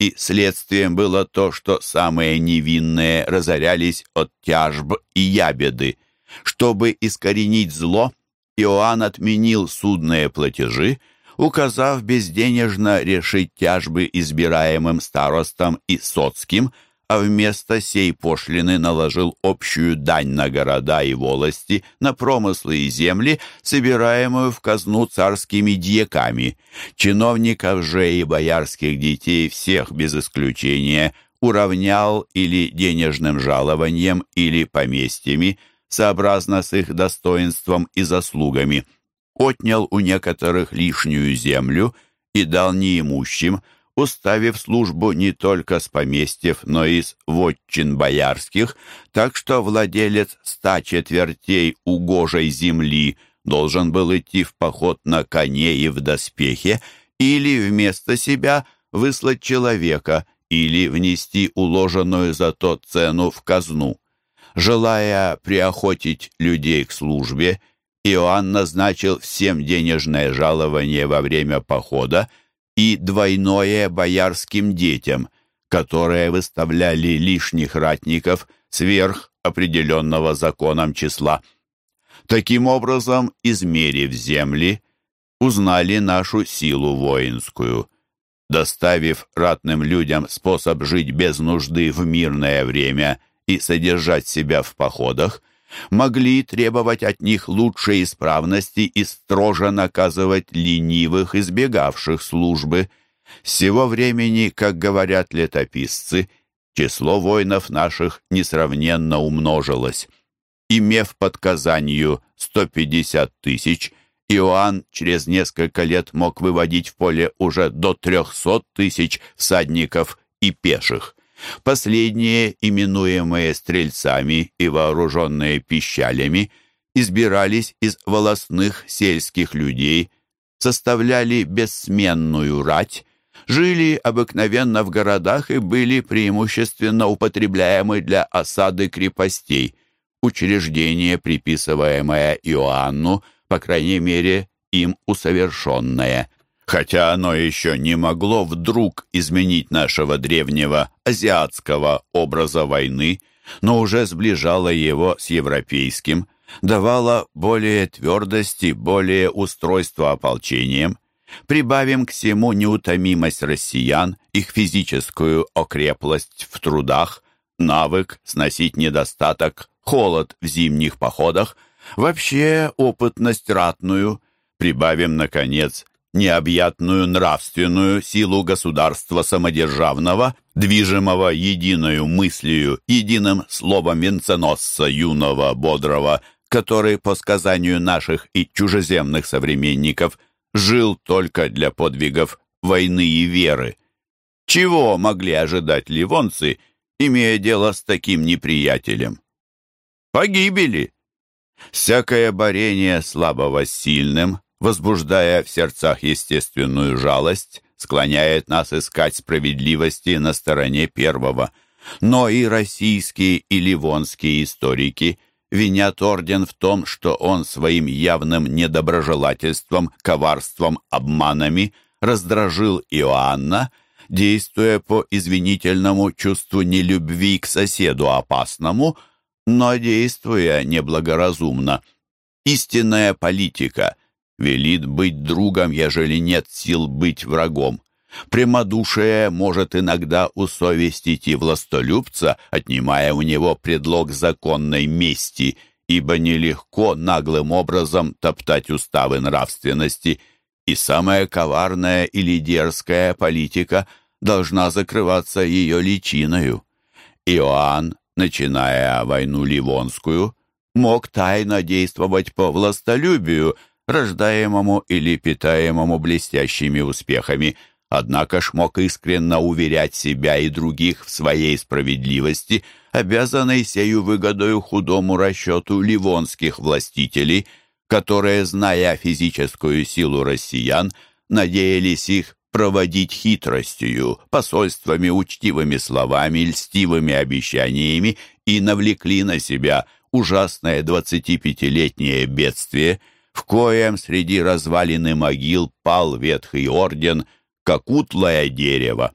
и следствием было то, что самые невинные разорялись от тяжб и ябеды. Чтобы искоренить зло – Иоанн отменил судные платежи, указав безденежно решить тяжбы избираемым старостам и соцким, а вместо сей пошлины наложил общую дань на города и волости, на промыслы и земли, собираемую в казну царскими дьяками. Чиновников же и боярских детей всех без исключения уравнял или денежным жалованием, или поместьями, сообразно с их достоинством и заслугами, отнял у некоторых лишнюю землю и дал неимущим, уставив службу не только с поместьев, но и с вотчин боярских, так что владелец ста четвертей угожей земли должен был идти в поход на коне и в доспехе, или вместо себя выслать человека, или внести уложенную за то цену в казну. Желая приохотить людей к службе, Иоанн назначил всем денежное жалование во время похода и двойное боярским детям, которые выставляли лишних ратников сверх определенного законом числа. Таким образом, измерив земли, узнали нашу силу воинскую. Доставив ратным людям способ жить без нужды в мирное время и содержать себя в походах, могли требовать от них лучшей исправности и строже наказывать ленивых, избегавших службы. С сего времени, как говорят летописцы, число воинов наших несравненно умножилось. Имев под Казанью 150 тысяч, Иоанн через несколько лет мог выводить в поле уже до 300 тысяч всадников и пеших. Последние, именуемые стрельцами и вооруженные пищалями, избирались из волосных сельских людей, составляли бессменную рать, жили обыкновенно в городах и были преимущественно употребляемы для осады крепостей. Учреждение, приписываемое Иоанну, по крайней мере, им усовершенное – хотя оно еще не могло вдруг изменить нашего древнего азиатского образа войны, но уже сближало его с европейским, давало более твердости, более устройства ополчением. Прибавим к всему неутомимость россиян, их физическую окреплость в трудах, навык сносить недостаток, холод в зимних походах, вообще опытность ратную. Прибавим, наконец, необъятную нравственную силу государства самодержавного, движимого единою мыслью, единым словом венценосца юного, бодрого, который, по сказанию наших и чужеземных современников, жил только для подвигов войны и веры. Чего могли ожидать ливонцы, имея дело с таким неприятелем? Погибели. Всякое борение слабого с сильным, возбуждая в сердцах естественную жалость, склоняет нас искать справедливости на стороне первого. Но и российские, и ливонские историки винят орден в том, что он своим явным недоброжелательством, коварством, обманами раздражил Иоанна, действуя по извинительному чувству нелюбви к соседу опасному, но действуя неблагоразумно. Истинная политика — велит быть другом, ежели нет сил быть врагом. Прямодушие может иногда усовестить и властолюбца, отнимая у него предлог законной мести, ибо нелегко наглым образом топтать уставы нравственности, и самая коварная или дерзкая политика должна закрываться ее личиною. Иоанн, начиная войну Ливонскую, мог тайно действовать по властолюбию, рождаемому или питаемому блестящими успехами, однако ж мог искренно уверять себя и других в своей справедливости, обязанной сею выгодою худому расчету ливонских властителей, которые, зная физическую силу россиян, надеялись их проводить хитростью, посольствами, учтивыми словами, льстивыми обещаниями и навлекли на себя ужасное двадцатипятилетнее бедствие – в коем среди развалины могил пал ветхий орден, как утлое дерево.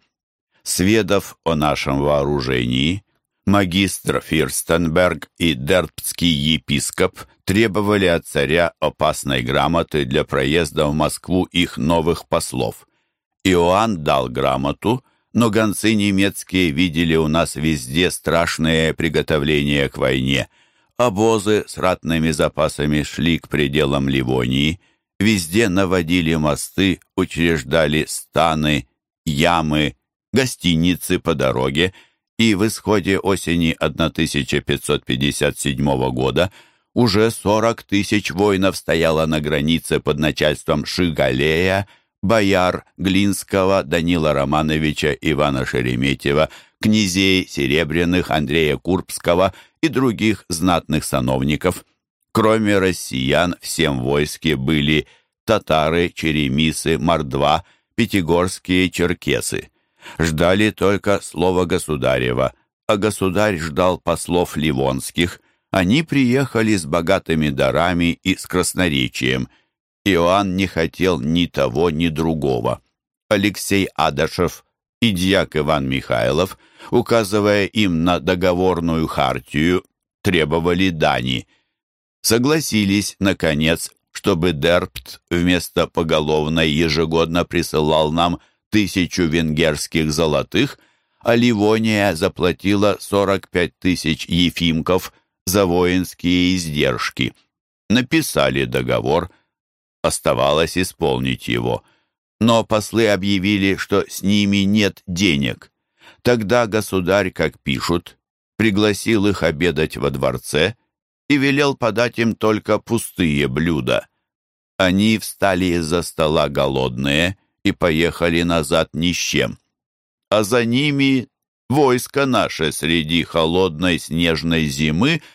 Сведав о нашем вооружении, магистр Фирстенберг и дерптский епископ требовали от царя опасной грамоты для проезда в Москву их новых послов. Иоанн дал грамоту, но гонцы немецкие видели у нас везде страшные приготовления к войне – Обозы с ратными запасами шли к пределам Ливонии, везде наводили мосты, учреждали станы, ямы, гостиницы по дороге, и в исходе осени 1557 года уже 40 тысяч воинов стояло на границе под начальством Шигалея, бояр Глинского, Данила Романовича, Ивана Шереметьева, князей Серебряных, Андрея Курбского и других знатных сановников. Кроме россиян, всем войске были татары, черемисы, мордва, пятигорские черкесы. Ждали только слова государева, а государь ждал послов ливонских. Они приехали с богатыми дарами и с красноречием – Иоанн не хотел ни того, ни другого. Алексей Адашев и дьяк Иван Михайлов, указывая им на договорную хартию, требовали дани. Согласились, наконец, чтобы Дерпт вместо поголовной ежегодно присылал нам тысячу венгерских золотых, а Ливония заплатила 45 тысяч ефимков за воинские издержки. Написали договор, Оставалось исполнить его. Но послы объявили, что с ними нет денег. Тогда государь, как пишут, пригласил их обедать во дворце и велел подать им только пустые блюда. Они встали из-за стола голодные и поехали назад ни с чем. А за ними войско наше среди холодной снежной зимы —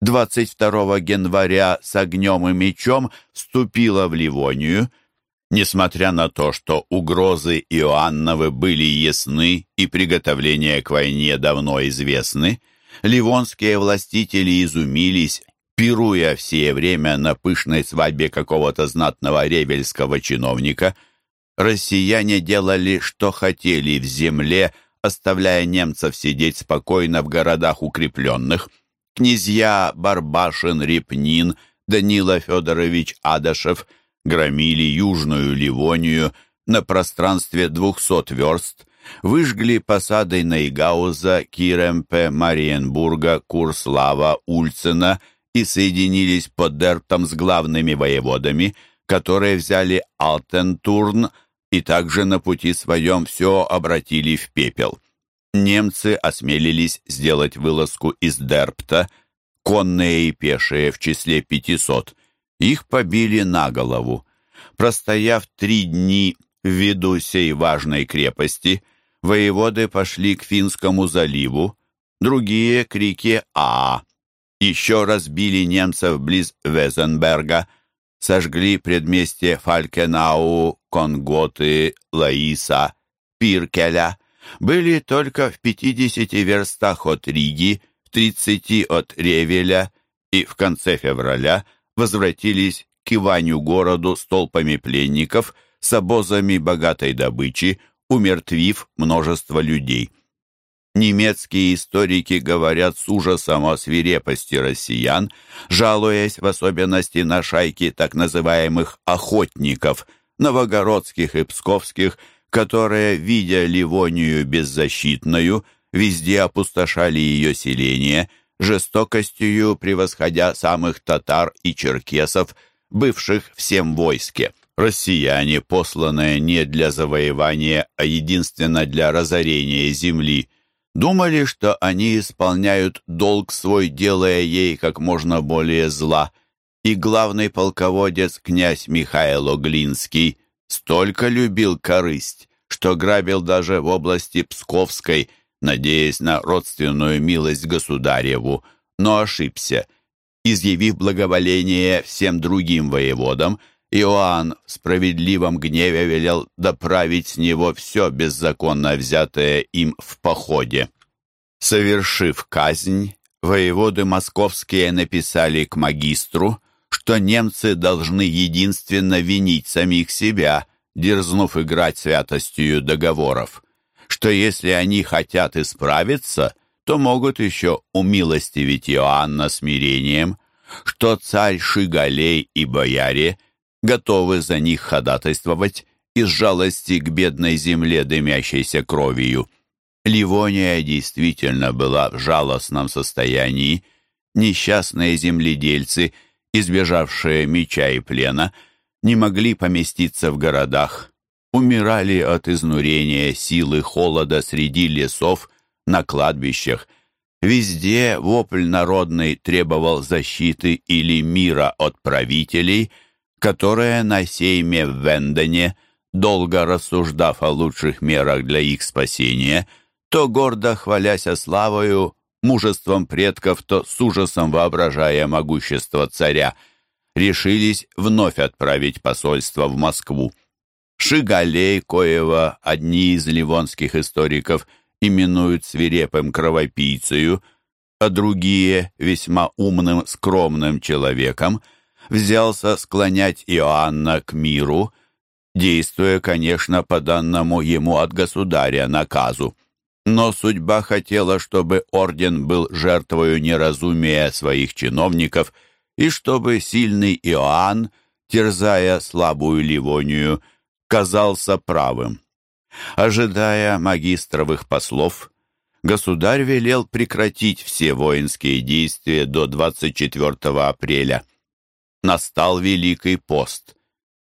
22 января с огнем и мечом вступила в Ливонию. Несмотря на то, что угрозы Иоанновы были ясны и приготовления к войне давно известны, ливонские властители изумились, пируя все время на пышной свадьбе какого-то знатного ревельского чиновника. Россияне делали, что хотели в земле, оставляя немцев сидеть спокойно в городах укрепленных – Князья Барбашин, Репнин, Данила Федорович Адашев громили Южную Ливонию на пространстве двухсот верст, выжгли посады Нейгауза, Киремпе, Мариенбурга, Курслава, Ульцена и соединились под Дерптом с главными воеводами, которые взяли Алтентурн и также на пути своем все обратили в пепел немцы осмелились сделать вылазку из Дерпта, конные и пешие в числе 500. Их побили на голову. Простояв три дни в виду сей важной крепости, воеводы пошли к Финскому заливу, другие — к реке Аа. Еще разбили немцев близ Везенберга, сожгли предместье Фалькенау, Конготы, Лаиса, Пиркеля, были только в 50 верстах от Риги, в 30 от Ревеля и в конце февраля возвратились к Иваню городу с толпами пленников, с обозами богатой добычи, умертвив множество людей. Немецкие историки говорят с ужасом о свирепости россиян, жалуясь в особенности на шайки так называемых «охотников», новогородских и псковских, которые, видя Ливонию беззащитную, везде опустошали ее селение, жестокостью превосходя самых татар и черкесов, бывших всем войске. Россияне, посланные не для завоевания, а единственно для разорения земли, думали, что они исполняют долг свой, делая ей как можно более зла. И главный полководец князь Михаил Оглинский столько любил корысть, что грабил даже в области Псковской, надеясь на родственную милость государеву, но ошибся. Изъявив благоволение всем другим воеводам, Иоанн в справедливом гневе велел доправить с него все беззаконно взятое им в походе. Совершив казнь, воеводы московские написали к магистру, что немцы должны единственно винить самих себя, дерзнув играть святостью договоров, что если они хотят исправиться, то могут еще умилостивить Иоанна смирением, что царь Шигалей и бояре готовы за них ходатайствовать из жалости к бедной земле, дымящейся кровью. Ливония действительно была в жалостном состоянии. Несчастные земледельцы – избежавшие меча и плена, не могли поместиться в городах, умирали от изнурения, силы, холода среди лесов, на кладбищах. Везде вопль народный требовал защиты или мира от правителей, которые на сейме в Вендене долго рассуждав о лучших мерах для их спасения, то гордо хвалясь славою, мужеством предков, то с ужасом воображая могущество царя, решились вновь отправить посольство в Москву. Шигалей, коего одни из ливонских историков именуют свирепым кровопийцею, а другие — весьма умным, скромным человеком, взялся склонять Иоанна к миру, действуя, конечно, по данному ему от государя наказу. Но судьба хотела, чтобы орден был жертвою неразумия своих чиновников и чтобы сильный Иоанн, терзая слабую Ливонию, казался правым. Ожидая магистровых послов, государь велел прекратить все воинские действия до 24 апреля. Настал Великий пост.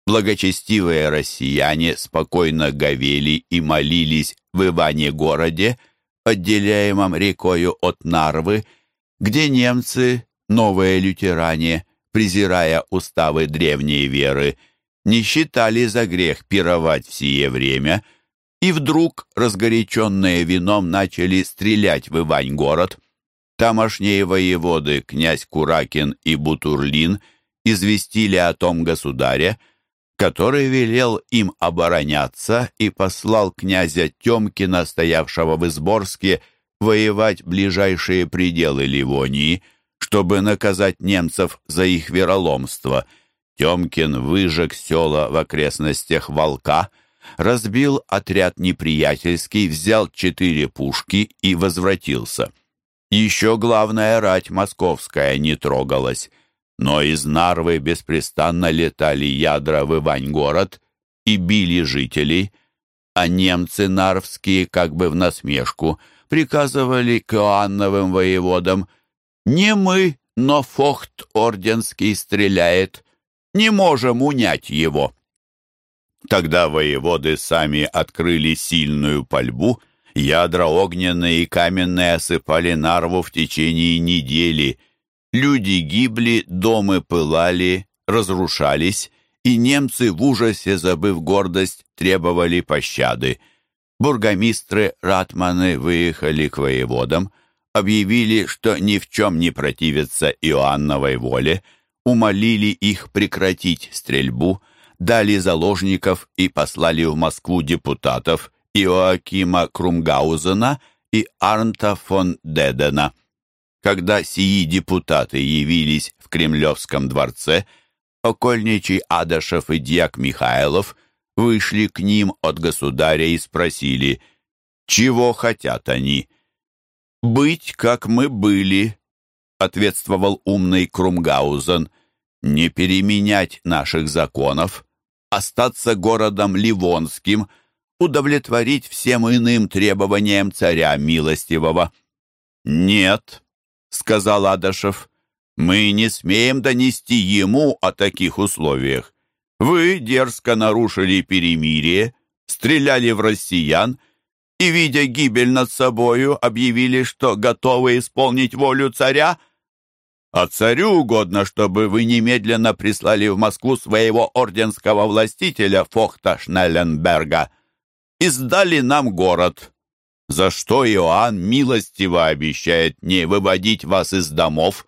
Благочестивые россияне спокойно говели и молились в Иване-городе, отделяемом рекою от Нарвы, где немцы, новые лютеране, презирая уставы древней веры, не считали за грех пировать в сие время, и вдруг, разгоряченные вином, начали стрелять в Ивань-город. Тамошние воеводы, князь Куракин и Бутурлин, известили о том государя, который велел им обороняться и послал князя Темкина, стоявшего в Изборске, воевать ближайшие пределы Ливонии, чтобы наказать немцев за их вероломство. Темкин выжег села в окрестностях Волка, разбил отряд неприятельский, взял четыре пушки и возвратился. Еще главная рать московская не трогалась — но из Нарвы беспрестанно летали ядра в Ивань-город и били жителей, а немцы нарвские, как бы в насмешку, приказывали к Иоанновым воеводам «Не мы, но фохт орденский стреляет, не можем унять его». Тогда воеводы сами открыли сильную пальбу, ядра огненные и каменные осыпали Нарву в течение недели, Люди гибли, дома пылали, разрушались, и немцы в ужасе, забыв гордость, требовали пощады. Бургомистры, ратманы выехали к воеводам, объявили, что ни в чем не противятся Иоанновой воле, умолили их прекратить стрельбу, дали заложников и послали в Москву депутатов Иоакима Крумгаузена и Арнта фон Дедена. Когда сии депутаты явились в Кремлевском дворце, окольничий Адашев и дьяк Михайлов вышли к ним от государя и спросили, чего хотят они. «Быть, как мы были», — ответствовал умный Крумгаузен, «не переменять наших законов, остаться городом Ливонским, удовлетворить всем иным требованиям царя милостивого». «Нет», — сказал Адашев. «Мы не смеем донести ему о таких условиях. Вы дерзко нарушили перемирие, стреляли в россиян и, видя гибель над собою, объявили, что готовы исполнить волю царя. А царю угодно, чтобы вы немедленно прислали в Москву своего орденского властителя Фохта Шнелленберга и сдали нам город» за что Иоанн милостиво обещает не выводить вас из домов,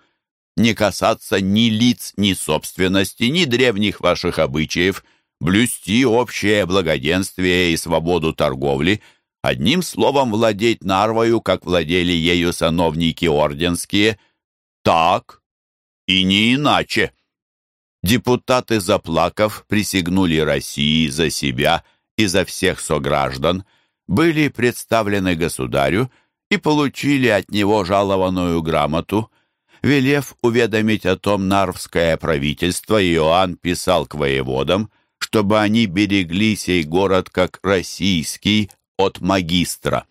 не касаться ни лиц, ни собственности, ни древних ваших обычаев, блюсти общее благоденствие и свободу торговли, одним словом владеть Нарвою, как владели ею сановники орденские. Так и не иначе. Депутаты, заплакав, присягнули России за себя и за всех сограждан – были представлены государю и получили от него жалованную грамоту. Велев уведомить о том нарвское правительство, Иоанн писал к воеводам, чтобы они берегли сей город как российский от магистра.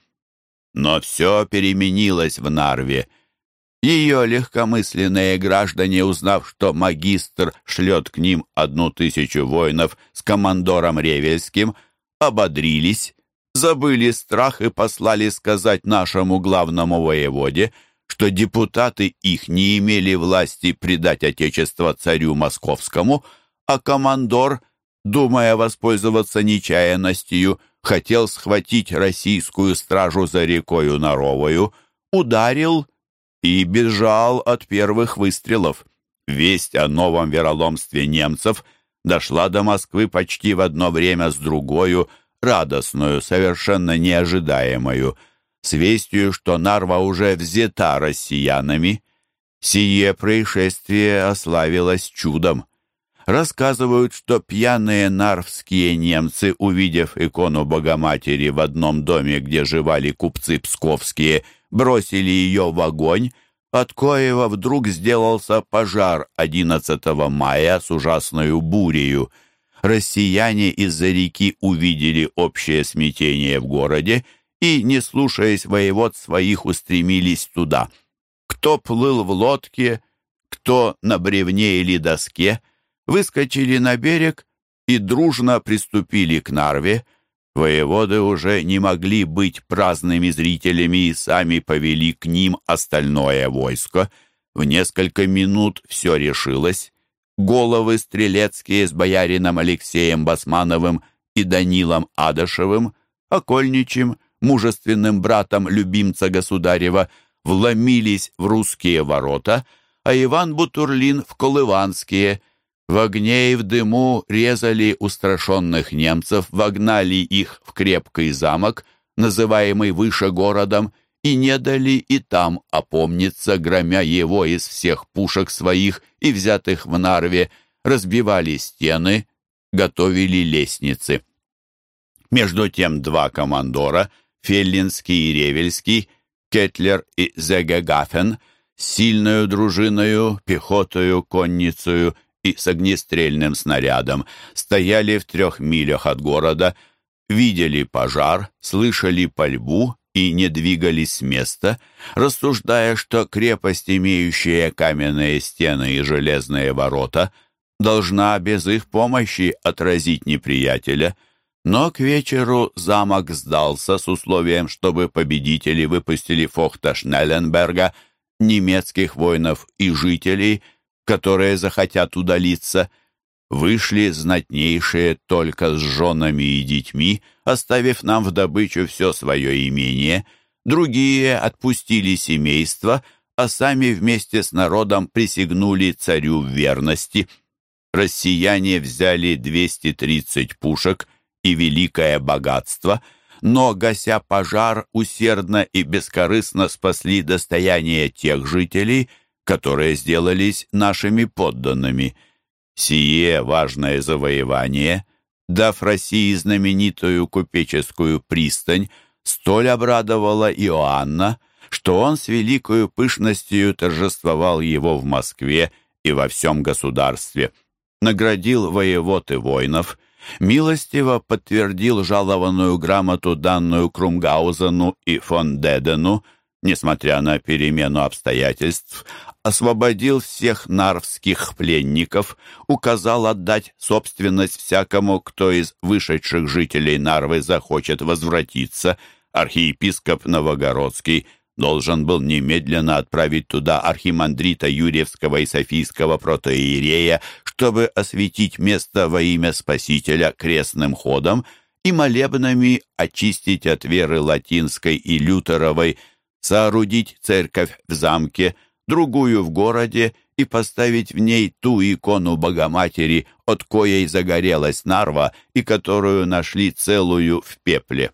Но все переменилось в Нарве. Ее легкомысленные граждане, узнав, что магистр шлет к ним одну тысячу воинов с командором Ревельским, ободрились забыли страх и послали сказать нашему главному воеводе, что депутаты их не имели власти предать отечество царю московскому, а командор думая воспользоваться нечаянностью, хотел схватить российскую стражу за рекою Наровою, ударил и бежал от первых выстрелов. Весть о новом вероломстве немцев дошла до Москвы почти в одно время с другою, радостную, совершенно неожидаемую, с вестью, что Нарва уже взята россиянами. Сие происшествие ославилось чудом. Рассказывают, что пьяные нарвские немцы, увидев икону Богоматери в одном доме, где живали купцы псковские, бросили ее в огонь, от коего вдруг сделался пожар 11 мая с ужасною бурею. Россияне из-за реки увидели общее смятение в городе и, не слушаясь воевод своих, устремились туда. Кто плыл в лодке, кто на бревне или доске, выскочили на берег и дружно приступили к Нарве. Воеводы уже не могли быть праздными зрителями и сами повели к ним остальное войско. В несколько минут все решилось. Головы стрелецкие с боярином Алексеем Басмановым и Данилом Адашевым, окольничим, мужественным братом любимца государева, вломились в русские ворота, а Иван Бутурлин в Колыванские – в огне и в дыму резали устрашенных немцев, вогнали их в крепкий замок, называемый выше городом, и не дали и там опомниться, громя его из всех пушек своих и взятых в Нарве, разбивали стены, готовили лестницы. Между тем два командора, Феллинский и Ревельский, Кетлер и Зегегафен, сильную дружиною, пехотою, конницею и с огнестрельным снарядом стояли в трех милях от города, видели пожар, слышали пальбу и не двигались с места, рассуждая, что крепость, имеющая каменные стены и железные ворота, должна без их помощи отразить неприятеля. Но к вечеру замок сдался с условием, чтобы победители выпустили фохта Шнелленберга, немецких воинов и жителей – которые захотят удалиться, вышли знатнейшие только с женами и детьми, оставив нам в добычу все свое имение, другие отпустили семейство, а сами вместе с народом присягнули царю в верности. Россияне взяли 230 пушек и великое богатство, но, гася пожар, усердно и бескорыстно спасли достояние тех жителей, которые сделались нашими подданными. Сие важное завоевание, дав России знаменитую купеческую пристань, столь обрадовало Иоанна, что он с великою пышностью торжествовал его в Москве и во всем государстве, наградил воевод и воинов, милостиво подтвердил жалованную грамоту, данную Крумгаузену и фон Дедену, несмотря на перемену обстоятельств, освободил всех нарвских пленников, указал отдать собственность всякому, кто из вышедших жителей Нарвы захочет возвратиться. Архиепископ Новогородский должен был немедленно отправить туда архимандрита Юрьевского и Софийского протоиерея, чтобы осветить место во имя Спасителя крестным ходом и молебнами очистить от веры латинской и лютеровой, соорудить церковь в замке, другую в городе и поставить в ней ту икону Богоматери, от коей загорелась Нарва и которую нашли целую в пепле.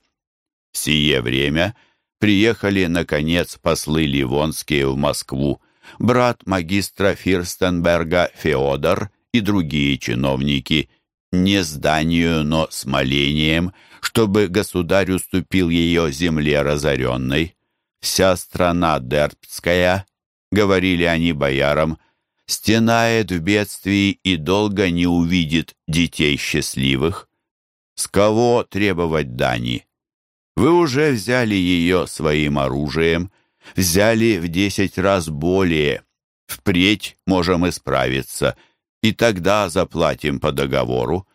В сие время приехали, наконец, послы Ливонские в Москву, брат магистра Фирстенберга Феодор и другие чиновники, не зданию, но с молением, чтобы государь уступил ее земле разоренной. Вся страна Дербцкая, говорили они боярам, стенает в бедствии и долго не увидит детей счастливых. С кого требовать дани? Вы уже взяли ее своим оружием, взяли в десять раз более. Впредь можем исправиться, и тогда заплатим по договору.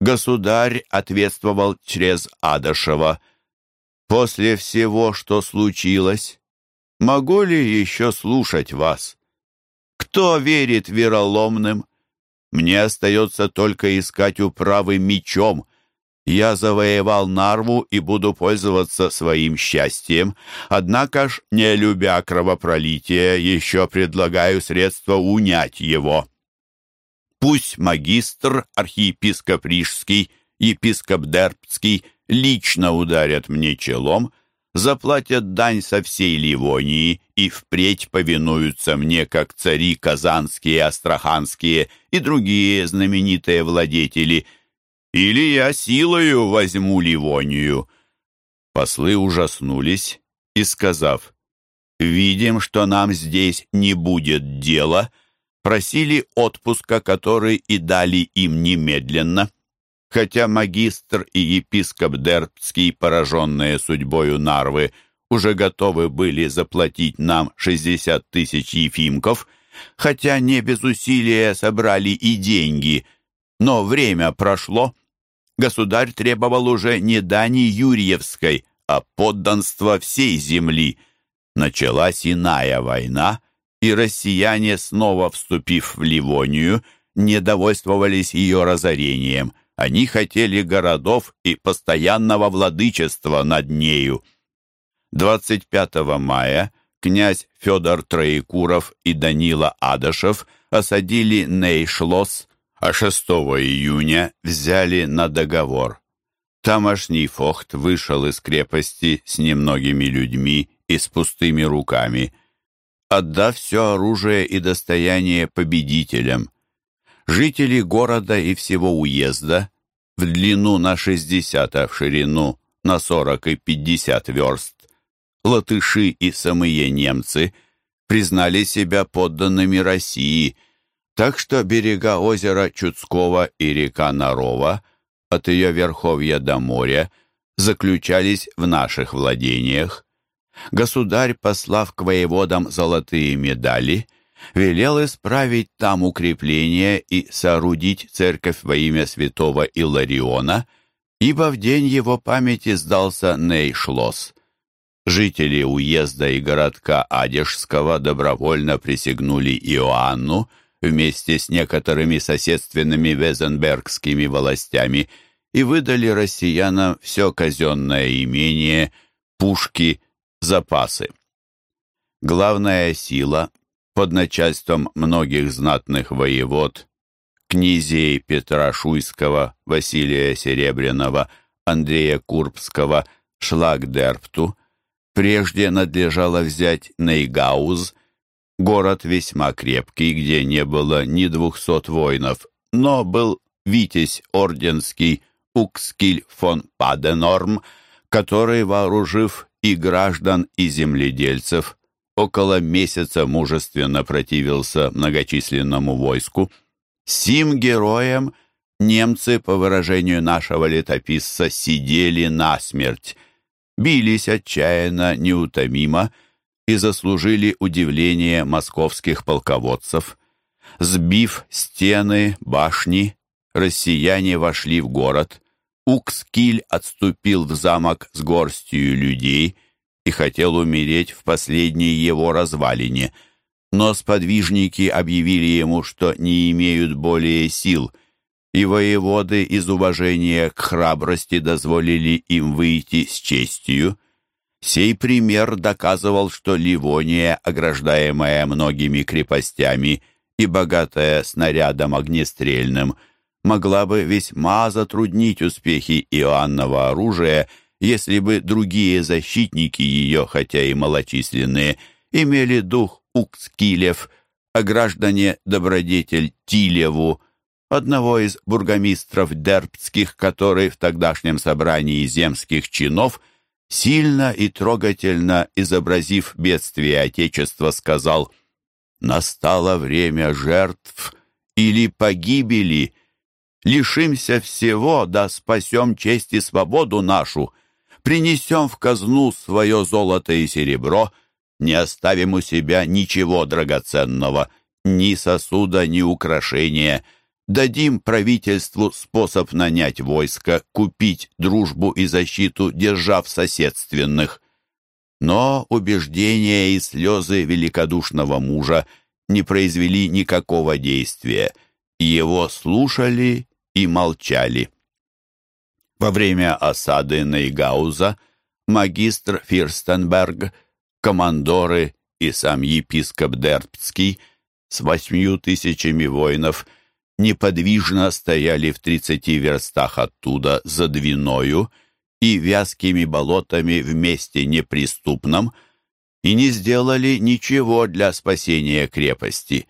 Государь ответствовал через Адашева – После всего, что случилось, могу ли еще слушать вас? Кто верит вероломным? Мне остается только искать управы мечом. Я завоевал Нарву и буду пользоваться своим счастьем. Однако ж, не любя кровопролития, еще предлагаю средства унять его. Пусть магистр, архиепископ Рижский, епископ Дербцкий лично ударят мне челом, заплатят дань со всей Ливонии и впредь повинуются мне, как цари казанские, астраханские и другие знаменитые владетели – или я силою возьму Ливонию». Послы ужаснулись и, сказав, «Видим, что нам здесь не будет дела», просили отпуска, который и дали им немедленно. Хотя магистр и епископ Дербцкий, пораженные судьбою Нарвы, уже готовы были заплатить нам 60 тысяч ефимков, хотя не без усилия собрали и деньги, но время прошло, государь требовал уже не дани Юрьевской, а подданства всей земли. Началась иная война, и россияне, снова вступив в Ливонию, недовольствовались ее разорением. Они хотели городов и постоянного владычества над нею. 25 мая князь Федор Троекуров и Данила Адашев осадили Нейшлос, а 6 июня взяли на договор. Тамошний фохт вышел из крепости с немногими людьми и с пустыми руками, отдав все оружие и достояние победителям. Жители города и всего уезда в длину на 60, а в ширину на 40 и 50 верст, латыши и самые немцы признали себя подданными России – так что берега озера Чудского и река Нарова от ее верховья до моря заключались в наших владениях. Государь, послав к воеводам золотые медали, велел исправить там укрепления и соорудить церковь во имя святого Илариона, ибо в день его памяти сдался Нейшлос. Жители уезда и городка Адежского добровольно присягнули Иоанну, вместе с некоторыми соседственными везенбергскими властями и выдали россиянам все казенное имение, пушки, запасы. Главная сила под начальством многих знатных воевод, князей Петра Шуйского, Василия Серебряного, Андрея Курбского, шла к Дерпту, прежде надлежало взять Нейгауз – Город весьма крепкий, где не было ни двухсот воинов, но был Витязь Орденский Укскиль фон Паденорм, который, вооружив и граждан, и земледельцев, около месяца мужественно противился многочисленному войску. Сим героем немцы, по выражению нашего летописца, сидели насмерть, бились отчаянно, неутомимо, и заслужили удивление московских полководцев. Сбив стены, башни, россияне вошли в город. Укскиль отступил в замок с горстью людей и хотел умереть в последней его развалине, но сподвижники объявили ему, что не имеют более сил, и воеводы из уважения к храбрости дозволили им выйти с честью. Сей пример доказывал, что Ливония, ограждаемая многими крепостями и богатая снарядом огнестрельным, могла бы весьма затруднить успехи Иоаннова оружия, если бы другие защитники ее, хотя и малочисленные, имели дух Укскилев, а граждане добродетель Тилеву, одного из бургомистров дербцких, который в тогдашнем собрании земских чинов – сильно и трогательно изобразив бедствие Отечества, сказал «Настало время жертв или погибели. Лишимся всего, да спасем честь и свободу нашу. Принесем в казну свое золото и серебро, не оставим у себя ничего драгоценного, ни сосуда, ни украшения» Дадим правительству способ нанять войско, купить дружбу и защиту держав соседственных. Но убеждения и слезы великодушного мужа не произвели никакого действия. его слушали и молчали. Во время осады Нейгауза магистр Фирстенберг, командоры и сам епископ Дерптский с восьмью тысячами воинов неподвижно стояли в тридцати верстах оттуда за Двиною и вязкими болотами в месте неприступном и не сделали ничего для спасения крепости.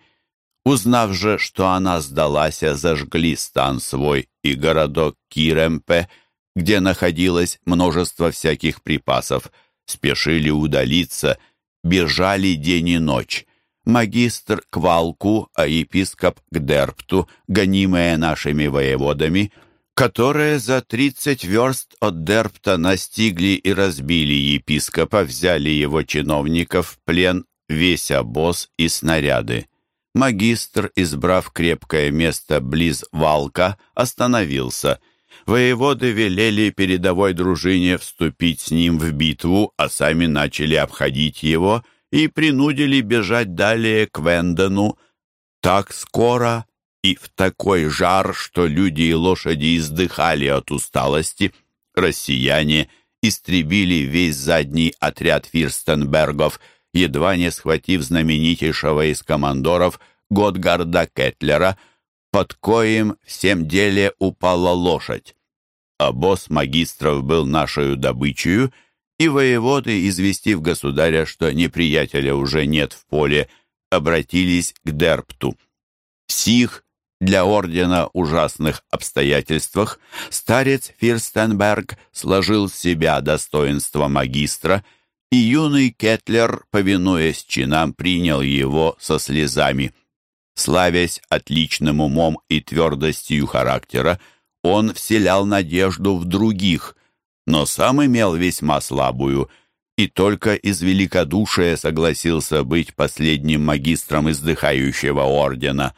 Узнав же, что она сдалась, зажгли стан свой и городок Киремпе, где находилось множество всяких припасов, спешили удалиться, бежали день и ночь. Магистр к Валку, а епископ к Дерпту, гонимые нашими воеводами, которые за тридцать верст от Дерпта настигли и разбили епископа, взяли его чиновников в плен, весь обоз и снаряды. Магистр, избрав крепкое место близ Валка, остановился. Воеводы велели передовой дружине вступить с ним в битву, а сами начали обходить его и принудили бежать далее к Вендену. Так скоро и в такой жар, что люди и лошади издыхали от усталости, россияне истребили весь задний отряд фирстенбергов – едва не схватив знаменитейшего из командоров Готгарда Кетлера, под коим всем деле упала лошадь. А босс магистров был нашою добычею, и воеводы, известив государя, что неприятеля уже нет в поле, обратились к Дерпту. В сих для ордена ужасных обстоятельствах старец Фирстенберг сложил с себя достоинство магистра и юный Кетлер, повинуясь чинам, принял его со слезами. Славясь отличным умом и твердостью характера, он вселял надежду в других, но сам имел весьма слабую, и только из великодушия согласился быть последним магистром издыхающего ордена.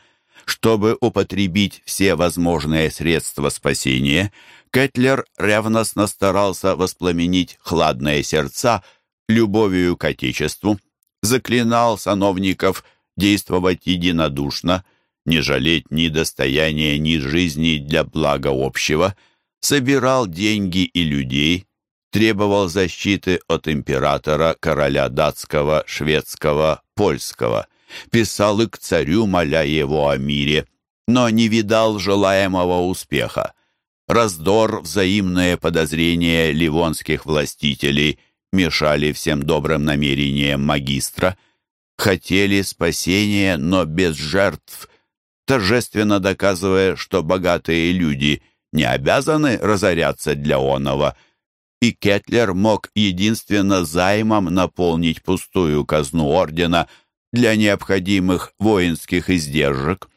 Чтобы употребить все возможные средства спасения, Кетлер ревностно старался воспламенить хладные сердца – любовью к Отечеству, заклинал сановников действовать единодушно, не жалеть ни достояния, ни жизни для блага общего, собирал деньги и людей, требовал защиты от императора, короля датского, шведского, польского, писал и к царю, моля его о мире, но не видал желаемого успеха. Раздор, взаимное подозрение ливонских властителей мешали всем добрым намерениям магистра, хотели спасения, но без жертв, торжественно доказывая, что богатые люди не обязаны разоряться для оного, и Кетлер мог единственно займом наполнить пустую казну ордена для необходимых воинских издержек.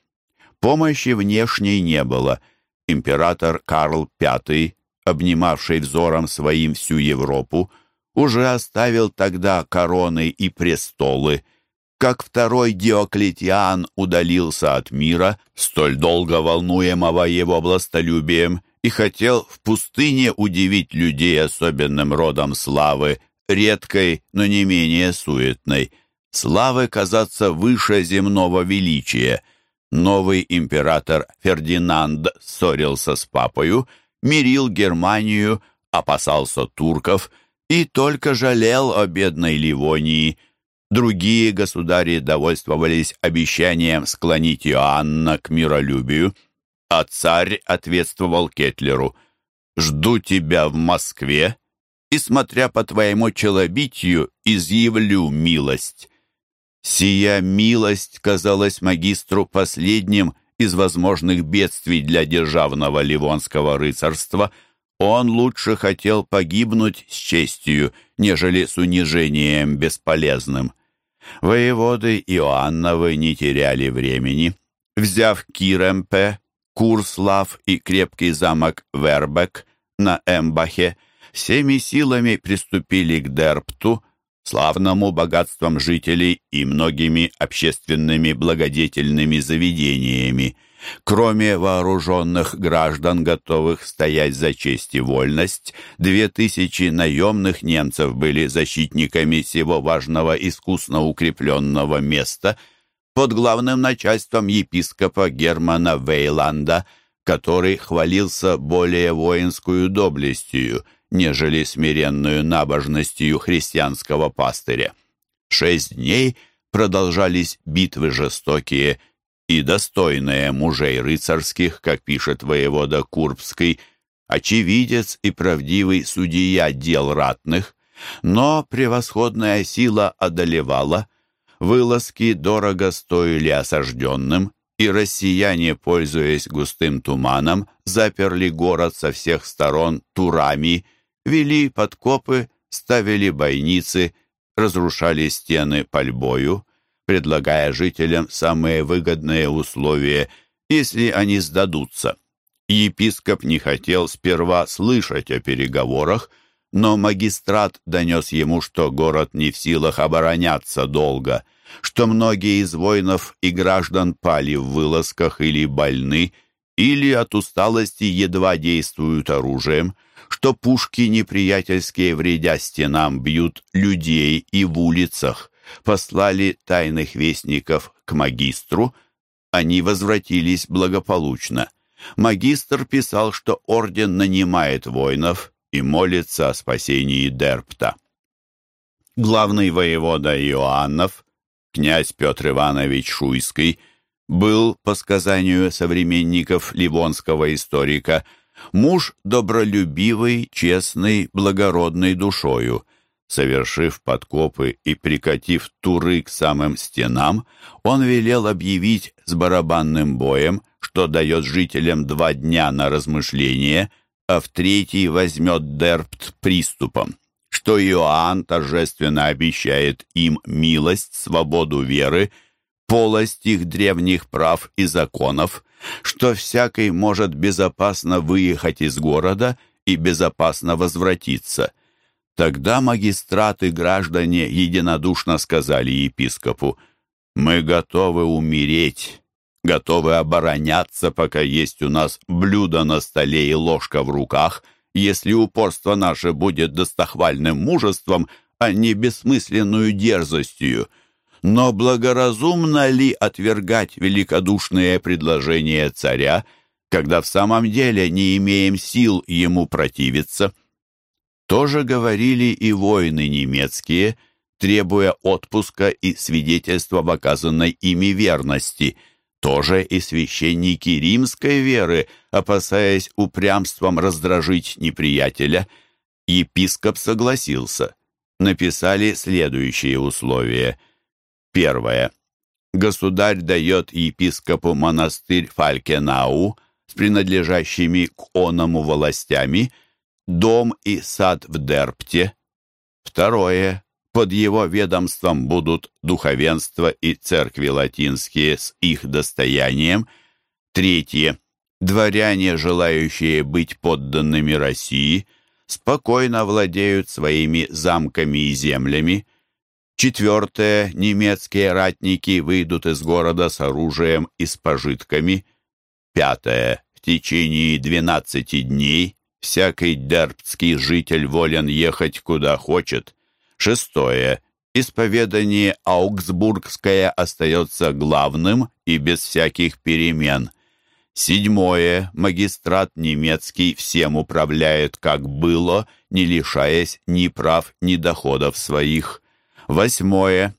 Помощи внешней не было. Император Карл V, обнимавший взором своим всю Европу, уже оставил тогда короны и престолы, как второй Диоклетиан удалился от мира, столь долго волнуемого его властолюбием, и хотел в пустыне удивить людей особенным родом славы, редкой, но не менее суетной, славы казаться выше земного величия. Новый император Фердинанд ссорился с папою, мирил Германию, опасался турков – и только жалел о бедной Ливонии. Другие государи довольствовались обещанием склонить Иоанна к миролюбию, а царь ответствовал Кетлеру «Жду тебя в Москве, и, смотря по твоему челобитию, изъявлю милость». Сия милость казалась магистру последним из возможных бедствий для державного ливонского рыцарства – он лучше хотел погибнуть с честью, нежели с унижением бесполезным. Воеводы Иоанновы не теряли времени. Взяв Киремпе, Курслав и крепкий замок Вербек на Эмбахе, всеми силами приступили к Дерпту, славному богатством жителей и многими общественными благодетельными заведениями – Кроме вооруженных граждан, готовых стоять за честь и вольность, две тысячи наемных немцев были защитниками всего важного искусно укрепленного места. под главным начальством епископа Германа Вейланда, который хвалился более воинскую доблестью, нежели смиренную набожностью христианского пастыря. Шесть дней продолжались битвы жестокие и достойные мужей рыцарских, как пишет воевода Курбский, очевидец и правдивый судья дел ратных, но превосходная сила одолевала, вылазки дорого стоили осажденным, и россияне, пользуясь густым туманом, заперли город со всех сторон турами, вели подкопы, ставили бойницы, разрушали стены пальбою, предлагая жителям самые выгодные условия, если они сдадутся. Епископ не хотел сперва слышать о переговорах, но магистрат донес ему, что город не в силах обороняться долго, что многие из воинов и граждан пали в вылазках или больны, или от усталости едва действуют оружием, что пушки неприятельские, вредя стенам, бьют людей и в улицах. Послали тайных вестников к магистру, они возвратились благополучно. Магистр писал, что орден нанимает воинов и молится о спасении Дерпта. Главный воевода Иоаннов, князь Петр Иванович Шуйский, был, по сказанию современников ливонского историка, муж добролюбивый, честный, благородный душою. Совершив подкопы и прикатив туры к самым стенам, он велел объявить с барабанным боем, что дает жителям два дня на размышление, а в третий возьмет Дерпт приступом, что Иоанн торжественно обещает им милость, свободу веры, полость их древних прав и законов, что всякий может безопасно выехать из города и безопасно возвратиться. Тогда магистраты граждане единодушно сказали епископу, «Мы готовы умереть, готовы обороняться, пока есть у нас блюдо на столе и ложка в руках, если упорство наше будет достохвальным мужеством, а не бессмысленную дерзостью. Но благоразумно ли отвергать великодушные предложения царя, когда в самом деле не имеем сил ему противиться? Тоже говорили и воины немецкие, требуя отпуска и свидетельства в оказанной ими верности – тоже и священники римской веры, опасаясь упрямством раздражить неприятеля. Епископ согласился. Написали следующие условия. Первое. Государь дает епископу монастырь Фалькенау с принадлежащими к оному властями, дом и сад в Дерпте. Второе под его ведомством будут духовенство и церкви латинские с их достоянием. Третье. Дворяне, желающие быть подданными России, спокойно владеют своими замками и землями. Четвертое. Немецкие ратники выйдут из города с оружием и с пожитками. Пятое. В течение двенадцати дней всякий дербцкий житель волен ехать куда хочет – Шестое. Исповедание Аугсбургское остается главным и без всяких перемен. Седьмое. Магистрат немецкий всем управляет, как было, не лишаясь ни прав, ни доходов своих. Восьмое.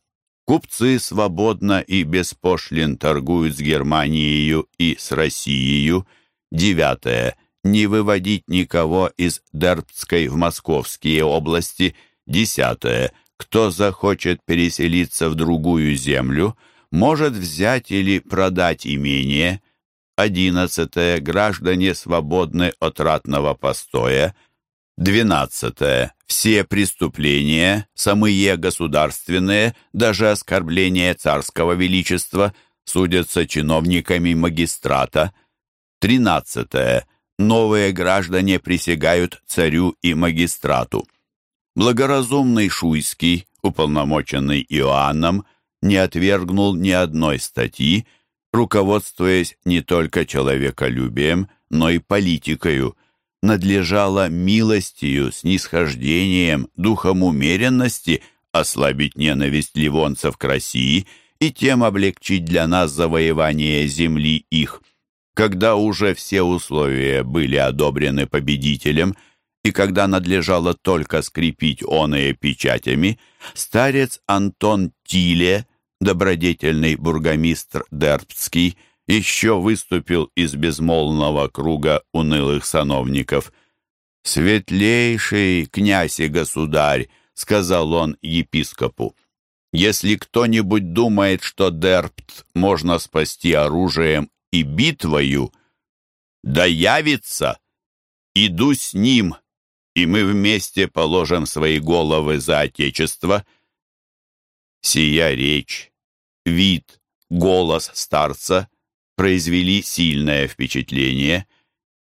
Купцы свободно и без пошлин торгуют с Германией и с Россией. Девятое. Не выводить никого из Дербцкой в московские области – Десятое. Кто захочет переселиться в другую землю, может взять или продать имение. Одиннадцатое. Граждане свободны от ратного постоя. Двенадцатое. Все преступления, самые государственные, даже оскорбления царского величества, судятся чиновниками магистрата. Тринадцатое. Новые граждане присягают царю и магистрату. Благоразумный Шуйский, уполномоченный Иоанном, не отвергнул ни одной статьи, руководствуясь не только человеколюбием, но и политикою, надлежало милостью, снисхождением, духом умеренности ослабить ненависть ливонцев к России и тем облегчить для нас завоевание земли их. Когда уже все условия были одобрены победителем, и когда надлежало только скрепить оные печатями, старец Антон Тиле, добродетельный бургомистр Дербцкий, еще выступил из безмолвного круга унылых сановников. «Светлейший князь и государь», — сказал он епископу, «если кто-нибудь думает, что Дерпт можно спасти оружием и битвою, да явится, иду с ним, и мы вместе положим свои головы за Отечество». Сия речь, вид, голос старца произвели сильное впечатление.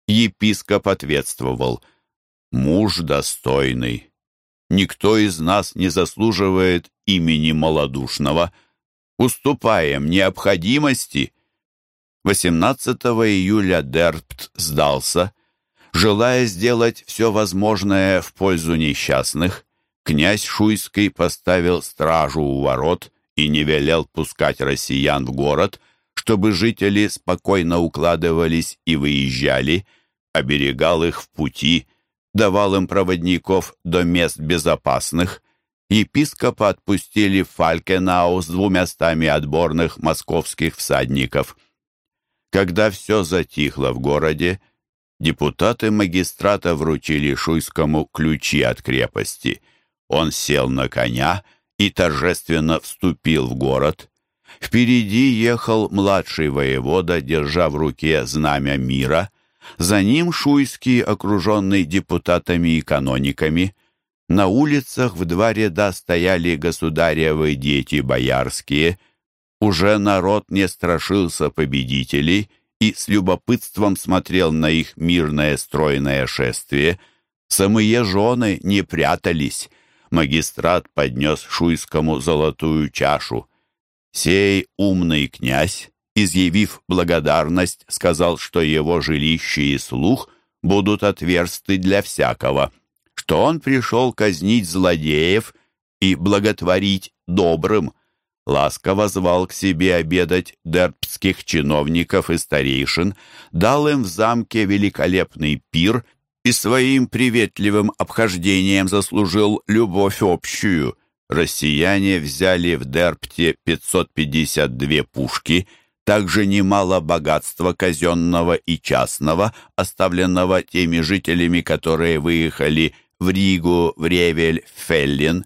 Епископ ответствовал, «Муж достойный. Никто из нас не заслуживает имени малодушного. Уступаем необходимости». 18 июля Дерпт сдался. Желая сделать все возможное в пользу несчастных, князь Шуйский поставил стражу у ворот и не велел пускать россиян в город, чтобы жители спокойно укладывались и выезжали, оберегал их в пути, давал им проводников до мест безопасных. Епископа отпустили в Фалькенау с двумястами отборных московских всадников. Когда все затихло в городе, депутаты магистрата вручили Шуйскому ключи от крепости. Он сел на коня и торжественно вступил в город. Впереди ехал младший воевода, держа в руке знамя мира. За ним Шуйский, окруженный депутатами и канониками. На улицах в два ряда стояли государевы дети боярские. Уже народ не страшился победителей и с любопытством смотрел на их мирное стройное шествие. Самые жены не прятались. Магистрат поднес Шуйскому золотую чашу. Сей умный князь, изъявив благодарность, сказал, что его жилище и слух будут отверсты для всякого, что он пришел казнить злодеев и благотворить добрым, ласково звал к себе обедать дербских чиновников и старейшин, дал им в замке великолепный пир и своим приветливым обхождением заслужил любовь общую россияне взяли в Дерпте 552 пушки, также немало богатства казенного и частного, оставленного теми жителями, которые выехали в Ригу, в Ревель, в Феллин.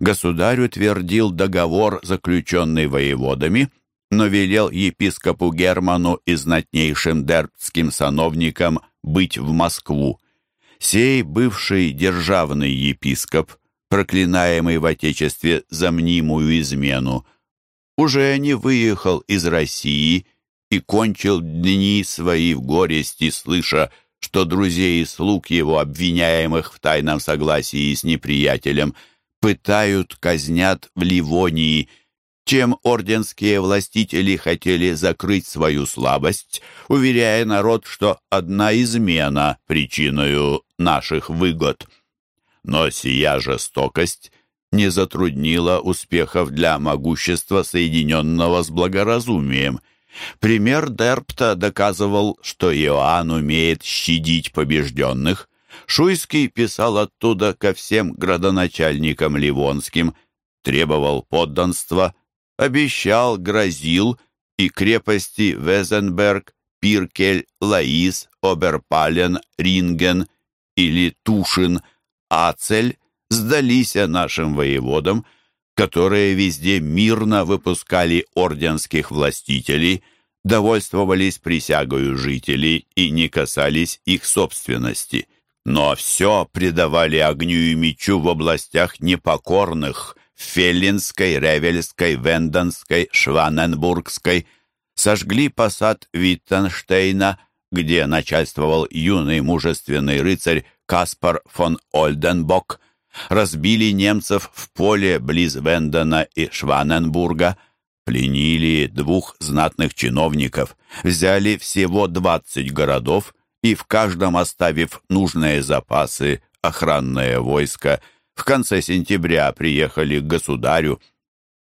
Государь утвердил договор, заключенный воеводами, но велел епископу Герману и знатнейшим дербтским сановникам быть в Москву. Сей бывший державный епископ проклинаемый в Отечестве за мнимую измену, уже не выехал из России и кончил дни свои в горести, слыша, что друзей и слуг его, обвиняемых в тайном согласии с неприятелем, пытают, казнят в Ливонии, чем орденские властители хотели закрыть свою слабость, уверяя народ, что одна измена причиною наших выгод — но сия жестокость не затруднила успехов для могущества, соединенного с благоразумием. Пример Дерпта доказывал, что Иоанн умеет щадить побежденных. Шуйский писал оттуда ко всем градоначальникам ливонским, требовал подданства, обещал, грозил, и крепости Везенберг, Пиркель, Лаис, Оберпален, Ринген или Тушин – Ацель сдались нашим воеводам, которые везде мирно выпускали орденских властителей, довольствовались присягою жителей и не касались их собственности. Но все предавали огню и мечу в областях непокорных – Феллинской, Ревельской, Венденской, Шваненбургской. Сожгли посад Виттенштейна, где начальствовал юный мужественный рыцарь Каспар фон Ольденбок. Разбили немцев в поле близ Вендена и Шваненбурга, пленили двух знатных чиновников, взяли всего 20 городов и в каждом оставив нужные запасы, охранное войско, в конце сентября приехали к государю.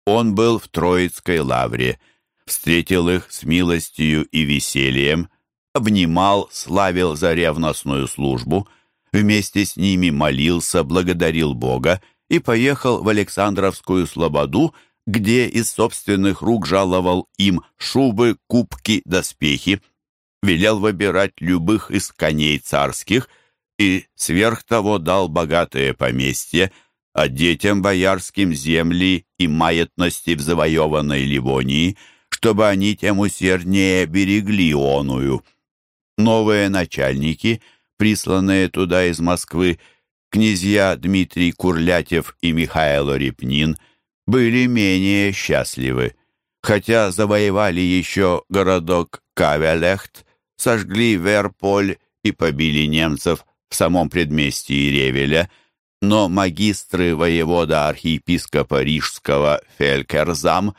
Он был в Троицкой лавре, встретил их с милостью и весельем, обнимал, славил за ревностную службу, вместе с ними молился, благодарил Бога и поехал в Александровскую слободу, где из собственных рук жаловал им шубы, кубки, доспехи, велел выбирать любых из коней царских и сверх того дал богатые поместья, а детям боярским земли и маятности в завоеванной Ливонии, чтобы они тем усерднее берегли оную. Новые начальники, присланные туда из Москвы, князья Дмитрий Курлятев и Михаил Репнин, были менее счастливы. Хотя завоевали еще городок Кавелехт, сожгли Верполь и побили немцев в самом предместье Ревеля, но магистры воевода архиепископа Рижского Фелькерзам,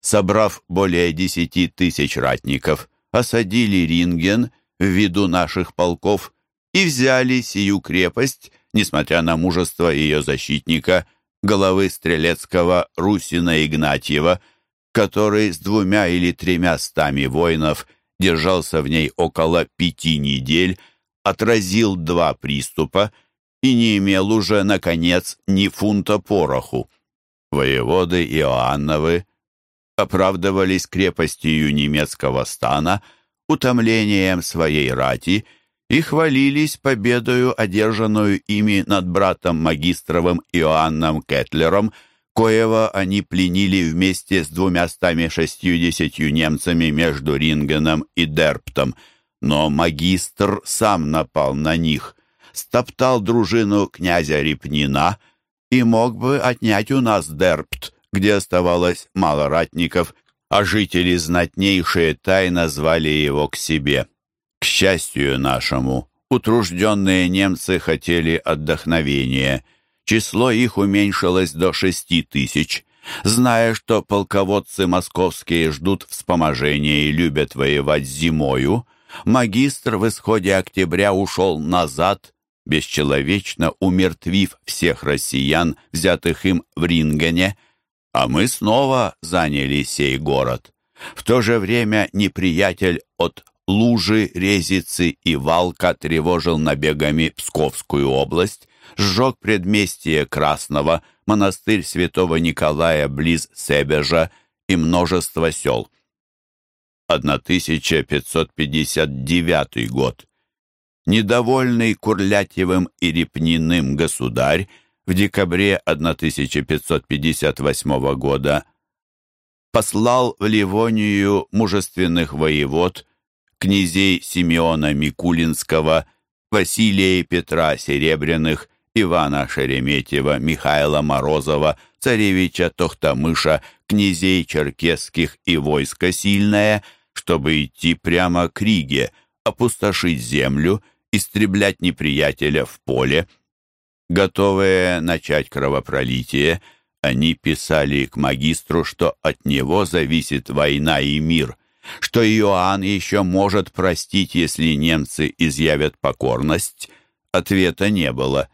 собрав более десяти тысяч ратников, осадили Ринген в виду наших полков и взяли сию крепость, несмотря на мужество ее защитника, головы Стрелецкого Русина Игнатьева, который с двумя или тремя стами воинов держался в ней около пяти недель, отразил два приступа и не имел уже, наконец, ни фунта пороху. Воеводы Иоанновы оправдывались крепостью немецкого стана, утомлением своей рати и хвалились победою, одержанную ими над братом магистровым Иоанном Кетлером, коего они пленили вместе с двумястами шестьюдесятью немцами между Рингеном и Дерптом. Но магистр сам напал на них, стоптал дружину князя Репнина и мог бы отнять у нас Дерпт, где оставалось мало ратников, а жители знатнейшие тайно звали его к себе. К счастью нашему, утружденные немцы хотели отдохновения. Число их уменьшилось до шести тысяч. Зная, что полководцы московские ждут вспоможения и любят воевать зимою, магистр в исходе октября ушел назад, бесчеловечно умертвив всех россиян, взятых им в Рингене, а мы снова заняли сей город. В то же время неприятель от Лужи, Резицы и Валка тревожил набегами Псковскую область, сжег предместье Красного, монастырь святого Николая близ Себежа и множество сел. 1559 год. Недовольный Курлятьевым и Репниным государь в декабре 1558 года послал в Ливонию мужественных воевод князей Симеона Микулинского, Василия и Петра Серебряных, Ивана Шереметьева, Михаила Морозова, царевича Тохтамыша, князей черкесских и войско сильное, чтобы идти прямо к Риге, опустошить землю, истреблять неприятеля в поле. Готовые начать кровопролитие, они писали к магистру, что от него зависит война и мир, что Иоанн еще может простить, если немцы изъявят покорность. Ответа не было.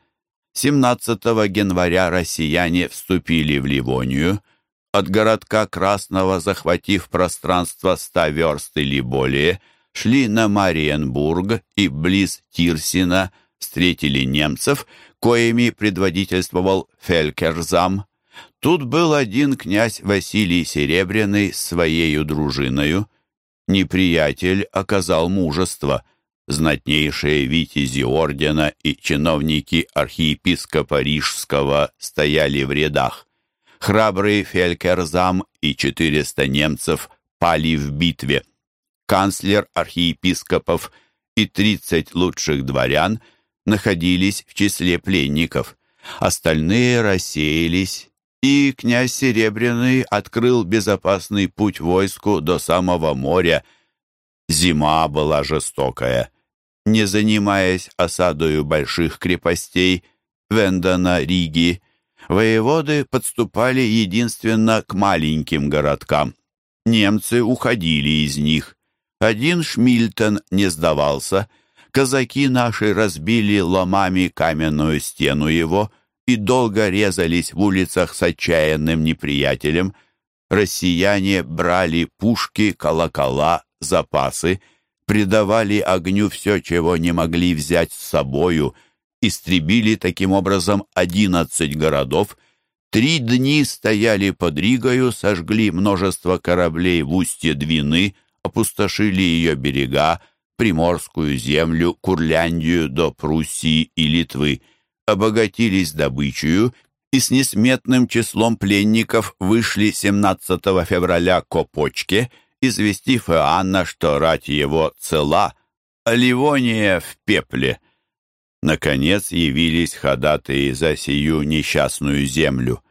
17 января россияне вступили в Ливонию, от городка Красного, захватив пространство ста верст или более, шли на Мариенбург и близ Тирсина встретили немцев, коими предводительствовал Фелькерзам. Тут был один князь Василий Серебряный с своею дружиною. Неприятель оказал мужество. Знатнейшие витязи ордена и чиновники архиепископа Рижского стояли в рядах. Храбрый Фелькерзам и 400 немцев пали в битве. Канцлер архиепископов и 30 лучших дворян находились в числе пленников. Остальные рассеялись и князь Серебряный открыл безопасный путь войску до самого моря. Зима была жестокая. Не занимаясь осадою больших крепостей Вендона, Риги, воеводы подступали единственно к маленьким городкам. Немцы уходили из них. Один Шмильтон не сдавался. Казаки наши разбили ломами каменную стену его — и долго резались в улицах с отчаянным неприятелем, россияне брали пушки, колокола, запасы, придавали огню все, чего не могли взять с собою, истребили таким образом одиннадцать городов, три дни стояли под Ригою, сожгли множество кораблей в устье Двины, опустошили ее берега, Приморскую землю, Курляндию до Пруссии и Литвы, обогатились добычей и с несметным числом пленников вышли 17 февраля к Опочке, известив Иоанна, что рать его цела, а Ливония в пепле. Наконец явились ходатые за сию несчастную землю.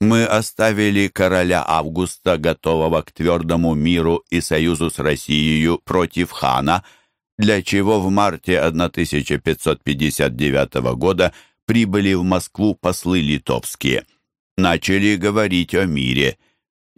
Мы оставили короля Августа, готового к твердому миру и союзу с Россией против хана, для чего в марте 1559 года прибыли в Москву послы литовские. Начали говорить о мире.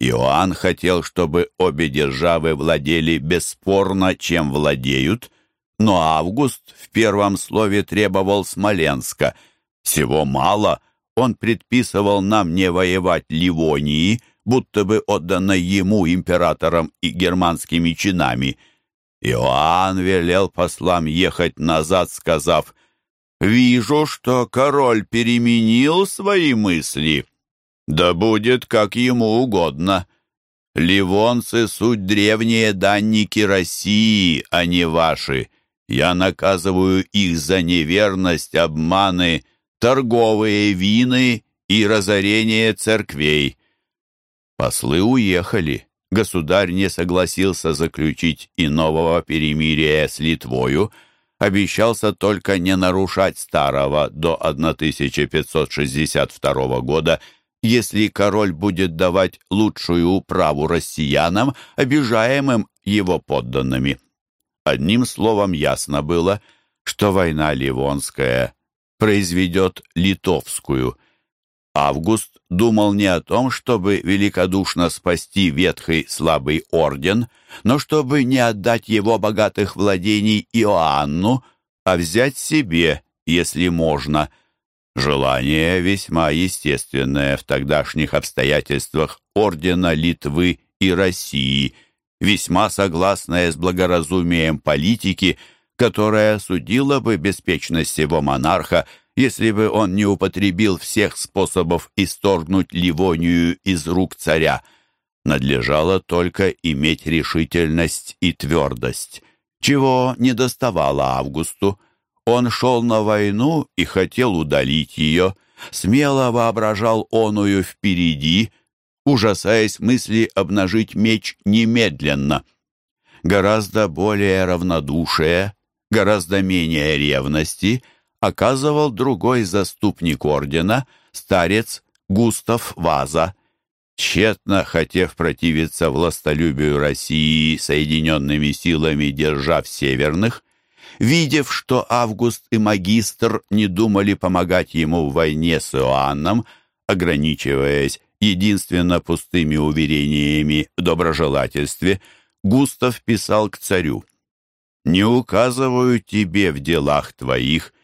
Иоанн хотел, чтобы обе державы владели бесспорно, чем владеют, но Август в первом слове требовал Смоленска. Всего мало, он предписывал нам не воевать Ливонии, будто бы отданной ему императором и германскими чинами. Иоанн велел послам ехать назад, сказав, Вижу, что король переменил свои мысли. Да будет, как ему угодно. Ливонцы — суть древние данники России, а не ваши. Я наказываю их за неверность, обманы, торговые вины и разорение церквей. Послы уехали. Государь не согласился заключить и нового перемирия с Литвою, обещался только не нарушать старого до 1562 года, если король будет давать лучшую управу россиянам, обижаемым его подданными. Одним словом, ясно было, что война Ливонская произведет литовскую – Август думал не о том, чтобы великодушно спасти ветхий слабый орден, но чтобы не отдать его богатых владений Иоанну, а взять себе, если можно. Желание весьма естественное в тогдашних обстоятельствах ордена Литвы и России, весьма согласное с благоразумием политики, которая судила бы беспечность его монарха если бы он не употребил всех способов исторгнуть Ливонию из рук царя. Надлежало только иметь решительность и твердость, чего не доставало Августу. Он шел на войну и хотел удалить ее, смело воображал оную впереди, ужасаясь мысли обнажить меч немедленно. Гораздо более равнодушие, гораздо менее ревности — оказывал другой заступник ордена, старец Густав Ваза. Тщетно хотев противиться властолюбию России соединенными силами держав северных, видев, что Август и магистр не думали помогать ему в войне с Иоанном, ограничиваясь единственно пустыми уверениями в доброжелательстве, Густав писал к царю «Не указываю тебе в делах твоих,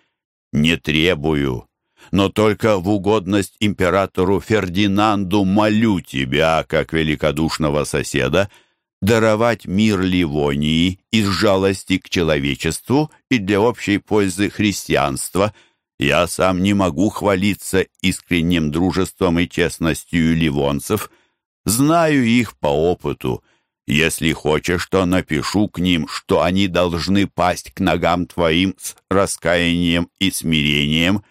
не требую, но только в угодность императору Фердинанду молю тебя, как великодушного соседа, даровать мир Ливонии из жалости к человечеству и для общей пользы христианства. Я сам не могу хвалиться искренним дружеством и честностью ливонцев, знаю их по опыту, если хочешь, то напишу к ним, что они должны пасть к ногам твоим с раскаянием и смирением.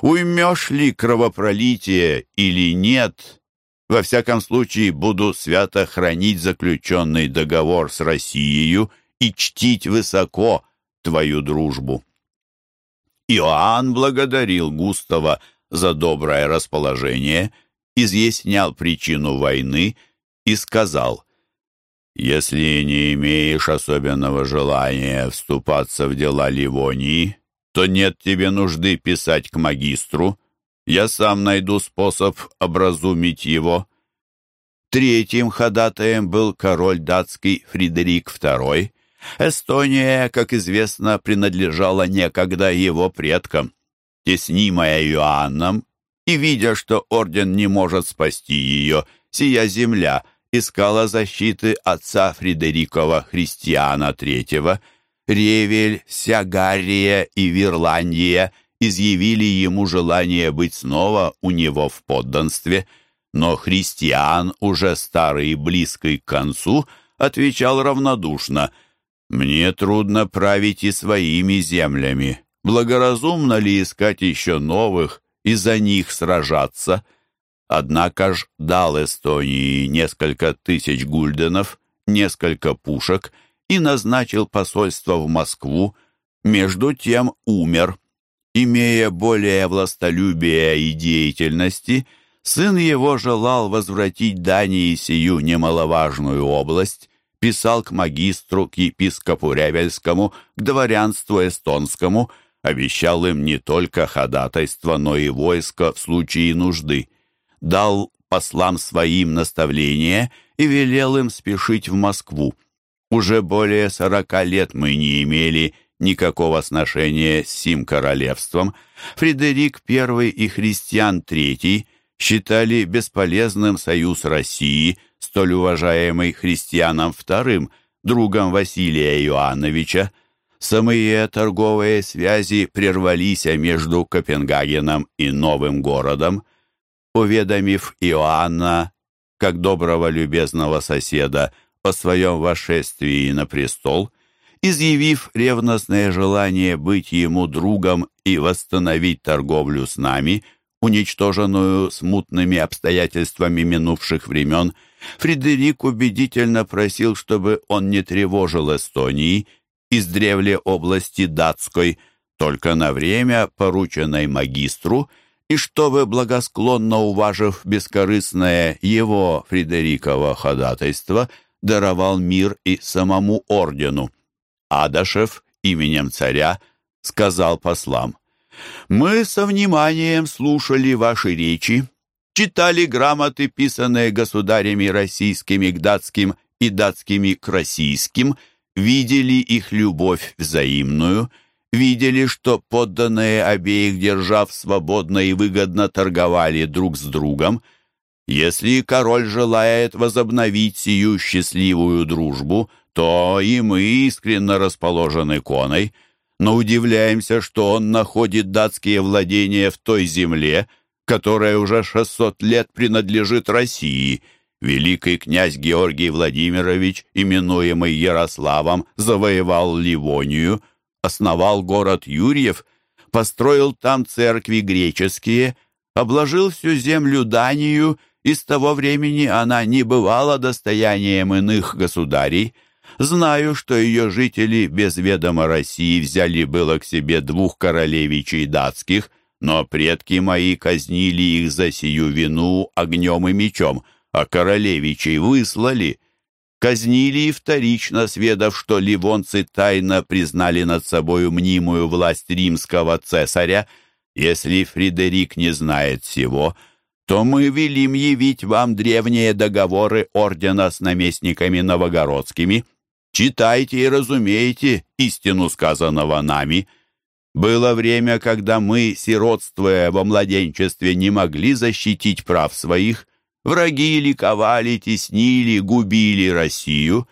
Уймешь ли кровопролитие или нет, во всяком случае буду свято хранить заключенный договор с Россией и чтить высоко твою дружбу». Иоанн благодарил Густава за доброе расположение, изъяснял причину войны и сказал – если не имеешь особенного желания вступаться в дела Ливонии, то нет тебе нужды писать к магистру. Я сам найду способ образумить его. Третьим ходатаем был король датский Фредерик II. Эстония, как известно, принадлежала некогда его предкам. Теснимая Иоанном, и видя, что орден не может спасти ее, сия земля искала защиты отца Фредерикова Христиана III, Ревель, вся Гаррия и Вирландия изъявили ему желание быть снова у него в подданстве, но христиан, уже старый и близкий к концу, отвечал равнодушно «Мне трудно править и своими землями. Благоразумно ли искать еще новых и за них сражаться?» Однако ж дал Эстонии несколько тысяч гульденов, несколько пушек и назначил посольство в Москву, между тем умер. Имея более властолюбия и деятельности, сын его желал возвратить Дании сию немаловажную область, писал к магистру, к епископу Ревельскому, к дворянству эстонскому, обещал им не только ходатайство, но и войско в случае нужды. Дал послам своим наставления и велел им спешить в Москву. Уже более сорока лет мы не имели никакого сношения с сим королевством. Фредерик I и Христиан III считали бесполезным союз России, столь уважаемый Христианом II, другом Василия Иоанновича. Самые торговые связи прервались между Копенгагеном и Новым городом. Уведомив Иоанна, как доброго любезного соседа, о своем восшествии на престол, изъявив ревностное желание быть ему другом и восстановить торговлю с нами, уничтоженную смутными обстоятельствами минувших времен, Фредерик убедительно просил, чтобы он не тревожил Эстонии из древле области датской, только на время, порученной магистру, и чтобы, благосклонно уважив бескорыстное его, Фредериково ходатайство, даровал мир и самому ордену. Адашев именем царя сказал послам, «Мы со вниманием слушали ваши речи, читали грамоты, писанные государями российскими к датским и датскими к российским, видели их любовь взаимную, видели, что подданные обеих держав свободно и выгодно торговали друг с другом, если король желает возобновить сию счастливую дружбу, то и мы искренне расположены коной, но удивляемся, что он находит датские владения в той земле, которая уже 600 лет принадлежит России. Великий князь Георгий Владимирович, именуемый Ярославом, завоевал Ливонию, основал город Юрьев, построил там церкви греческие, обложил всю землю Данию и с того времени она не бывала достоянием иных государей. Знаю, что ее жители без ведома России взяли было к себе двух королевичей датских, но предки мои казнили их за сию вину огнем и мечом, а королевичей выслали. Казнили и вторично, сведав, что ливонцы тайно признали над собою мнимую власть римского цесаря. Если Фредерик не знает всего, — то мы велим явить вам древние договоры ордена с наместниками новогородскими. Читайте и разумейте истину сказанного нами. Было время, когда мы, сиротствуя во младенчестве, не могли защитить прав своих. Враги ликовали, теснили, губили Россию.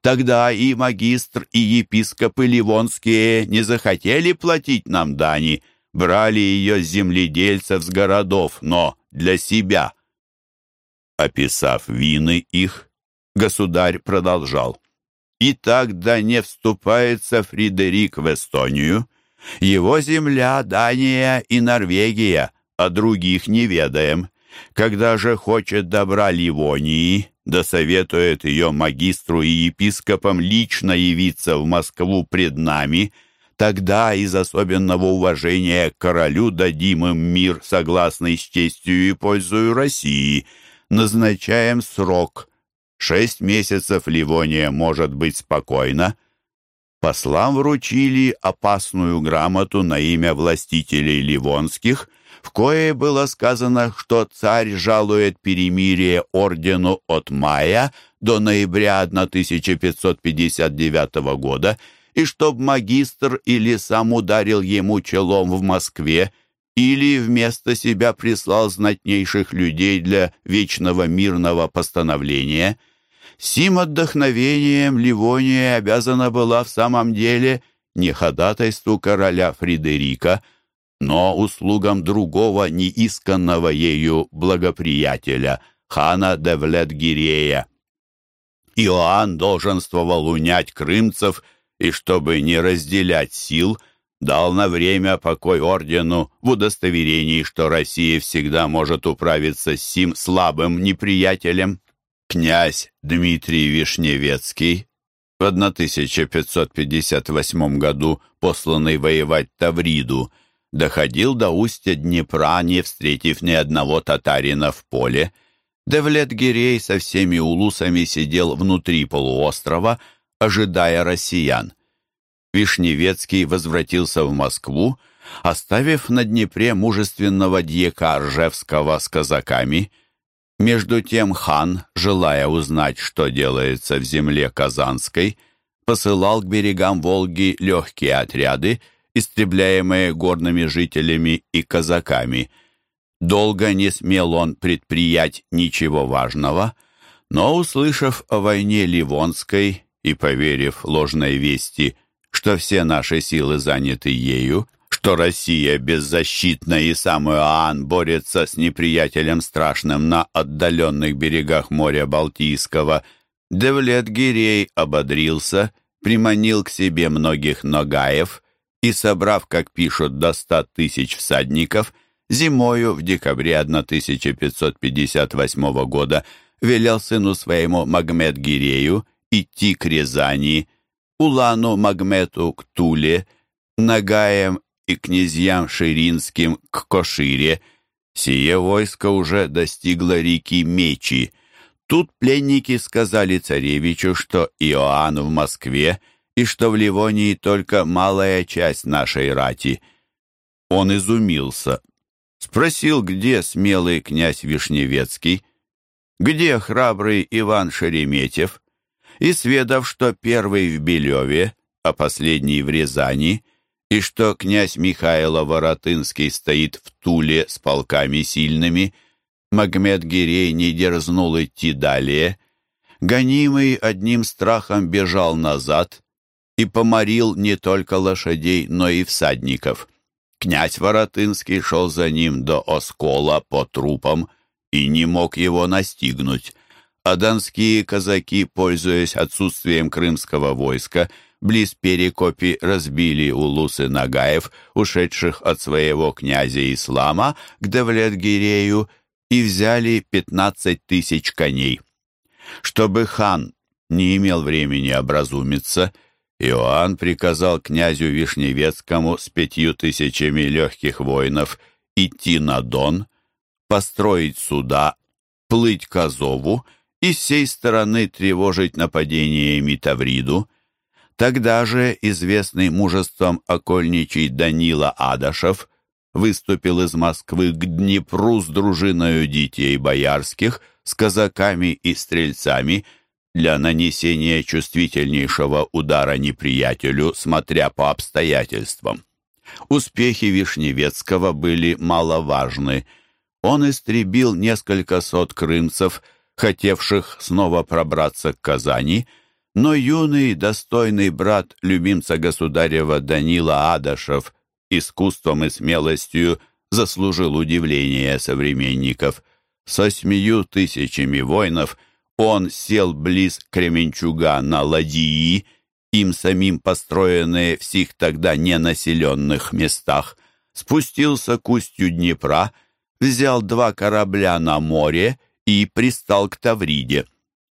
Тогда и магистр, и епископы ливонские не захотели платить нам дани, брали ее с земледельцев, с городов, но для себя. Описав вины их, государь продолжал. И тогда не вступается Фридерик в Эстонию. Его земля Дания и Норвегия, а других не ведаем. Когда же хочет добра Ливонии, да советует ее магистру и епископам лично явиться в Москву пред нами – Тогда из особенного уважения к королю дадим им мир, согласный с честью и пользою России. Назначаем срок. Шесть месяцев Ливония может быть спокойна. Послам вручили опасную грамоту на имя властителей ливонских, в кое было сказано, что царь жалует перемирие ордену от мая до ноября 1559 года и чтоб магистр или сам ударил ему челом в Москве, или вместо себя прислал знатнейших людей для вечного мирного постановления. Сим отдохновением Ливония обязана была в самом деле не ходатайству короля Фридерика, но услугам другого неисканного ею благоприятеля, хана Девлет-Гирея. Иоанн долженствовал унять крымцев, и чтобы не разделять сил – дал на время покой ордену в удостоверении, что Россия всегда может управиться с сим слабым неприятелем. Князь Дмитрий Вишневецкий в 1558 году, посланный воевать Тавриду, доходил до устья Днепра, не встретив ни одного татарина в поле. Девлет-Гирей со всеми улусами сидел внутри полуострова, ожидая россиян. Вишневецкий возвратился в Москву, оставив на Днепре мужественного дьяка Ржевского с казаками. Между тем хан, желая узнать, что делается в земле Казанской, посылал к берегам Волги легкие отряды, истребляемые горными жителями и казаками. Долго не смел он предприять ничего важного, но, услышав о войне Ливонской и поверив ложной вести что все наши силы заняты ею, что Россия беззащитна и сам Иоанн борется с неприятелем страшным на отдаленных берегах моря Балтийского, Девлет Гирей ободрился, приманил к себе многих ногаев и, собрав, как пишут, до ста тысяч всадников, зимою в декабре 1558 года велел сыну своему Магмед Гирею идти к Рязани, Улану Магмету к Туле, Нагаям и князьям Ширинским к Кошире. Сие войско уже достигло реки Мечи. Тут пленники сказали царевичу, что Иоанн в Москве и что в Ливонии только малая часть нашей рати. Он изумился. Спросил, где смелый князь Вишневецкий, где храбрый Иван Шереметьев, и сведав, что первый в Белеве, а последний в Рязани, и что князь Михайло Воротынский стоит в Туле с полками сильными, Магмед Гирей не дерзнул идти далее, гонимый одним страхом бежал назад и поморил не только лошадей, но и всадников. Князь Воротынский шел за ним до Оскола по трупам и не мог его настигнуть а донские казаки, пользуясь отсутствием крымского войска, близ Перекопи разбили улусы Нагаев, ушедших от своего князя Ислама к Давлет-Гирею, и взяли пятнадцать тысяч коней. Чтобы хан не имел времени образумиться, Иоанн приказал князю Вишневецкому с пятью тысячами легких воинов идти на Дон, построить суда, плыть к Азову и с сей стороны тревожить нападениями Тавриду. Тогда же известный мужеством окольничий Данила Адашев выступил из Москвы к Днепру с дружиною детей боярских, с казаками и стрельцами для нанесения чувствительнейшего удара неприятелю, смотря по обстоятельствам. Успехи Вишневецкого были маловажны. Он истребил несколько сот крымцев – хотевших снова пробраться к Казани, но юный, достойный брат любимца государева Данила Адашев искусством и смелостью заслужил удивление современников. Со семью тысячами воинов он сел близ Кременчуга на ладьи, им самим построенные в сих тогда ненаселенных местах, спустился к устью Днепра, взял два корабля на море и пристал к Тавриде.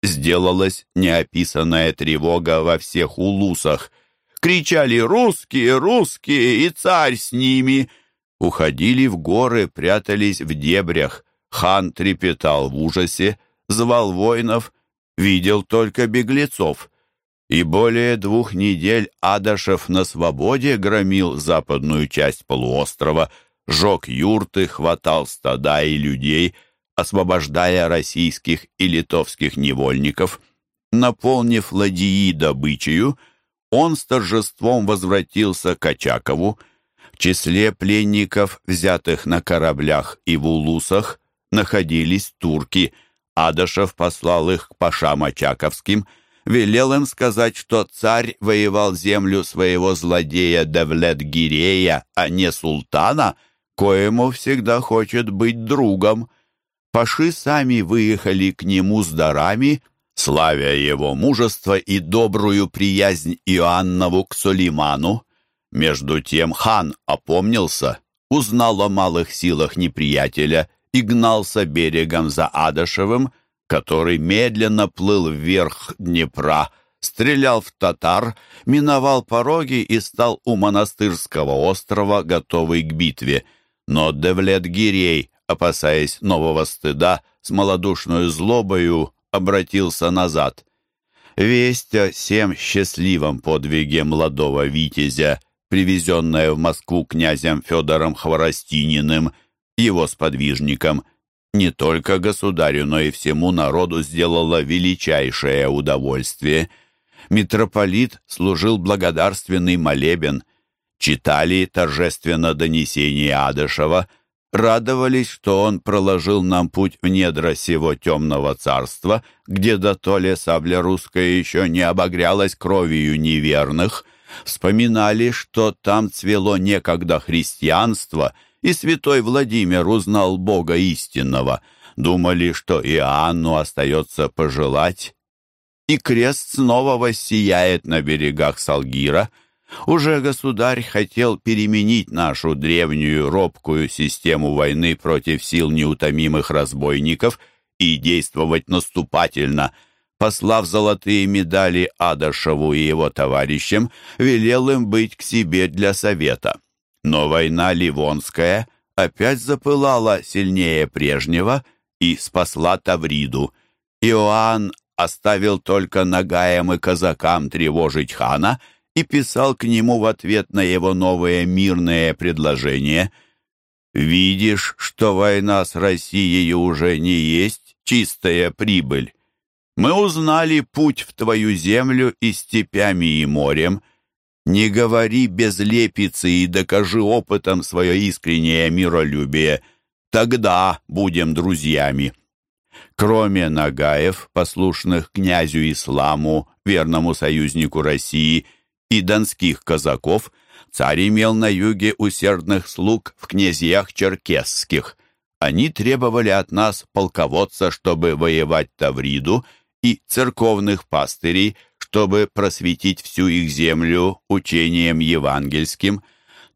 Сделалась неописанная тревога во всех улусах. Кричали «Русские! Русские! И царь с ними!» Уходили в горы, прятались в дебрях. Хан трепетал в ужасе, звал воинов, видел только беглецов. И более двух недель Адашев на свободе громил западную часть полуострова, жег юрты, хватал стада и людей — освобождая российских и литовских невольников. Наполнив ладьи добычею, он с торжеством возвратился к Очакову. В числе пленников, взятых на кораблях и в улусах, находились турки. Адашев послал их к пашам Очаковским, велел им сказать, что царь воевал землю своего злодея Девлет-Гирея, а не султана, коему всегда хочет быть другом. Паши сами выехали к нему с дарами, славя его мужество и добрую приязнь Иоаннову к Сулейману. Между тем хан опомнился, узнал о малых силах неприятеля и гнался берегом за Адашевым, который медленно плыл вверх Днепра, стрелял в татар, миновал пороги и стал у монастырского острова, готовый к битве. Но Девлет-Гирей, опасаясь нового стыда, с малодушной злобою обратился назад. Весть о всем счастливом подвиге молодого витязя, привезенная в Москву князем Федором Хворостининым, его сподвижником, не только государю, но и всему народу сделала величайшее удовольствие. Митрополит служил благодарственный молебен, читали торжественно донесение Адышева, радовались, что он проложил нам путь в недра сего темного царства, где до то ли сабля русская еще не обогрялась кровью неверных, вспоминали, что там цвело некогда христианство, и святой Владимир узнал Бога истинного, думали, что Иоанну остается пожелать, и крест снова воссияет на берегах Салгира — уже государь хотел переменить нашу древнюю робкую систему войны против сил неутомимых разбойников и действовать наступательно. Послав золотые медали Адашеву и его товарищам, велел им быть к себе для совета. Но война Ливонская опять запылала сильнее прежнего и спасла Тавриду. Иоанн оставил только нагаям и казакам тревожить хана — и писал к нему в ответ на его новое мирное предложение. «Видишь, что война с Россией уже не есть чистая прибыль. Мы узнали путь в твою землю и степями, и морем. Не говори без лепицы и докажи опытом свое искреннее миролюбие. Тогда будем друзьями». Кроме Нагаев, послушных князю Исламу, верному союзнику России, и донских казаков, царь имел на юге усердных слуг в князьях черкесских. Они требовали от нас полководца, чтобы воевать Тавриду, и церковных пастырей, чтобы просветить всю их землю учением евангельским.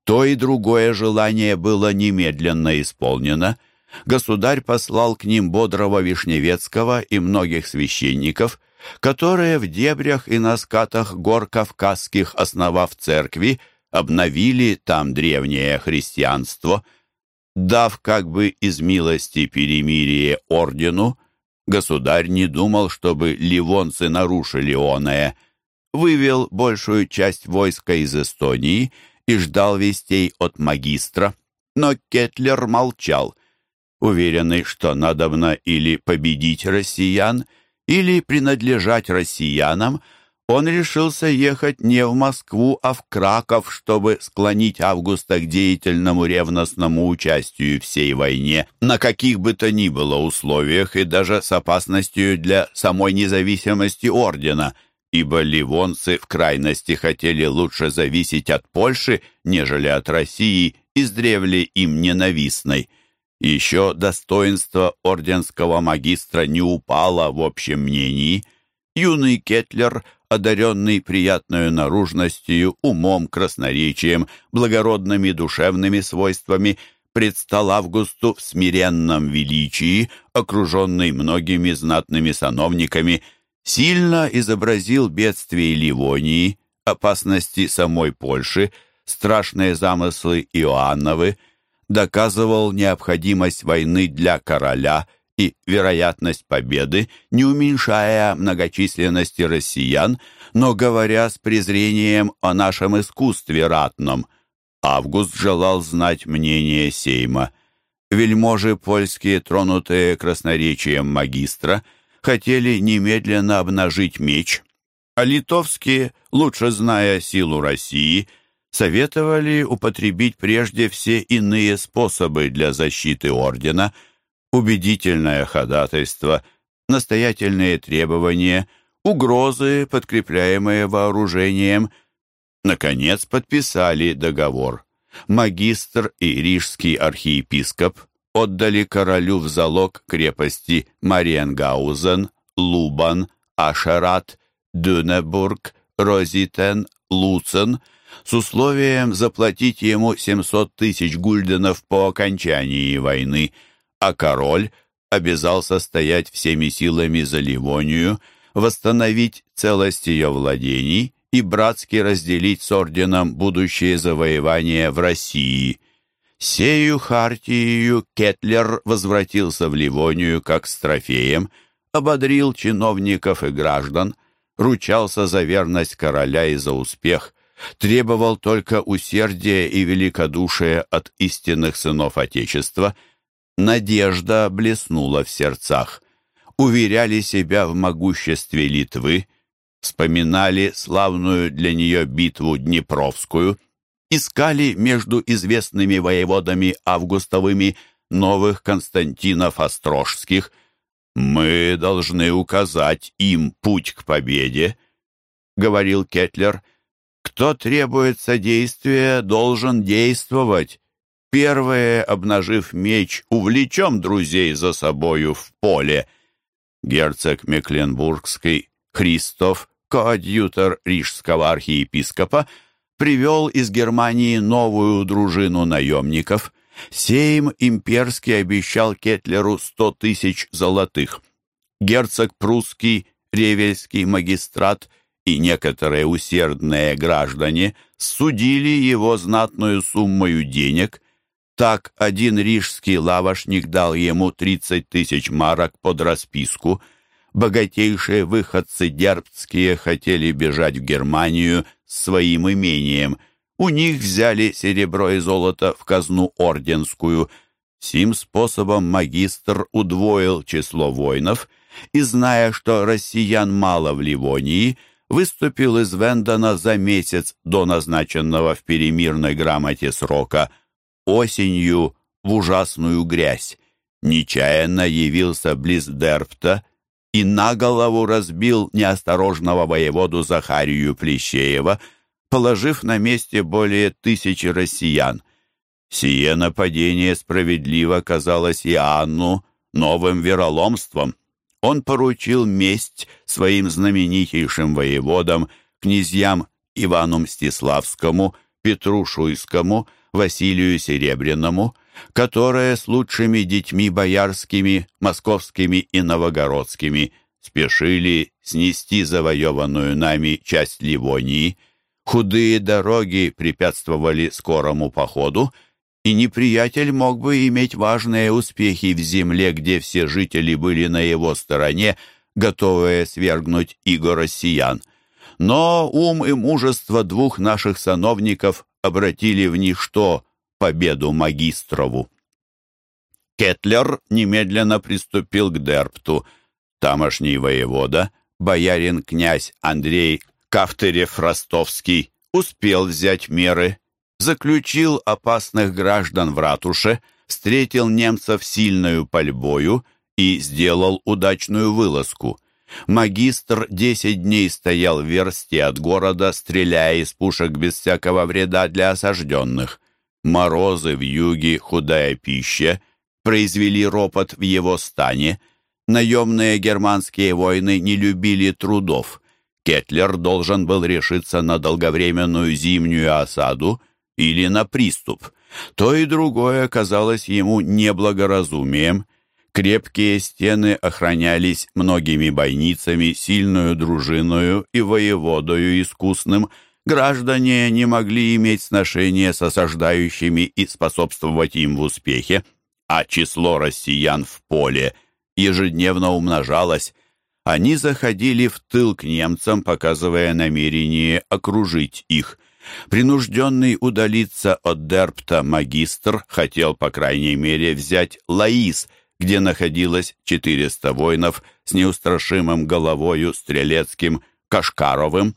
То и другое желание было немедленно исполнено. Государь послал к ним бодрого Вишневецкого и многих священников – которые в дебрях и на скатах гор Кавказских, основав церкви, обновили там древнее христианство. Дав как бы из милости перемирие ордену, государь не думал, чтобы ливонцы нарушили оное, вывел большую часть войска из Эстонии и ждал вестей от магистра. Но Кетлер молчал, уверенный, что надобно или победить россиян – или принадлежать россиянам, он решился ехать не в Москву, а в Краков, чтобы склонить Августа к деятельному ревностному участию всей войне, на каких бы то ни было условиях и даже с опасностью для самой независимости ордена, ибо ливонцы в крайности хотели лучше зависеть от Польши, нежели от России, издревле им ненавистной. Еще достоинство орденского магистра не упало в общем мнении. Юный Кетлер, одаренный приятной наружностью, умом, красноречием, благородными душевными свойствами, предстал Августу в смиренном величии, окруженный многими знатными сановниками, сильно изобразил бедствие Ливонии, опасности самой Польши, страшные замыслы Иоанновы, доказывал необходимость войны для короля и вероятность победы, не уменьшая многочисленности россиян, но говоря с презрением о нашем искусстве ратном. Август желал знать мнение Сейма. Вельможи польские, тронутые красноречием магистра, хотели немедленно обнажить меч, а литовские, лучше зная силу России, советовали употребить прежде все иные способы для защиты ордена, убедительное ходатайство, настоятельные требования, угрозы, подкрепляемые вооружением. Наконец подписали договор. Магистр и рижский архиепископ отдали королю в залог крепости Мариенгаузен, Лубан, Ашерат, Дюнебург, Розитен, Луцен с условием заплатить ему 700 тысяч гульденов по окончании войны, а король обязался стоять всеми силами за Ливонию, восстановить целость ее владений и братски разделить с орденом будущее завоевание в России. Сею хартию Кетлер возвратился в Ливонию как с трофеем, ободрил чиновников и граждан, ручался за верность короля и за успех, требовал только усердия и великодушия от истинных сынов Отечества. Надежда блеснула в сердцах. Уверяли себя в могуществе Литвы, вспоминали славную для нее битву Днепровскую, искали между известными воеводами августовыми новых Константинов Острожских. «Мы должны указать им путь к победе», — говорил Кетлер. «Кто требует содействия, должен действовать. Первые, обнажив меч, увлечем друзей за собою в поле». Герцог Мекленбургский Христоф коадьютор рижского архиепископа, привел из Германии новую дружину наемников. Сейм имперский обещал Кетлеру сто тысяч золотых. Герцог прусский, ревельский магистрат и некоторые усердные граждане судили его знатную суммою денег. Так один рижский лавошник дал ему 30 тысяч марок под расписку – богатейшие выходцы дербцкие хотели бежать в Германию с своим имением. У них взяли серебро и золото в казну орденскую. Сим способом магистр удвоил число воинов и, зная, что россиян мало в Ливонии, выступил из Вендона за месяц до назначенного в перемирной грамоте срока осенью в ужасную грязь. Нечаянно явился близ Дерпта и на голову разбил неосторожного воеводу Захарию Плещеева, положив на месте более тысячи россиян. Сие нападение справедливо казалось Иоанну новым вероломством. Он поручил месть своим знаменитейшим воеводам, князьям Ивану Мстиславскому, Петру Шуйскому, Василию Серебряному, которые с лучшими детьми боярскими, московскими и новогородскими спешили снести завоеванную нами часть Ливонии. Худые дороги препятствовали скорому походу, и неприятель мог бы иметь важные успехи в земле, где все жители были на его стороне, готовые свергнуть иго россиян. Но ум и мужество двух наших сановников обратили в ничто победу магистрову. Кетлер немедленно приступил к Дерпту. Тамошний воевода, боярин-князь Андрей Кафтерев-Ростовский, успел взять меры, заключил опасных граждан в ратуше, встретил немцев сильную пальбою и сделал удачную вылазку. Магистр десять дней стоял в версте от города, стреляя из пушек без всякого вреда для осажденных. Морозы в юге, худая пища произвели ропот в его стане. Наемные германские войны не любили трудов. Кетлер должен был решиться на долговременную зимнюю осаду или на приступ. То и другое казалось ему неблагоразумием. Крепкие стены охранялись многими бойницами, сильную дружиною и воеводою искусным – граждане не могли иметь сношения с осаждающими и способствовать им в успехе, а число россиян в поле ежедневно умножалось. Они заходили в тыл к немцам, показывая намерение окружить их. Принужденный удалиться от Дерпта магистр хотел, по крайней мере, взять Лаис, где находилось 400 воинов с неустрашимым головою Стрелецким, Кашкаровым,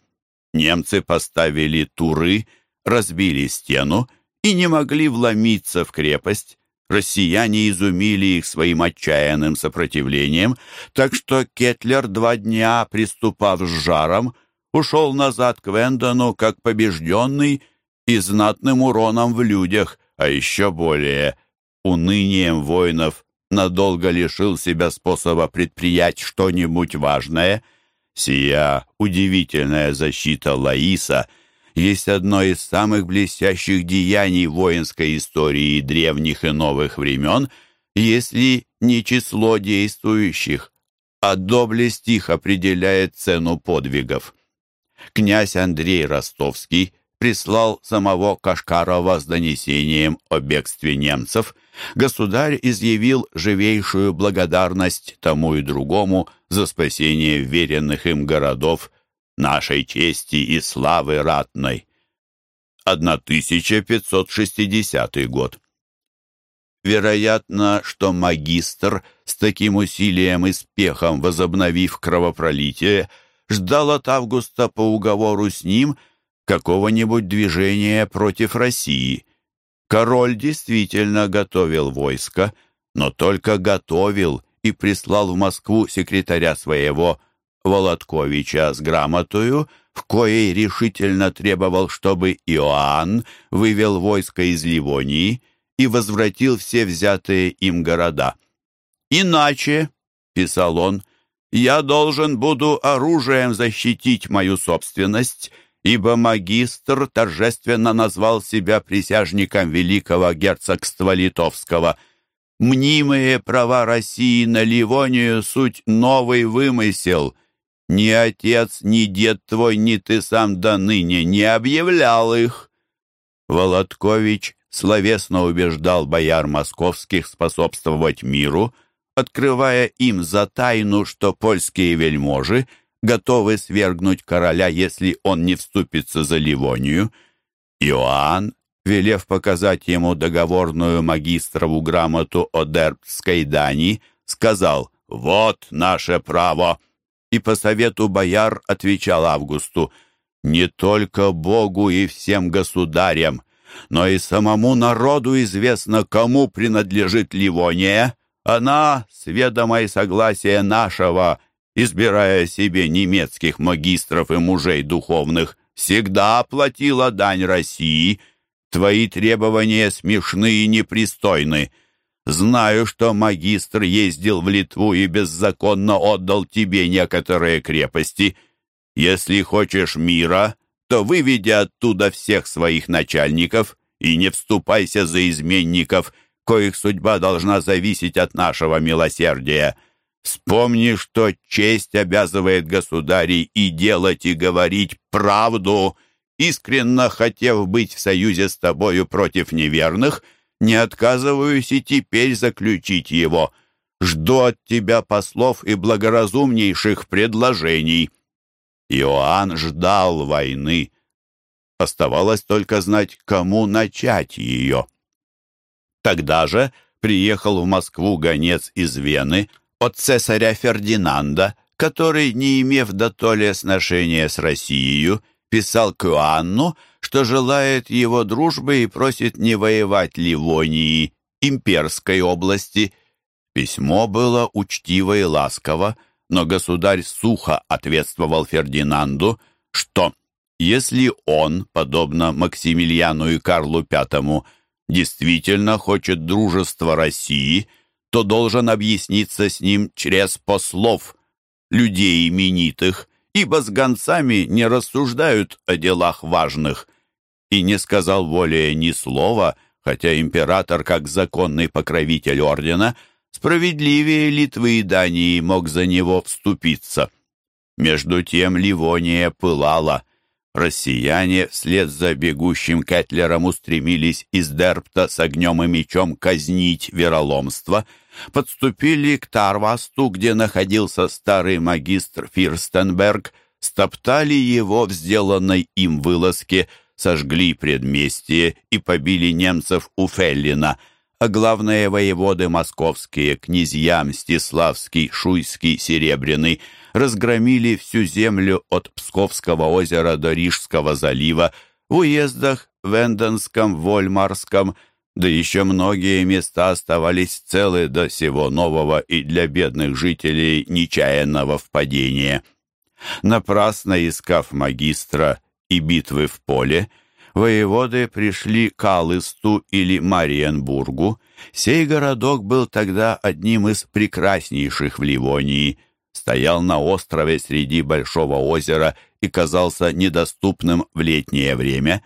Немцы поставили туры, разбили стену и не могли вломиться в крепость. Россияне изумили их своим отчаянным сопротивлением, так что Кетлер два дня, приступав с жаром, ушел назад к Вендону как побежденный и знатным уроном в людях, а еще более унынием воинов надолго лишил себя способа предприять что-нибудь важное. Сия удивительная защита Лаиса есть одно из самых блестящих деяний воинской истории древних и новых времен, если не число действующих, а доблесть их определяет цену подвигов. Князь Андрей Ростовский прислал самого Кашкарова с донесением о бегстве немцев, государь изъявил живейшую благодарность тому и другому за спасение веренных им городов, нашей чести и славы ратной. 1560 год. Вероятно, что магистр, с таким усилием и спехом возобновив кровопролитие, ждал от Августа по уговору с ним – какого-нибудь движения против России. Король действительно готовил войско, но только готовил и прислал в Москву секретаря своего Володковича с грамотою, в коей решительно требовал, чтобы Иоанн вывел войско из Ливонии и возвратил все взятые им города. «Иначе», — писал он, — «я должен буду оружием защитить мою собственность ибо магистр торжественно назвал себя присяжником великого герцогства Литовского. Мнимые права России на Ливонию — суть новый вымысел. Ни отец, ни дед твой, ни ты сам до ныне не объявлял их. Володкович словесно убеждал бояр московских способствовать миру, открывая им за тайну, что польские вельможи — готовы свергнуть короля, если он не вступится за Ливонию. Иоанн, велев показать ему договорную магистрову грамоту о Дербской дани, сказал «Вот наше право!» и по совету бояр отвечал Августу «Не только Богу и всем государям, но и самому народу известно, кому принадлежит Ливония. Она, с ведома и согласия нашего, избирая себе немецких магистров и мужей духовных, всегда платила дань России. Твои требования смешны и непристойны. Знаю, что магистр ездил в Литву и беззаконно отдал тебе некоторые крепости. Если хочешь мира, то выведи оттуда всех своих начальников и не вступайся за изменников, коих судьба должна зависеть от нашего милосердия». Вспомни, что честь обязывает государей и делать, и говорить правду, искренно хотев быть в союзе с тобою против неверных, не отказываюсь и теперь заключить его. Жду от тебя послов и благоразумнейших предложений». Иоанн ждал войны. Оставалось только знать, кому начать ее. Тогда же приехал в Москву гонец из Вены — от цесаря Фердинанда, который, не имев дотоле сношения с Россией, писал к Иоанну, что желает его дружбы и просит не воевать Ливонии, имперской области. Письмо было учтиво и ласково, но государь сухо ответствовал Фердинанду, что если он, подобно Максимилиану и Карлу V, действительно хочет дружества России – то должен объясниться с ним через послов, людей именитых, ибо с гонцами не рассуждают о делах важных. И не сказал более ни слова, хотя император, как законный покровитель ордена, справедливее Литвы и Дании мог за него вступиться. Между тем Ливония пылала — Россияне вслед за бегущим Кетлером устремились из Дерпта с огнем и мечом казнить вероломство, подступили к Тарвасту, где находился старый магистр Фирстенберг, стоптали его в сделанной им вылазке, сожгли предместье и побили немцев у Феллина — а главные воеводы московские, князья Мстиславский, Шуйский, Серебряный, разгромили всю землю от Псковского озера до Рижского залива, в уездах Венденском, Вольмарском, да еще многие места оставались целы до сего нового и для бедных жителей нечаянного впадения. Напрасно искав магистра и битвы в поле, воеводы пришли к Алысту или Мариенбургу. Сей городок был тогда одним из прекраснейших в Ливонии, стоял на острове среди большого озера и казался недоступным в летнее время.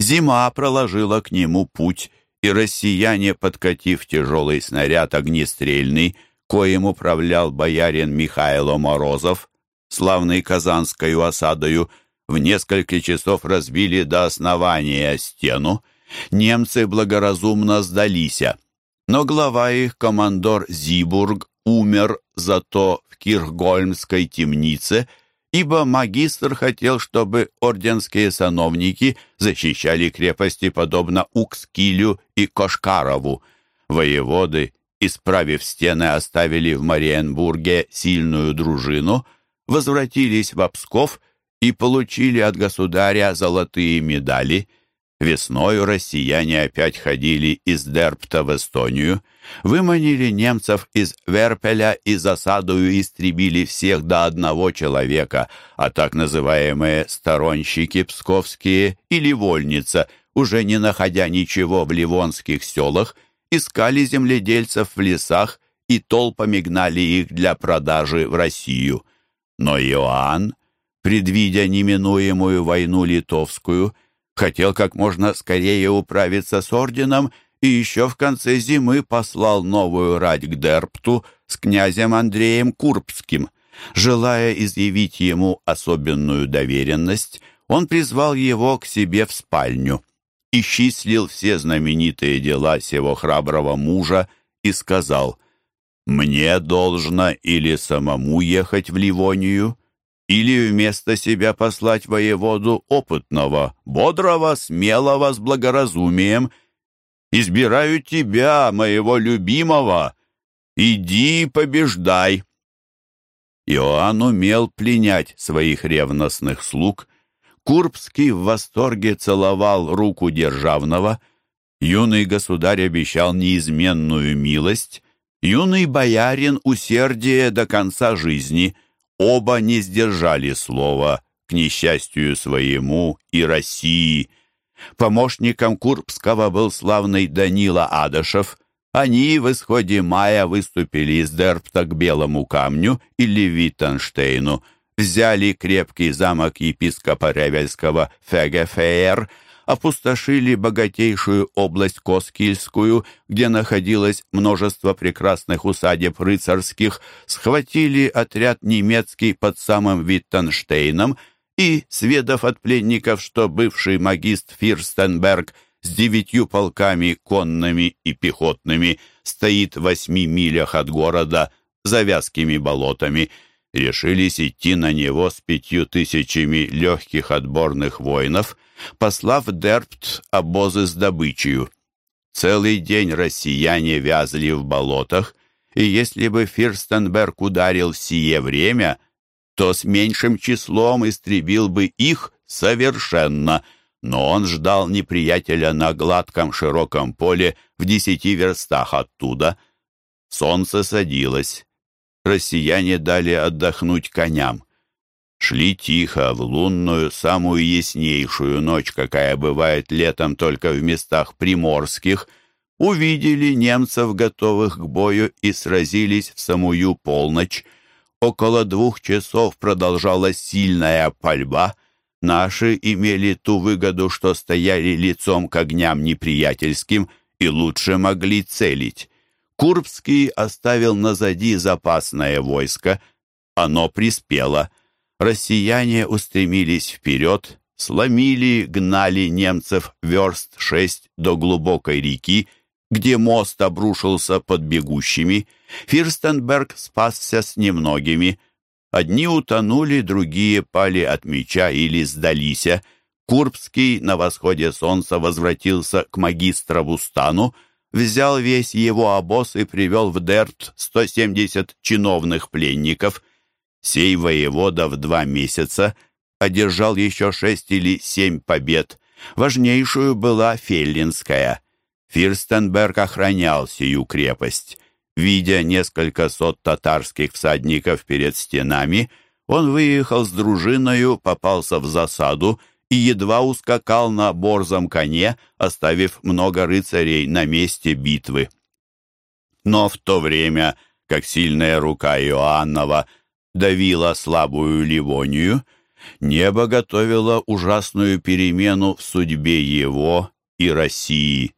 Зима проложила к нему путь, и россияне, подкатив тяжелый снаряд огнестрельный, коим управлял боярин Михайло Морозов, славный казанскою осадою, в несколько часов разбили до основания стену. Немцы благоразумно сдались, но глава их, командор Зибург, умер зато в Киргольмской темнице, ибо магистр хотел, чтобы орденские сановники защищали крепости подобно Укскилю и Кошкарову. Воеводы, исправив стены, оставили в Мариенбурге сильную дружину, возвратились в Псков и получили от государя золотые медали – Весною россияне опять ходили из Дерпта в Эстонию, выманили немцев из Верпеля и засадою истребили всех до одного человека, а так называемые «сторонщики псковские» или «вольница», уже не находя ничего в ливонских селах, искали земледельцев в лесах и толпами гнали их для продажи в Россию. Но Иоанн, предвидя неминуемую войну литовскую, хотел как можно скорее управиться с орденом и еще в конце зимы послал новую рать к Дерпту с князем Андреем Курбским. Желая изъявить ему особенную доверенность, он призвал его к себе в спальню, исчислил все знаменитые дела сего храброго мужа и сказал, «Мне должно или самому ехать в Ливонию, или вместо себя послать воеводу опытного, бодрого, смелого, с благоразумием. Избираю тебя, моего любимого. Иди побеждай. Иоанн умел пленять своих ревностных слуг. Курбский в восторге целовал руку державного. Юный государь обещал неизменную милость. Юный боярин усердие до конца жизни — Оба не сдержали слова к несчастью своему и России. Помощником Курбского был славный Данила Адашев. Они в исходе мая выступили из Дерпта к Белому камню или Виттенштейну, взяли крепкий замок епископа Ревельского Фегефеер, опустошили богатейшую область Коскильскую, где находилось множество прекрасных усадеб рыцарских, схватили отряд немецкий под самым Виттенштейном и, сведав от пленников, что бывший магист Фирстенберг с девятью полками конными и пехотными стоит в восьми милях от города за вязкими болотами, решились идти на него с пятью тысячами легких отборных воинов — послав в Дерпт обозы с добычей. Целый день россияне вязли в болотах, и если бы Фирстенберг ударил сие время, то с меньшим числом истребил бы их совершенно, но он ждал неприятеля на гладком широком поле в десяти верстах оттуда. Солнце садилось. Россияне дали отдохнуть коням. Шли тихо, в лунную, самую яснейшую ночь, какая бывает летом только в местах приморских, увидели немцев, готовых к бою, и сразились в самую полночь. Около двух часов продолжалась сильная пальба. Наши имели ту выгоду, что стояли лицом к огням неприятельским и лучше могли целить. Курбский оставил назади запасное войско. Оно приспело — россияне устремились вперед, сломили, гнали немцев верст шесть до глубокой реки, где мост обрушился под бегущими. Фирстенберг спасся с немногими. Одни утонули, другие пали от меча или сдались. Курбский на восходе солнца возвратился к магистрову стану, взял весь его обоз и привел в Дерт 170 чиновных пленников. Сей воевода в два месяца одержал еще шесть или семь побед, Важнейшую была Феллинская. Фирстенберг охранял сию крепость. Видя несколько сот татарских всадников перед стенами, он выехал с дружиною, попался в засаду и едва ускакал на борзом коне, оставив много рыцарей на месте битвы. Но в то время, как сильная рука Иоаннова давила слабую Ливонию, небо готовило ужасную перемену в судьбе его и России.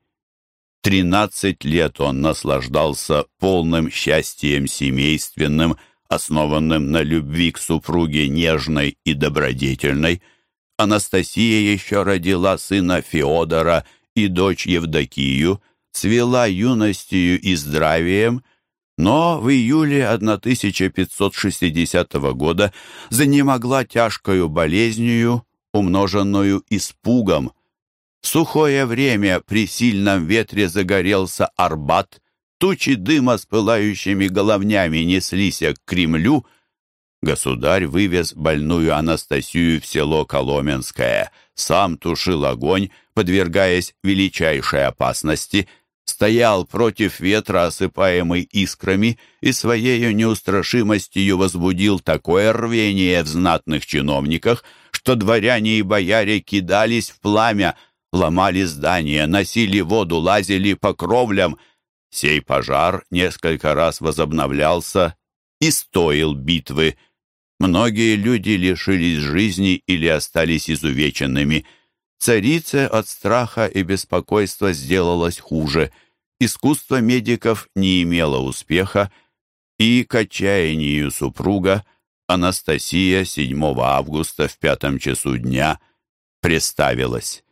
Тринадцать лет он наслаждался полным счастьем семейственным, основанным на любви к супруге нежной и добродетельной. Анастасия еще родила сына Феодора и дочь Евдокию, цвела юностью и здравием, но в июле 1560 года занемогла тяжкою болезнью, умноженную испугом. В сухое время при сильном ветре загорелся Арбат, тучи дыма с пылающими головнями неслись к Кремлю. Государь вывез больную Анастасию в село Коломенское, сам тушил огонь, подвергаясь величайшей опасности – стоял против ветра, осыпаемый искрами, и своей неустрашимостью возбудил такое рвение в знатных чиновниках, что дворяне и бояре кидались в пламя, ломали здания, носили воду, лазили по кровлям. Сей пожар несколько раз возобновлялся и стоил битвы. Многие люди лишились жизни или остались изувеченными – Царице от страха и беспокойства сделалось хуже. Искусство медиков не имело успеха, и к отчаянию супруга Анастасия 7 августа в пятом часу дня представилась.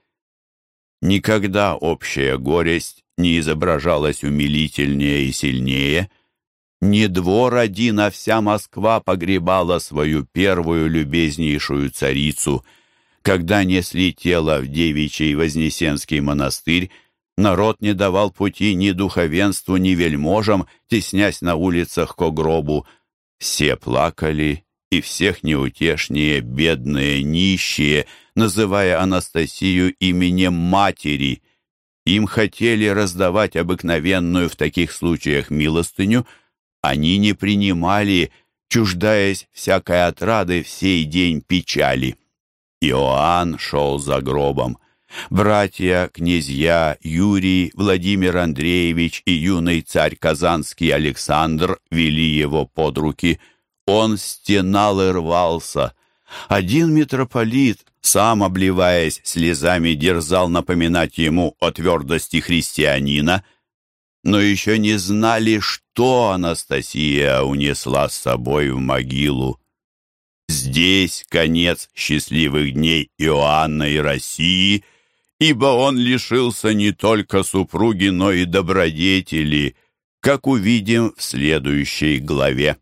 Никогда общая горесть не изображалась умилительнее и сильнее. Не двор один, а вся Москва погребала свою первую любезнейшую царицу — когда несли тело в девичий Вознесенский монастырь, народ не давал пути ни духовенству, ни вельможам, теснясь на улицах ко гробу. Все плакали, и всех неутешнее, бедные, нищие, называя Анастасию именем матери. Им хотели раздавать обыкновенную в таких случаях милостыню, они не принимали, чуждаясь всякой отрады в сей день печали. Иоанн шел за гробом. Братья, князья Юрий, Владимир Андреевич и юный царь Казанский Александр вели его под руки. Он стенал и рвался. Один митрополит, сам обливаясь слезами, дерзал напоминать ему о твердости христианина, но еще не знали, что Анастасия унесла с собой в могилу. Здесь конец счастливых дней Иоанна и России, ибо он лишился не только супруги, но и добродетели, как увидим в следующей главе.